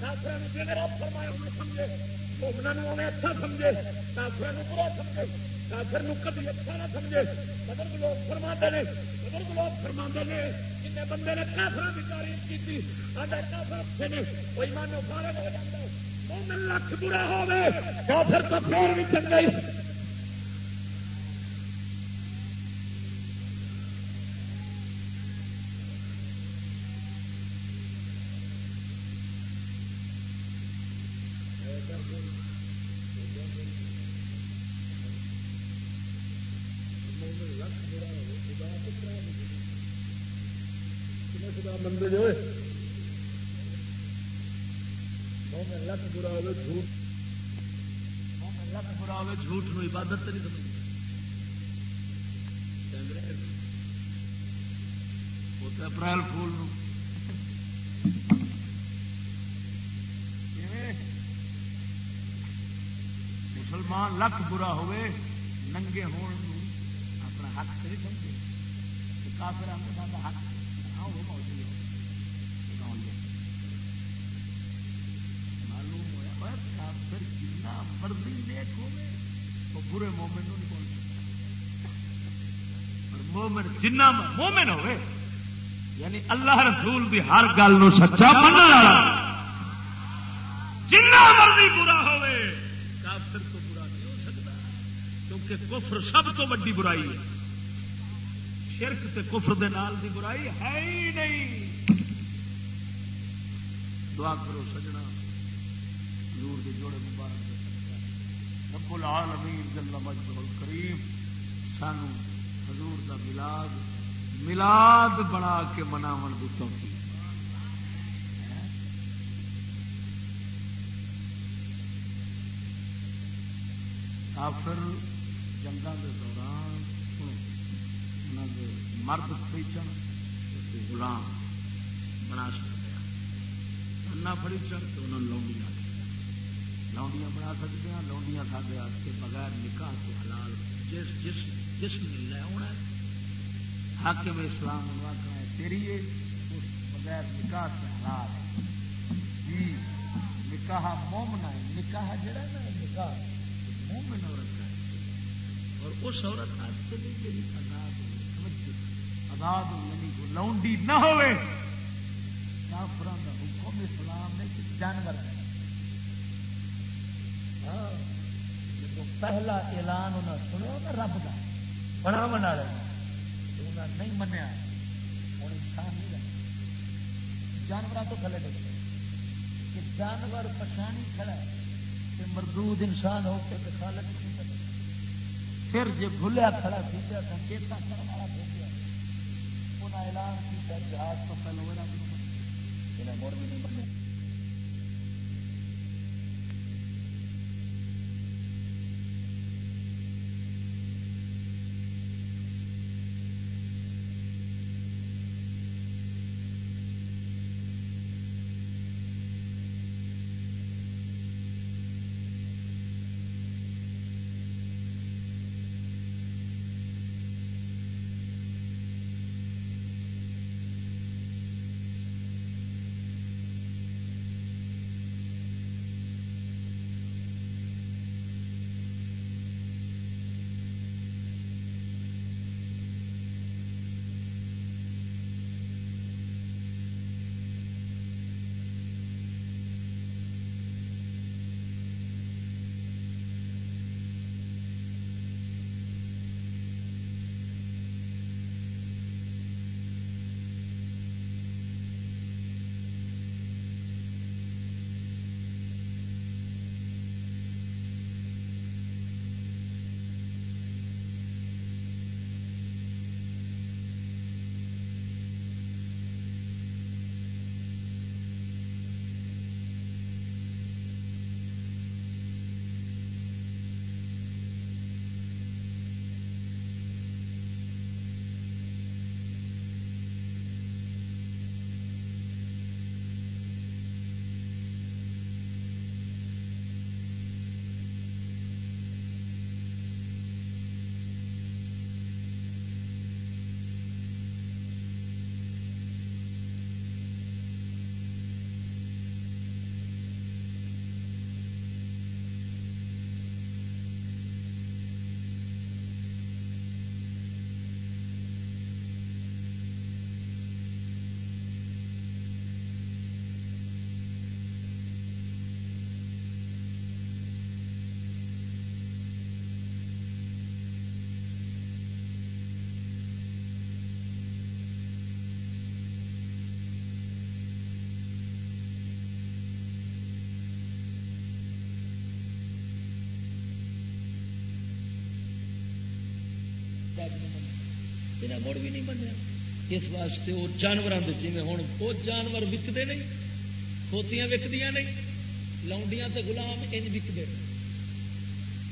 کافر جنرا فرمایا انہیں سمجھے مومنا انہیں اچھا سمجھے کافر برا سمجھے، کافر نو کبھی اچھا نہ سمجھے۔ بزرگ لوگ فرما نے بزرگ لوگ فرما نے جن بندے نے کافر کی تعریف کی آدھا کافر اچھے نے وہی مانو فارغ ہو جاتا مومن لکھ برا ہوے کافر تو پھر بھی چنگا ہی۔ عبادت نہیں مومن جنا مومن ہوئے یعنی اللہ رسول بھی ہر گل سچا بننے والا۔ جنا مرضی برا ہوئے، کافر تو برا نہیں ہو سکتا، کیونکہ کفر سب تو ویڈی برائی ہے۔ شرک تے کفر دے نال دی برائی ہے ہی نہیں۔ دعا کرو سجنا، نور کے جوڑے مبارک۔ رب العالمین جل مجد الکریم، سانو حضور دا ملاد ملاد بنا کے مناو کی توفیق۔ کافر جنگا کے دوران مرد خریچن غلام بنا سکتے ہیں۔ نہ خریچن تو انہوں نے لوگ بنا سکتے ہیں، لونڈیاں سارے بغیر نکاح کے حلال، جس جس جس نے لے ہونا حاکم اسلام آخنا ہے، تیری اس بغیر نکاح سے حلال ہے۔ جی نکاح مومنا ہے۔ نکاح جڑا نا، نکاح مومن عورت کا ہے۔ اور اس عورت واسطے بھی تیری آزاد آزاد یعنی لونڈی نہ ہوئے۔ کافران کا حکم اسلام نے جانور ہے۔ ہاں، پہلا اعلان انہیں سنو نا رب کا بڑا بنا بنا نہیں منیا۔ ہوں انسان نہیں رہا جانوروں تو تھلے ڈگ کہ جانور پچھانی کھڑا ہے کہ مردود انسان ہو کے خالق نہیں کرے پھر جی بھولیا کھڑا سی سا چیتا کرنے والا ہو گیا۔ انہیں اعلان کیا جہاز تو پہلے مڑ بھی نہیں بنے مڑ بھی نہیں بنیا اس واسطے وہ جانوروں کے جی ہوں وہ جانور وکتے نہیں کھوتیاں وکدیا نہیں لاؤنڈیاں تو گلام انج وکتے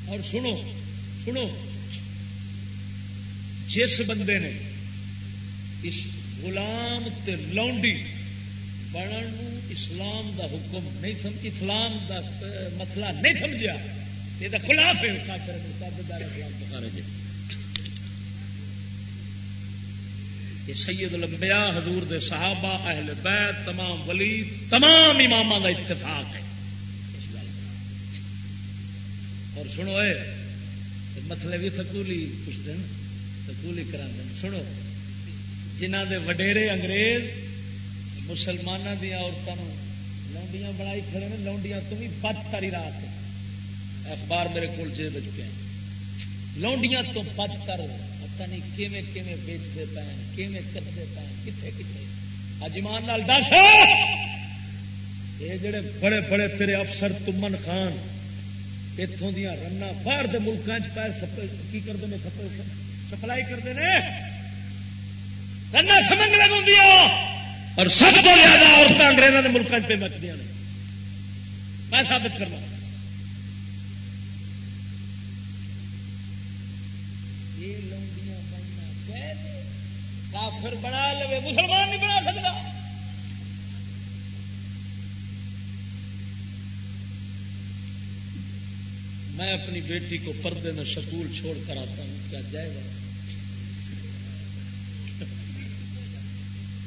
اور سنو سنو جس بندے نے اس غلام تے لونڈی بنن اسلام دا حکم نہیں سمجھ اسلام دا مسئلہ نہیں سمجھا یہ خلاف ہے کافر سید الانبیاء، حضور دے صحابہ، اہل بیت، تمام ولی تمام امام کا اتفاق ہے۔ اور سنو اے مسئلے بھی مطلب سکولی پوچھتے ہیں سکولی کرا دیں سنو جنہ دے وڈیرے انگریز مسلمانوں دیا عورتوں لونڈیاں بنائی کھڑے ہیں لونڈیاں تو بھی بدتری رات۔ اخبار میرے کو جی بچ گئے لونڈیاں تو بدتر پتا نہیں کیویں کیویں بیچتے پے کیویں کرتے پے کتنے کتنے اجمان لال دس۔ یہ جڑے بڑے بڑے تیرے افسر تمن خان اتوں دیا رنا باہر کے ملکوں پیر کی کرتے ہیں سپلائی؟ کرتے ہیں رنا سمنگ لگا اور سب تو زیادہ عورتیں انگریزوں کے ملکوں پہ مچدیا میں ثابت کرنا۔ کافر بنا لے مسلمان نہیں بنا سکتا۔ میں اپنی بیٹی کو پردے میں سکول چھوڑ کر آتا ہوں، کیا جائے گا؟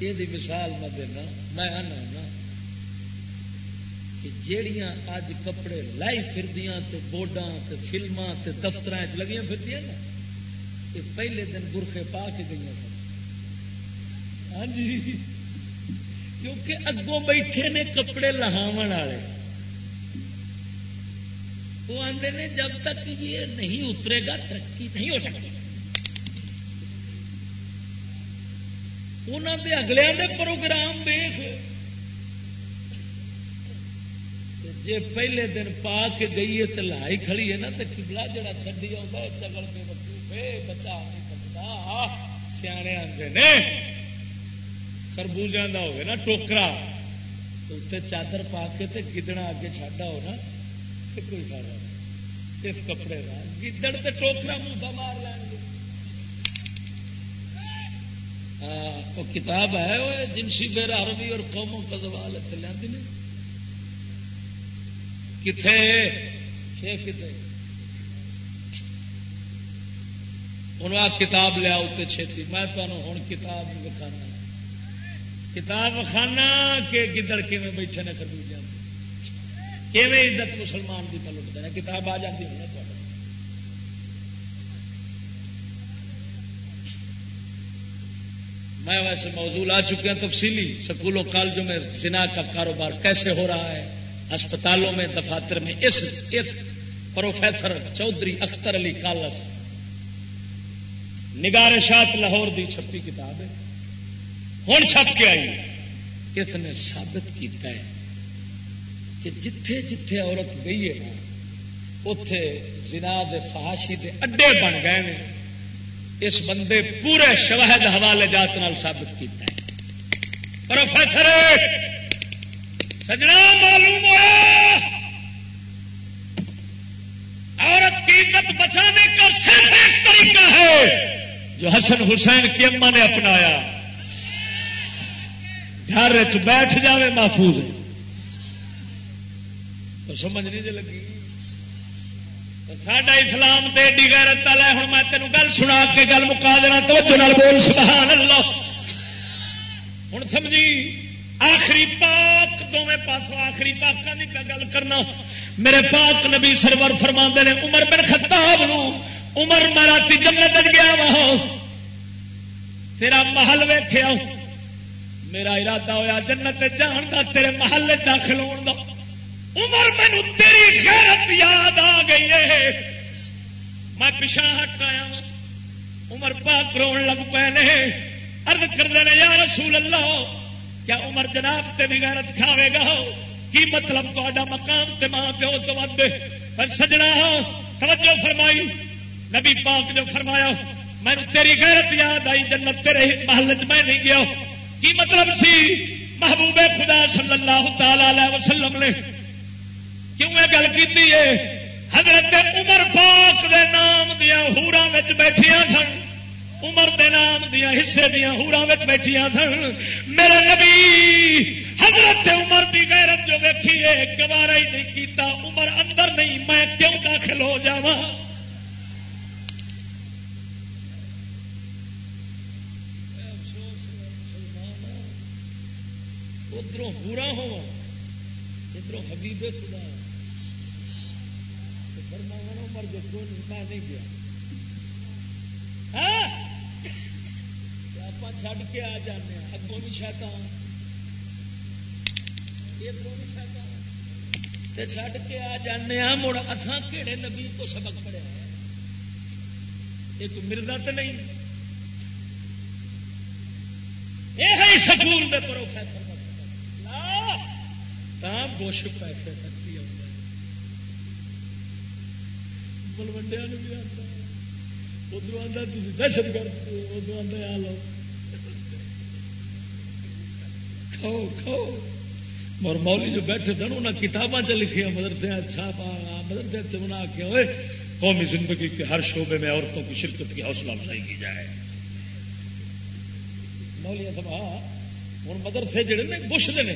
یہ مثال میں دینا، میں آنا کہ جیڑیاں اج کپڑے لائی فردیاں تے بورڈاں تے فلماں تے دفتر لگیاں پھر نا، یہ پہلے دن برخے پا کے گئی ہاں جی کیونکہ اگوں بیٹھے نے کپڑے لہاو والے۔ وہ آتے ہیں جب تک یہ نہیں اترے گا، ترقی نہیں ہو سکتی۔ انہوں اگلے دے پروگرام دیکھ جی پہلے دن پا کے گئی ہے تو لائی کھڑی ہے نا تو کبلا جڑا چڈی آتا ہے چگل کے بچے بچا نہیں سکتا سیانے آتے نے۔ خربوجہ کا ہوگا نا ٹوکرا اتنے چادر پا کے تے گدڑا اگے چاڈا ہو نا کوئی فائدہ اس کپڑے کا گدڑ تے ٹوکرا منہ مار لین گے وہ کتاب ہے وہ جنسی بیر عربی اور قوموں کا زوال ہے لیا کتنے کتنے ہوں آ کتاب لیا اتنے چھتی میں تمہیں ہوں کتاب دکھانا کتاب خانہ کہ گدڑ کیون بیٹھے نے خرید جاتے کیون عزت مسلمان کی پلٹ ہیں؟ کتاب آ جاتی ہوں میں ویسے موضوع آ چکے ہیں تفصیلی، سکولوں، کالجوں میں زنا کا کاروبار کیسے ہو رہا ہے؟ اسپتالوں میں، دفاتر میں، اس اس پروفیسر چودھری اختر علی کالس۔ نگارشات لاہور دی چھپی کتاب ہے۔ ہوں چھپ کے آئی۔ اس نے سابت کیتا ہے کہ جتھے جتھے عورت گئی ہے نا اتے جنا فہاشی دے اڈے بن گئے ہیں اس بندے پورے شواہد حوالے جات نال ثابت کیتا ہے۔ پروفیسر، سجنا معلوم ہوا۔ عورت کی عزت بچانے کا صرف ایک طریقہ ہے، جو حسن حسین کی اما نے اپنایا۔ گھر بیٹھ جائے محفوظ تو سمجھ نہیں جی لگی؟ ساڈا اسلام تے ایڈی غیرت والا ہوں میں تینوں گل سنا کے گل مکا دینا تو بول، سبحان اللہ۔ ہوں سمجھی، آخری پاک دونوں پاسوں آخری پاک کا نہیں گل کرنا؟ میرے پاک نبی سرور فرما نے، عمر بن خطاب نو، عمر میں رات جنگت گیا وا تیرا محل ویخیا میرا ارادہ ہوا جنت جان کا تیرے محلے داخل ہونے کا عمر مینو تیری غیرت یاد آ گئی ہے۔ میں پچھا ہٹ آیا ہاں۔ عمر پاک رو لگ پے نے۔ ارد کر دینا یا رسول اللہ، کیا عمر جناب تے بھی غیرت کھاوے گا؟ کی مطلب تا مقام تے ماں پیو تو ود پر سجنا ہاں۔ توجہ فرمائی۔ نبی پاک جو فرمایا میں تیری غیرت یاد آئی، جنت تیرے محل چ میں نہیں گیا۔ کی مطلب سی محبوب خدا صلی اللہ تعالی وسلم نے کیوں یہ گل کی حضرت عمر پاک دے نام دیا ہورا بیٹھیا سن۔ عمر دے نام دیا حصے دیا ہورا بیٹھیا سن۔ میرے نبی، حضرت عمر دی غیرت جو ویکھی ہے، گوارا ہی نہیں کیتا۔ عمر اندر نہیں، میں کیوں داخل ہو جاواں؟ ادھر پورا ہو ادھر حبیب خدا فرمانا مر جو میں نہیں گیا ہاں؟ آپ چڈ کے آ جانے اگوں بھی شیطان۔ ادھروں بھی شیطان۔ چڈ کے آ جانے ہاں مڑ اتنا کہڑے نبی تو سبق پڑیا ایک مردا تو نہیں۔ یہ سکول دے پروفیسر۔ بش پیسے تک بھی آتا ہے بلوڈیا بھی آتا ادھر آتا دہشت گرد ادھر آتا آ لو کھاؤ کھاؤ اور مولی جو بیٹھے تھے انہیں کتاباں چ لکھیا مدرسے اچھا مدرسے چنا آخیا ہوئے قومی زندگی کے ہر شعبے میں عورتوں کی شرکت کی حوصلہ افزائی کی جائے مولیا سب ہوں مدرسے جڑے نے بش دے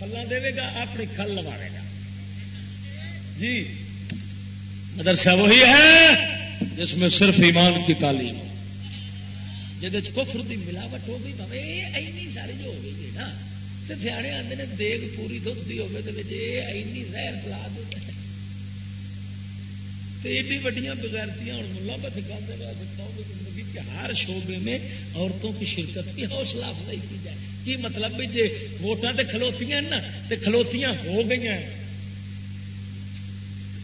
کھلا دے گا، اپنی کھل لوا گا۔ جی مدرسہ وہی ہے جس میں صرف ایمان کی تعلیم جہد کفر دی ملاوٹ ہو گئی بھائی اینی ساری جو ہو گئی نا تو سیانے آتے ہیں دیگ پوری دھوتی ہوگی زہر پلا دو ایڈی وڈیاں بغیرتیاں ہوں ملا میں دکھاتے ہوں زندگی کے ہر شعبے میں عورتوں کی شرکت کی حوصلہ افزائی کی جائے۔ کی مطلب بھی جی ووٹان تے کھلوتی نا تے کھلوتیاں ہو گئی ہیں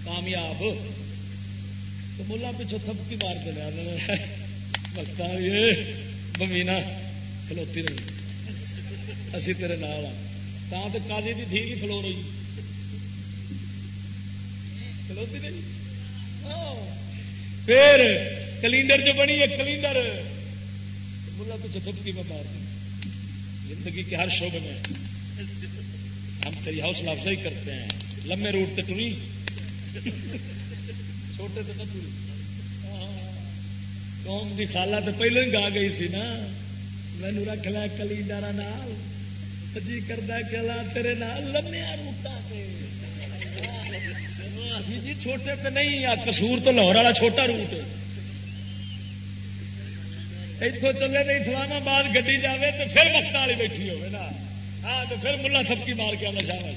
کامیاب تو ملا پیچھو تھپکی مار کے لیا وقت بمینا کھلوتی رہی اسی تیرے نال ہاں تو کالی کی دھی نہیں کھلو رہی کھلوتی رہی پھر کلینڈر جو بنی ہے کلینڈر ملا پیچھے تھپکی میں مار دی زندگی کے ہر شعبے میں ہم تیری حوصلہ افزائی کرتے ہیں۔ لمبے روٹ تک ٹری چھوٹے تو نہ ٹری قوم کی خالہ تو پہلے ہی گا گئی سی نا۔ مینو رکھ لیا کلی ڈارا نال۔ جی کرتا کلا تیرے نال لمیا روٹا جی،, جی چھوٹے پہ نہیں، آ کسور تو لاہور والا چھوٹا روٹ اتوں چلے نہیں، فلانا بعد گی جائے تو پھر مفت والی بیٹھی ہوگی نا۔ ہاں تو پھر ملا سبکی مار کے آنا شامل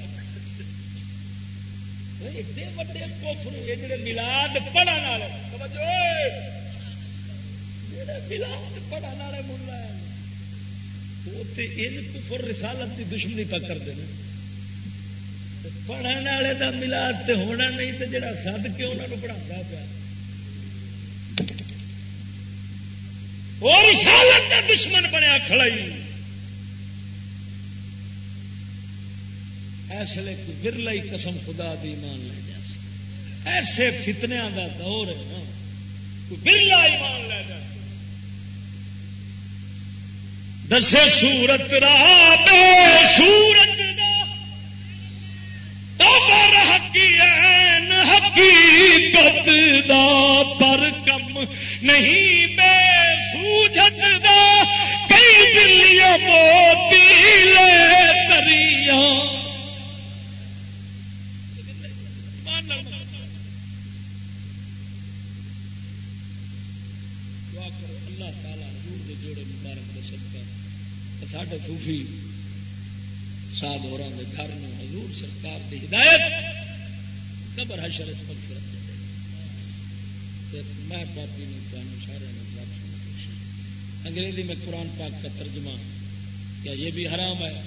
ایڈے وڈے کوفر یہ جڑے ملاد پڑھن والے۔ ملاد پڑھن والے ملا وہ کفر رسالت کی دشمنی پہ کرتے ہیں پڑھن والے کا ملاد تے ہونا نہیں تو جڑا سد کے انہوں پڑھا پیا۔ وہ رسالت کا دشمن بنیا کھڑائی۔ ایسے کوئی ورلا ہی قسم خدا دی ایمان لے جا۔ ایسے فتنیا کا دور ہے نا۔ ورلا ایمان لے جا۔ دسے سورت را بے سورت حقیقت دا پر کم نہیں بے سوجت دا، کئی دلیاں موتی لے تریاں ساڈے صوفی ساد ہو رہے گھر میں حضور سرکار کی ہدایت، قبر حشر مغفرت میں پاپی نے تمہیں سارے انگریزی میں قرآن پاک کا ترجمہ کیا یہ بھی حرام ہے؟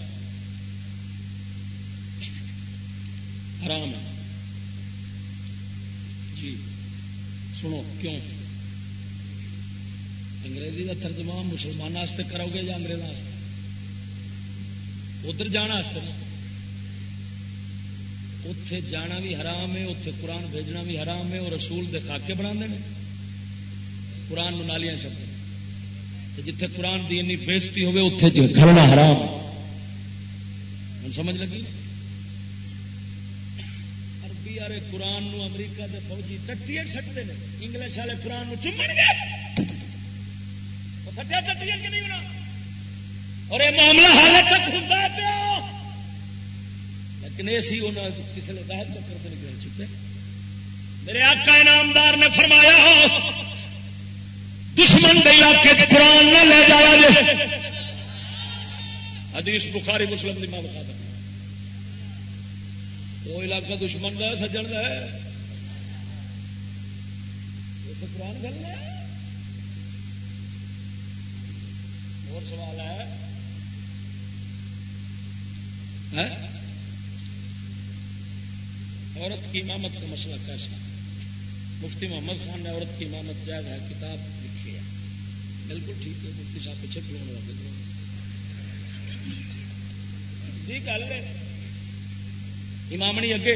حرام ہے۔ جی سنو، کیوں؟ انگریزی کا ترجمہ مسلمان کرو گے یا انگریزوں ادھر جانا اتے جانا بھی حرام ہے اتے قرآن بھیجنا بھی حرام ہے اور رسول دے خاکے بنا قرآن نالیاں چپے جتھے قرآن کی این بےزتی ہوگی اتے کرنا حرام ہوں سمجھ لگی؟ عربی والے قرآن نو امریکہ دے فوجی ٹٹیے سٹتے ہیں انگلش والے قرآن نو چمن گے سٹیا ٹٹیے کہ نہیں ہونا؟ اور یہ معاملہ حال تک ہوتا پیا۔ لیکن یہ سی انہوں کسی نے دہت چکر تو نکل چکے میرے آقا انعامدار نے فرمایا، دشمن کے علاقے قرآن نہ لے جایا جائے حدیث بخاری مسلم کی ماں بتا وہ علاقہ دشمن کا سجن کا ہے۔ قرآن گل ہے۔ اور سوال ہے ہاں؟ عورت کی امامت کا مسئلہ کیسا مفتی محمد خان نے عورت کی امامت جائز ہے، کتاب لکھی ہے۔ بالکل ٹھیک ہے، مفتی صاحب پیچھے کیوں جی گل ہے۔ امامنی اگے۔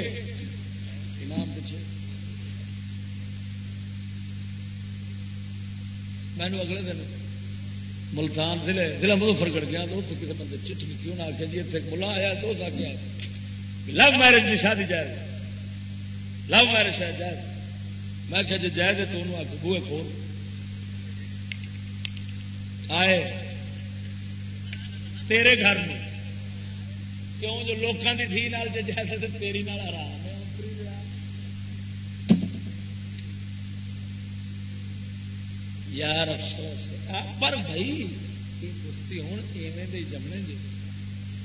امام پیچھے مینو اگلے دن ملتان ضلع ضلع مظفر گڑ گیا، تو کسی بندے چٹ لکھی انہیں آخیا جی اتنے ملا آیا تو اس آخیا لو میرج کی شادی جائز لو میرج ہے جائز۔ میں آخیا جی جائز ہے تو انہوں آ بوئے کھول۔ آئے۔ تیرے گھر میں کیوں؟ جو لوگوں کی دھی نال جائز ہے تیری نال آرام یار افسوس پر بھائی کشتی ہوں ایویں دے جمنے جی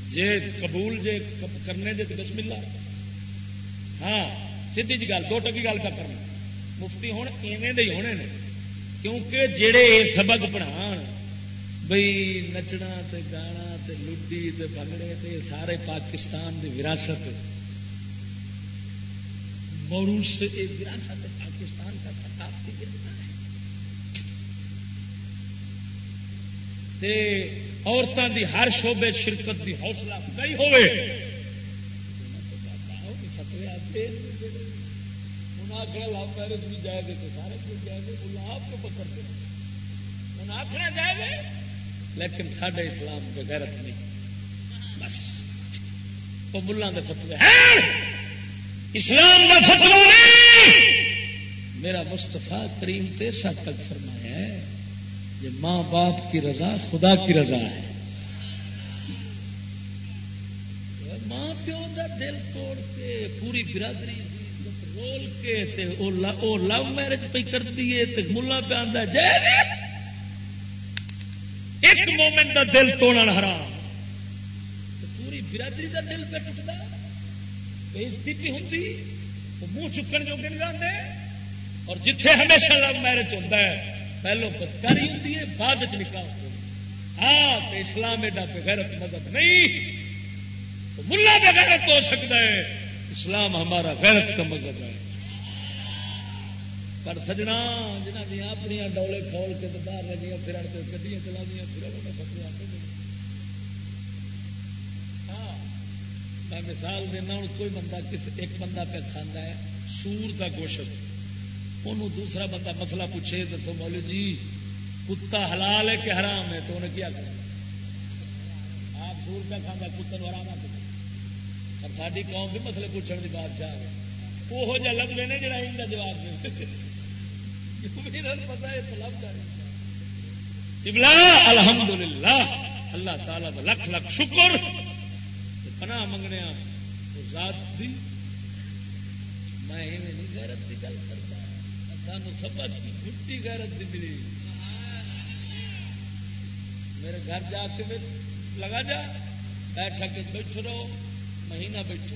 جے قبول جے کرنے جے تو بسم اللہ۔ ہاں۔ سیدھی جی گل دو ٹکی گل کا کرنا مفتی ہوں ایویں دے ہونے نے کیونکہ جڑے سبق پڑھا بئی نچنا تے گانا تے لڈی تے بگڑے تے سارے پاکستان دی وراثت موروث سے وراثت پاکستان کا ثقافتی ورثہ ہے عورتوں کی ہر شعبے شرکت کی حوصلہ افزائی ہوئے فتوے آتے آخر لو میرج بھی جائے گے تو سارے کچھ جائے گے بلا آپ کو پکڑ دے۔ انہیں آخنا جائے گا لیکن سڈے اسلام کے غیرت نہیں۔ بس۔ وہ ملان کے فتوے اسلام کا فتوا نہیں۔ میرا مستفا کریم تیسا تک فرمایا ہے یہ ماں باپ کی رضا خدا کی رضا ہے۔ ماں پیو کا دل توڑ کے پوری برادری رول کے تے او لو میرج پہ کرتی ہے ملا پہ آتا جائے ایک مومنٹ کا دل توڑ حرام۔ پوری برادری کا دل پہ ٹوٹتا بےزتی بھی ہوں منہ چکن جو گن جاتے اور جتھے ہمیشہ لو میرج ہوتا ہے، پہلو بدکاری ہوتی ہے، بعد چ نکاح ہاں اسلام ایڈا بغیرت مدد نہیں۔ ملا بغیرت ہو سکتا ہے۔ اسلام ہمارا غیرت کا مذہب ہے۔ پر سجنا جنہ دیا اپنی ڈولے کھول کے باہر لگی پھر گڈیاں چلا دیا پھر ہاں میں مثال دینا، ہوں کوئی بندہ کس ایک بندہ پہ کھانا ہے، سور کا گوشت انہوں دوسرا بندہ مسئلہ پوچھے، دسو مولو جی کتا حلال ہے کہ حرام ہے؟ تو انہیں کیا کرا آپ سور کا کھانا، کتن حرام ہے؟ اور ساری قوم بھی مسئلے پوچھنے کی بات چاہ رہے وہ جہ لگتے ہیں جڑا ان کا جواب دے پتا ہے الحمد للہ اللہ تعالی کا لکھ لکھ شکر پناہ منگنے ذات دی میں نہیں غیرت کی گل کرتا سانو سبق گٹی غیرت دی ملی میرے گھر جا کے لگا جا بیٹھا کے بیٹھو رہو مہینہ بیٹھو۔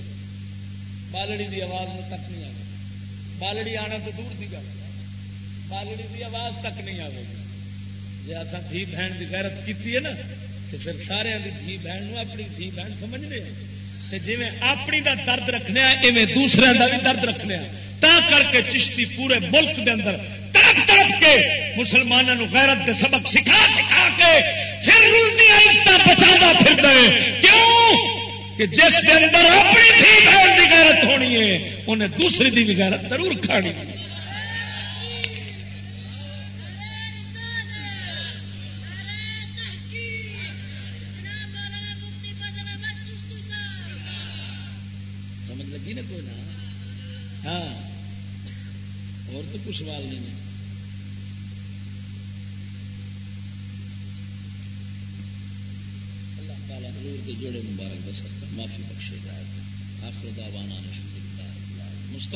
بالڑی دی آواز میں تک نہیں آئے بالڑی آنا تو دور دی گل بالڑی دی آواز تک نہیں آئے گی جی اصل دھی بہن کی غیرت کی ہے نا تو پھر سارے دھی بہن اپنی دھی بہن سمجھ رہے سمجھنے جی اپنی کا درد رکھنے اویں دوسرے کا بھی درد رکھنے تا کر کے چشتی پورے ملک دے اندر تڑپ تڑپ کے مسلمانوں غیرت دے سبق سکھا سکھا کے پھر رشتہ بچا پھر دے کیوں؟ کہ جس کے اندر اپنی تھی بہن کی غیرت ہونی ہے، انہیں دوسری دی بھی غیرت ضرور کھانی۔ ہے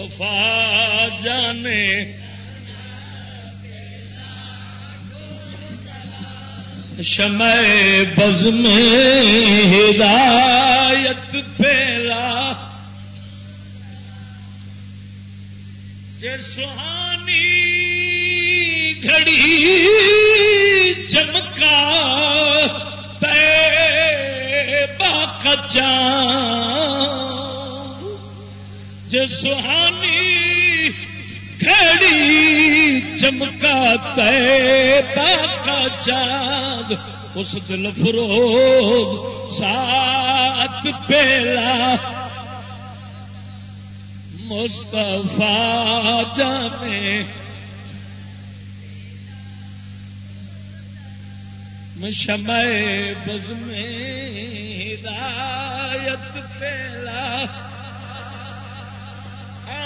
مصطفیٰ جانے۔ شمع بز میں ہدایت پھیلا۔ جے سہانی گھڑی چمکا تے باق جے سہانی گھڑی چمکا تے باق چاند، اس دل فروز سات پیلا۔ مصطفیٰ جانے۔ شمع بز میں ہدایت پہلا آسیو چھوڑ دو سب سی بلا پھر تھام لو مل کے سب دامن مصطفیٰ پھر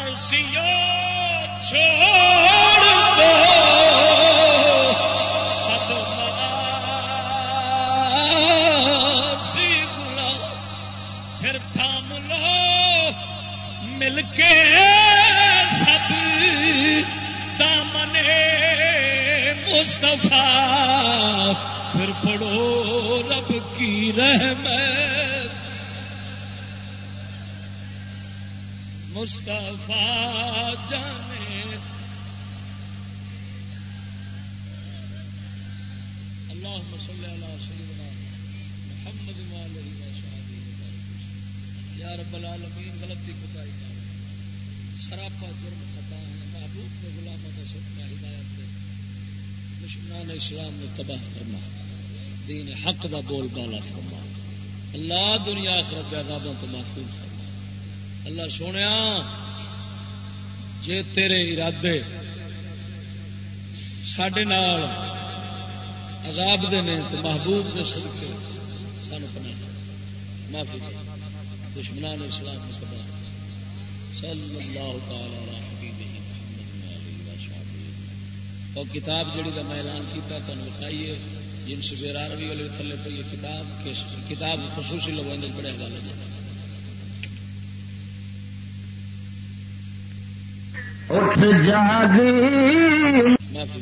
پڑھو رب کی رحمت۔ مصطفیٰ جانے۔ اللہ صلی اللہ سیدنا محمد وآلہ وصحبہ یا رب العالمین، غلطی کوتاہی سراپا جرم خطا ہے، محبوب کے غلاموں نے سب ہدایت دے۔ دشمنان اسلام نے تباہ کرنا دین حق دا بول بالا فرما۔ اللہ دنیا آخرت عذابوں تو محفوظ۔ فرما اللہ سونے جے تیرے ارادے سڈے عذاب دے نے تو محبوب دے صدقے سانو پناہ معافی چاہیے۔ دشمنان اسلام مصطفیٰ صلی اللہ تعالی اور کتاب جڑی کا میں اعلان کیا تمہیں لکھائیے۔ جن سبیر عربی والے تھلے پہ یہ کتاب کتاب خصوصی لوگوں کے بڑے حوالے جائے اٹھ جاگی معافی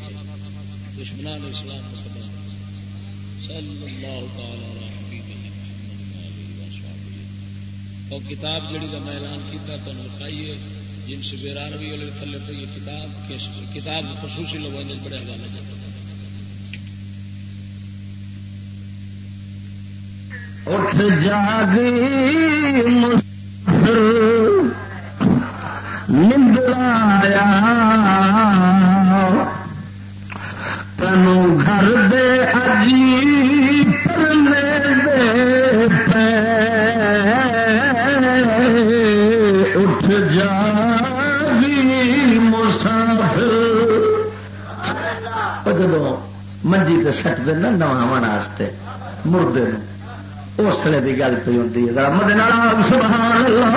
دشمنان اسلام مصطفیٰ صلی اللہ تعالی اور کتاب جڑی کا میں اعلان کیا تمہیں لکھائیے جن سبیران بھی والے تھلے پہ یہ کتاب کتاب خصوصی لوگوں کے بڑے حوالے جاتے اٹھ جاگی نندرایا تنو گھر دے اجی پرنے دے پے اٹھ جاگی مسافر جدو منجی تے سٹ دینا نواں واسطے مردے اس لیے کی گل پہ ہوتی ہے رب سبحان اللہ۔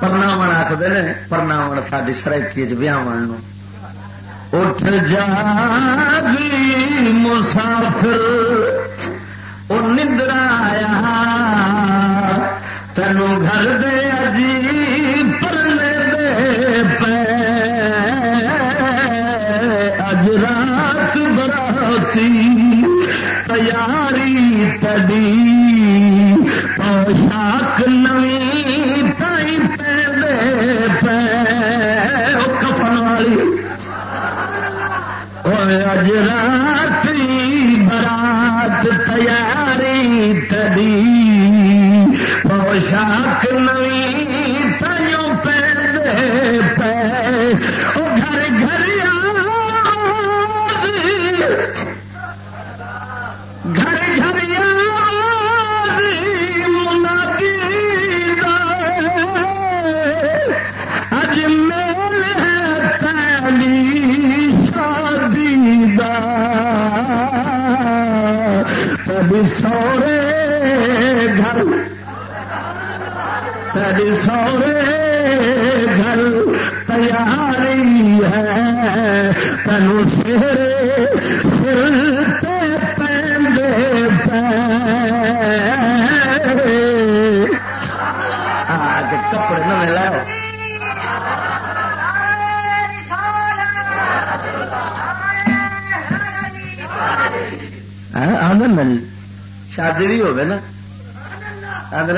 پرناو آخر پرناو ساری سرکی چیاو اٹھ جا مسافر وہ نندرا آیا تینوں گھر دے اجی پرلے دے پے اج رات براتی تیاری تڑی پوشاک نوی اج رات برات تیاری تری پوشاک نہیں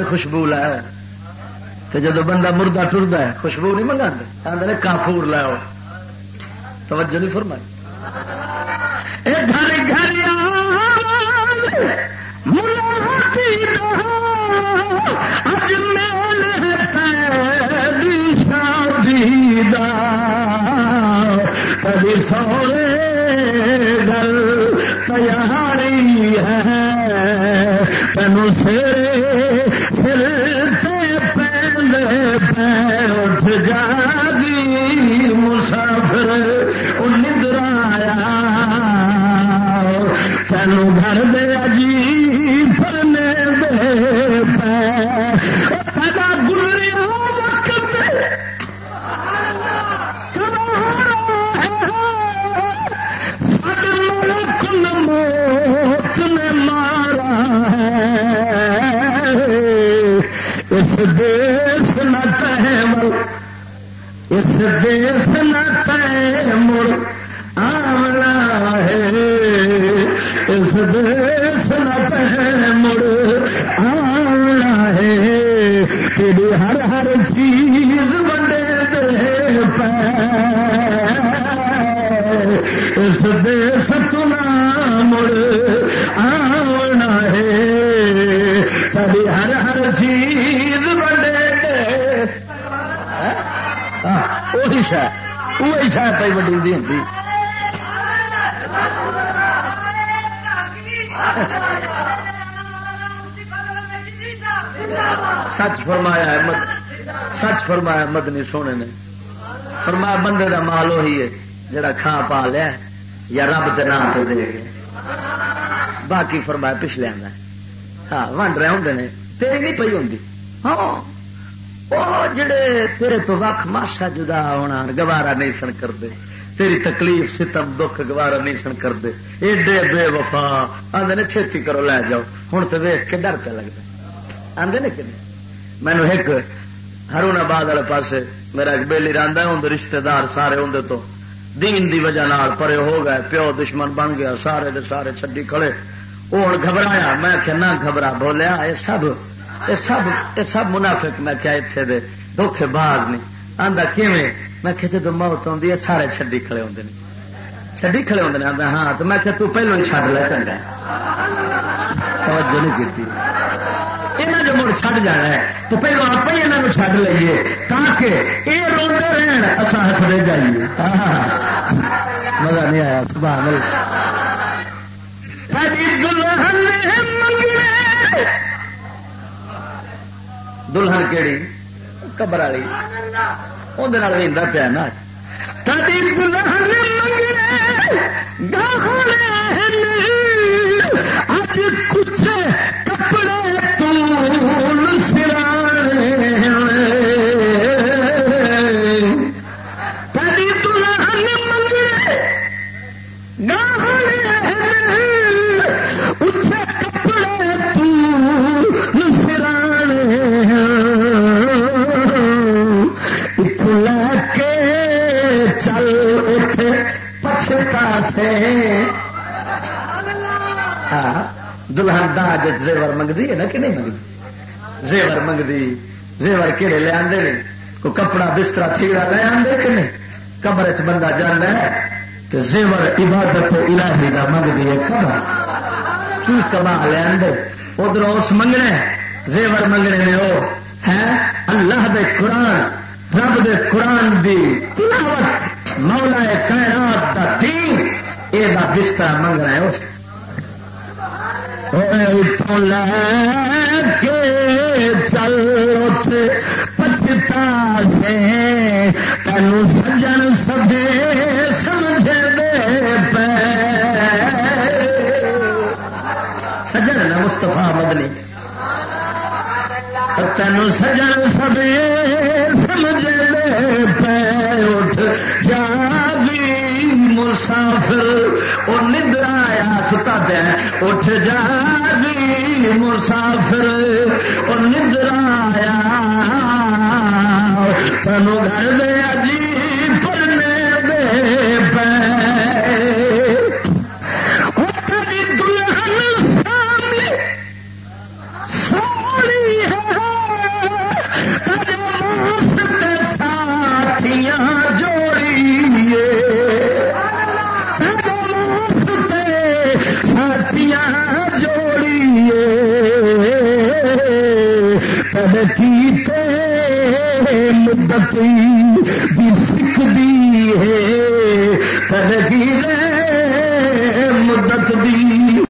آدھے خوشبو لا تو جب بندہ مردہ ٹرد ہے، خوشبو نہیں منگا آدھے کافور لاؤ توجہ نہیں فرمائی. اس دیس نہ تحمل اس دیس نہ تہ آمنا پی وڈی ہوتی سچ فرمایا مد سچ فرمایا مدنی سونے نے فرمایا بندے دا مال وہی ہے جڑا کھا پا لیا یا رب کے نام پہ دے باقی فرمایا پچھلے آنا ہاں ونڈ رہے ہوں نے تیری نہیں پی ہوں ہاں جڑے تیرے تو وقت ماشا جدا ہونا، گوارا نہیں سن کرتے۔ تیری تکلیف ستم دکھ گوارا نہیں سن کرتے۔ ایڈے بے وفا۔ آدھے نے چھتی کرو لے جاؤ۔ ہوں تو ویخ کے ڈر پہ لگتا آدھے نے کہ مینو ایک ہرون آباد والے پاس میرا ایک بےلی رہتا ہوں رشتے دار سارے اندر تو دین دی وجہ نال پرے ہو گئے، پیو دشمن بن گیا، سارے دے سارے چڈی کھڑے۔ وہ ہوں گھبرایا۔ میں کہ نہ گھبرا، بولیا یہ سب یہ سب یہ سب منافق، میں کیا اتنے دے۔ دکھے باز نہیں۔ آتا کیویں؟ میں کہ جب موت آتی ہے، سارے چڈی کھڑے ہوتے ہیں چڈی کھڑے ہوتے ہیں ہاں۔ تو میں کہ تو پہلو ہی چڈ لے چنگا توجہ نہیں کی یہاں جو مڑ چڑ جانا ہے، تو پہلو آپ ہی یہاں چڈ لیے تاکہ یہ روتے رہن اچھا ہستے جائیے۔ مزہ نہیں آیا، سبحان دلہن کہڑی قبر والی۔ اندر پیا نا۔ دلہن اج کچھ دلہن داج زیور منگتی ہے نا کہ نہیں منگتی زیور منگتی زیور کہڑے لے آدھے کوئی کپڑا بستر تھیڑا لے آدھے کہ نہیں کمرے چ بندہ جانا ہے تو زیور عبادت الہی دا منگتی ہے کمر کی کما لے آدھے ادھر اس منگنے زیور منگنے نے وہ ہے اللہ دے قرآن رب دے قرآن دی تلاوت مولا کائنات دا دین یہ بستر منگنا ہے اس لے کے چل پچتا سے تینوں سجن سبے سمجھ دے پہ سجن نا مستفا بدلی تینوں سجن سبے سمجھ دے پہ اٹھ جا مسافر وہ ندر آیا، ستا پیا اٹھ جا جی مسافر وہ ندر آیا۔ سانو گھر دیا جی بھی سکھتی ہے مدت دی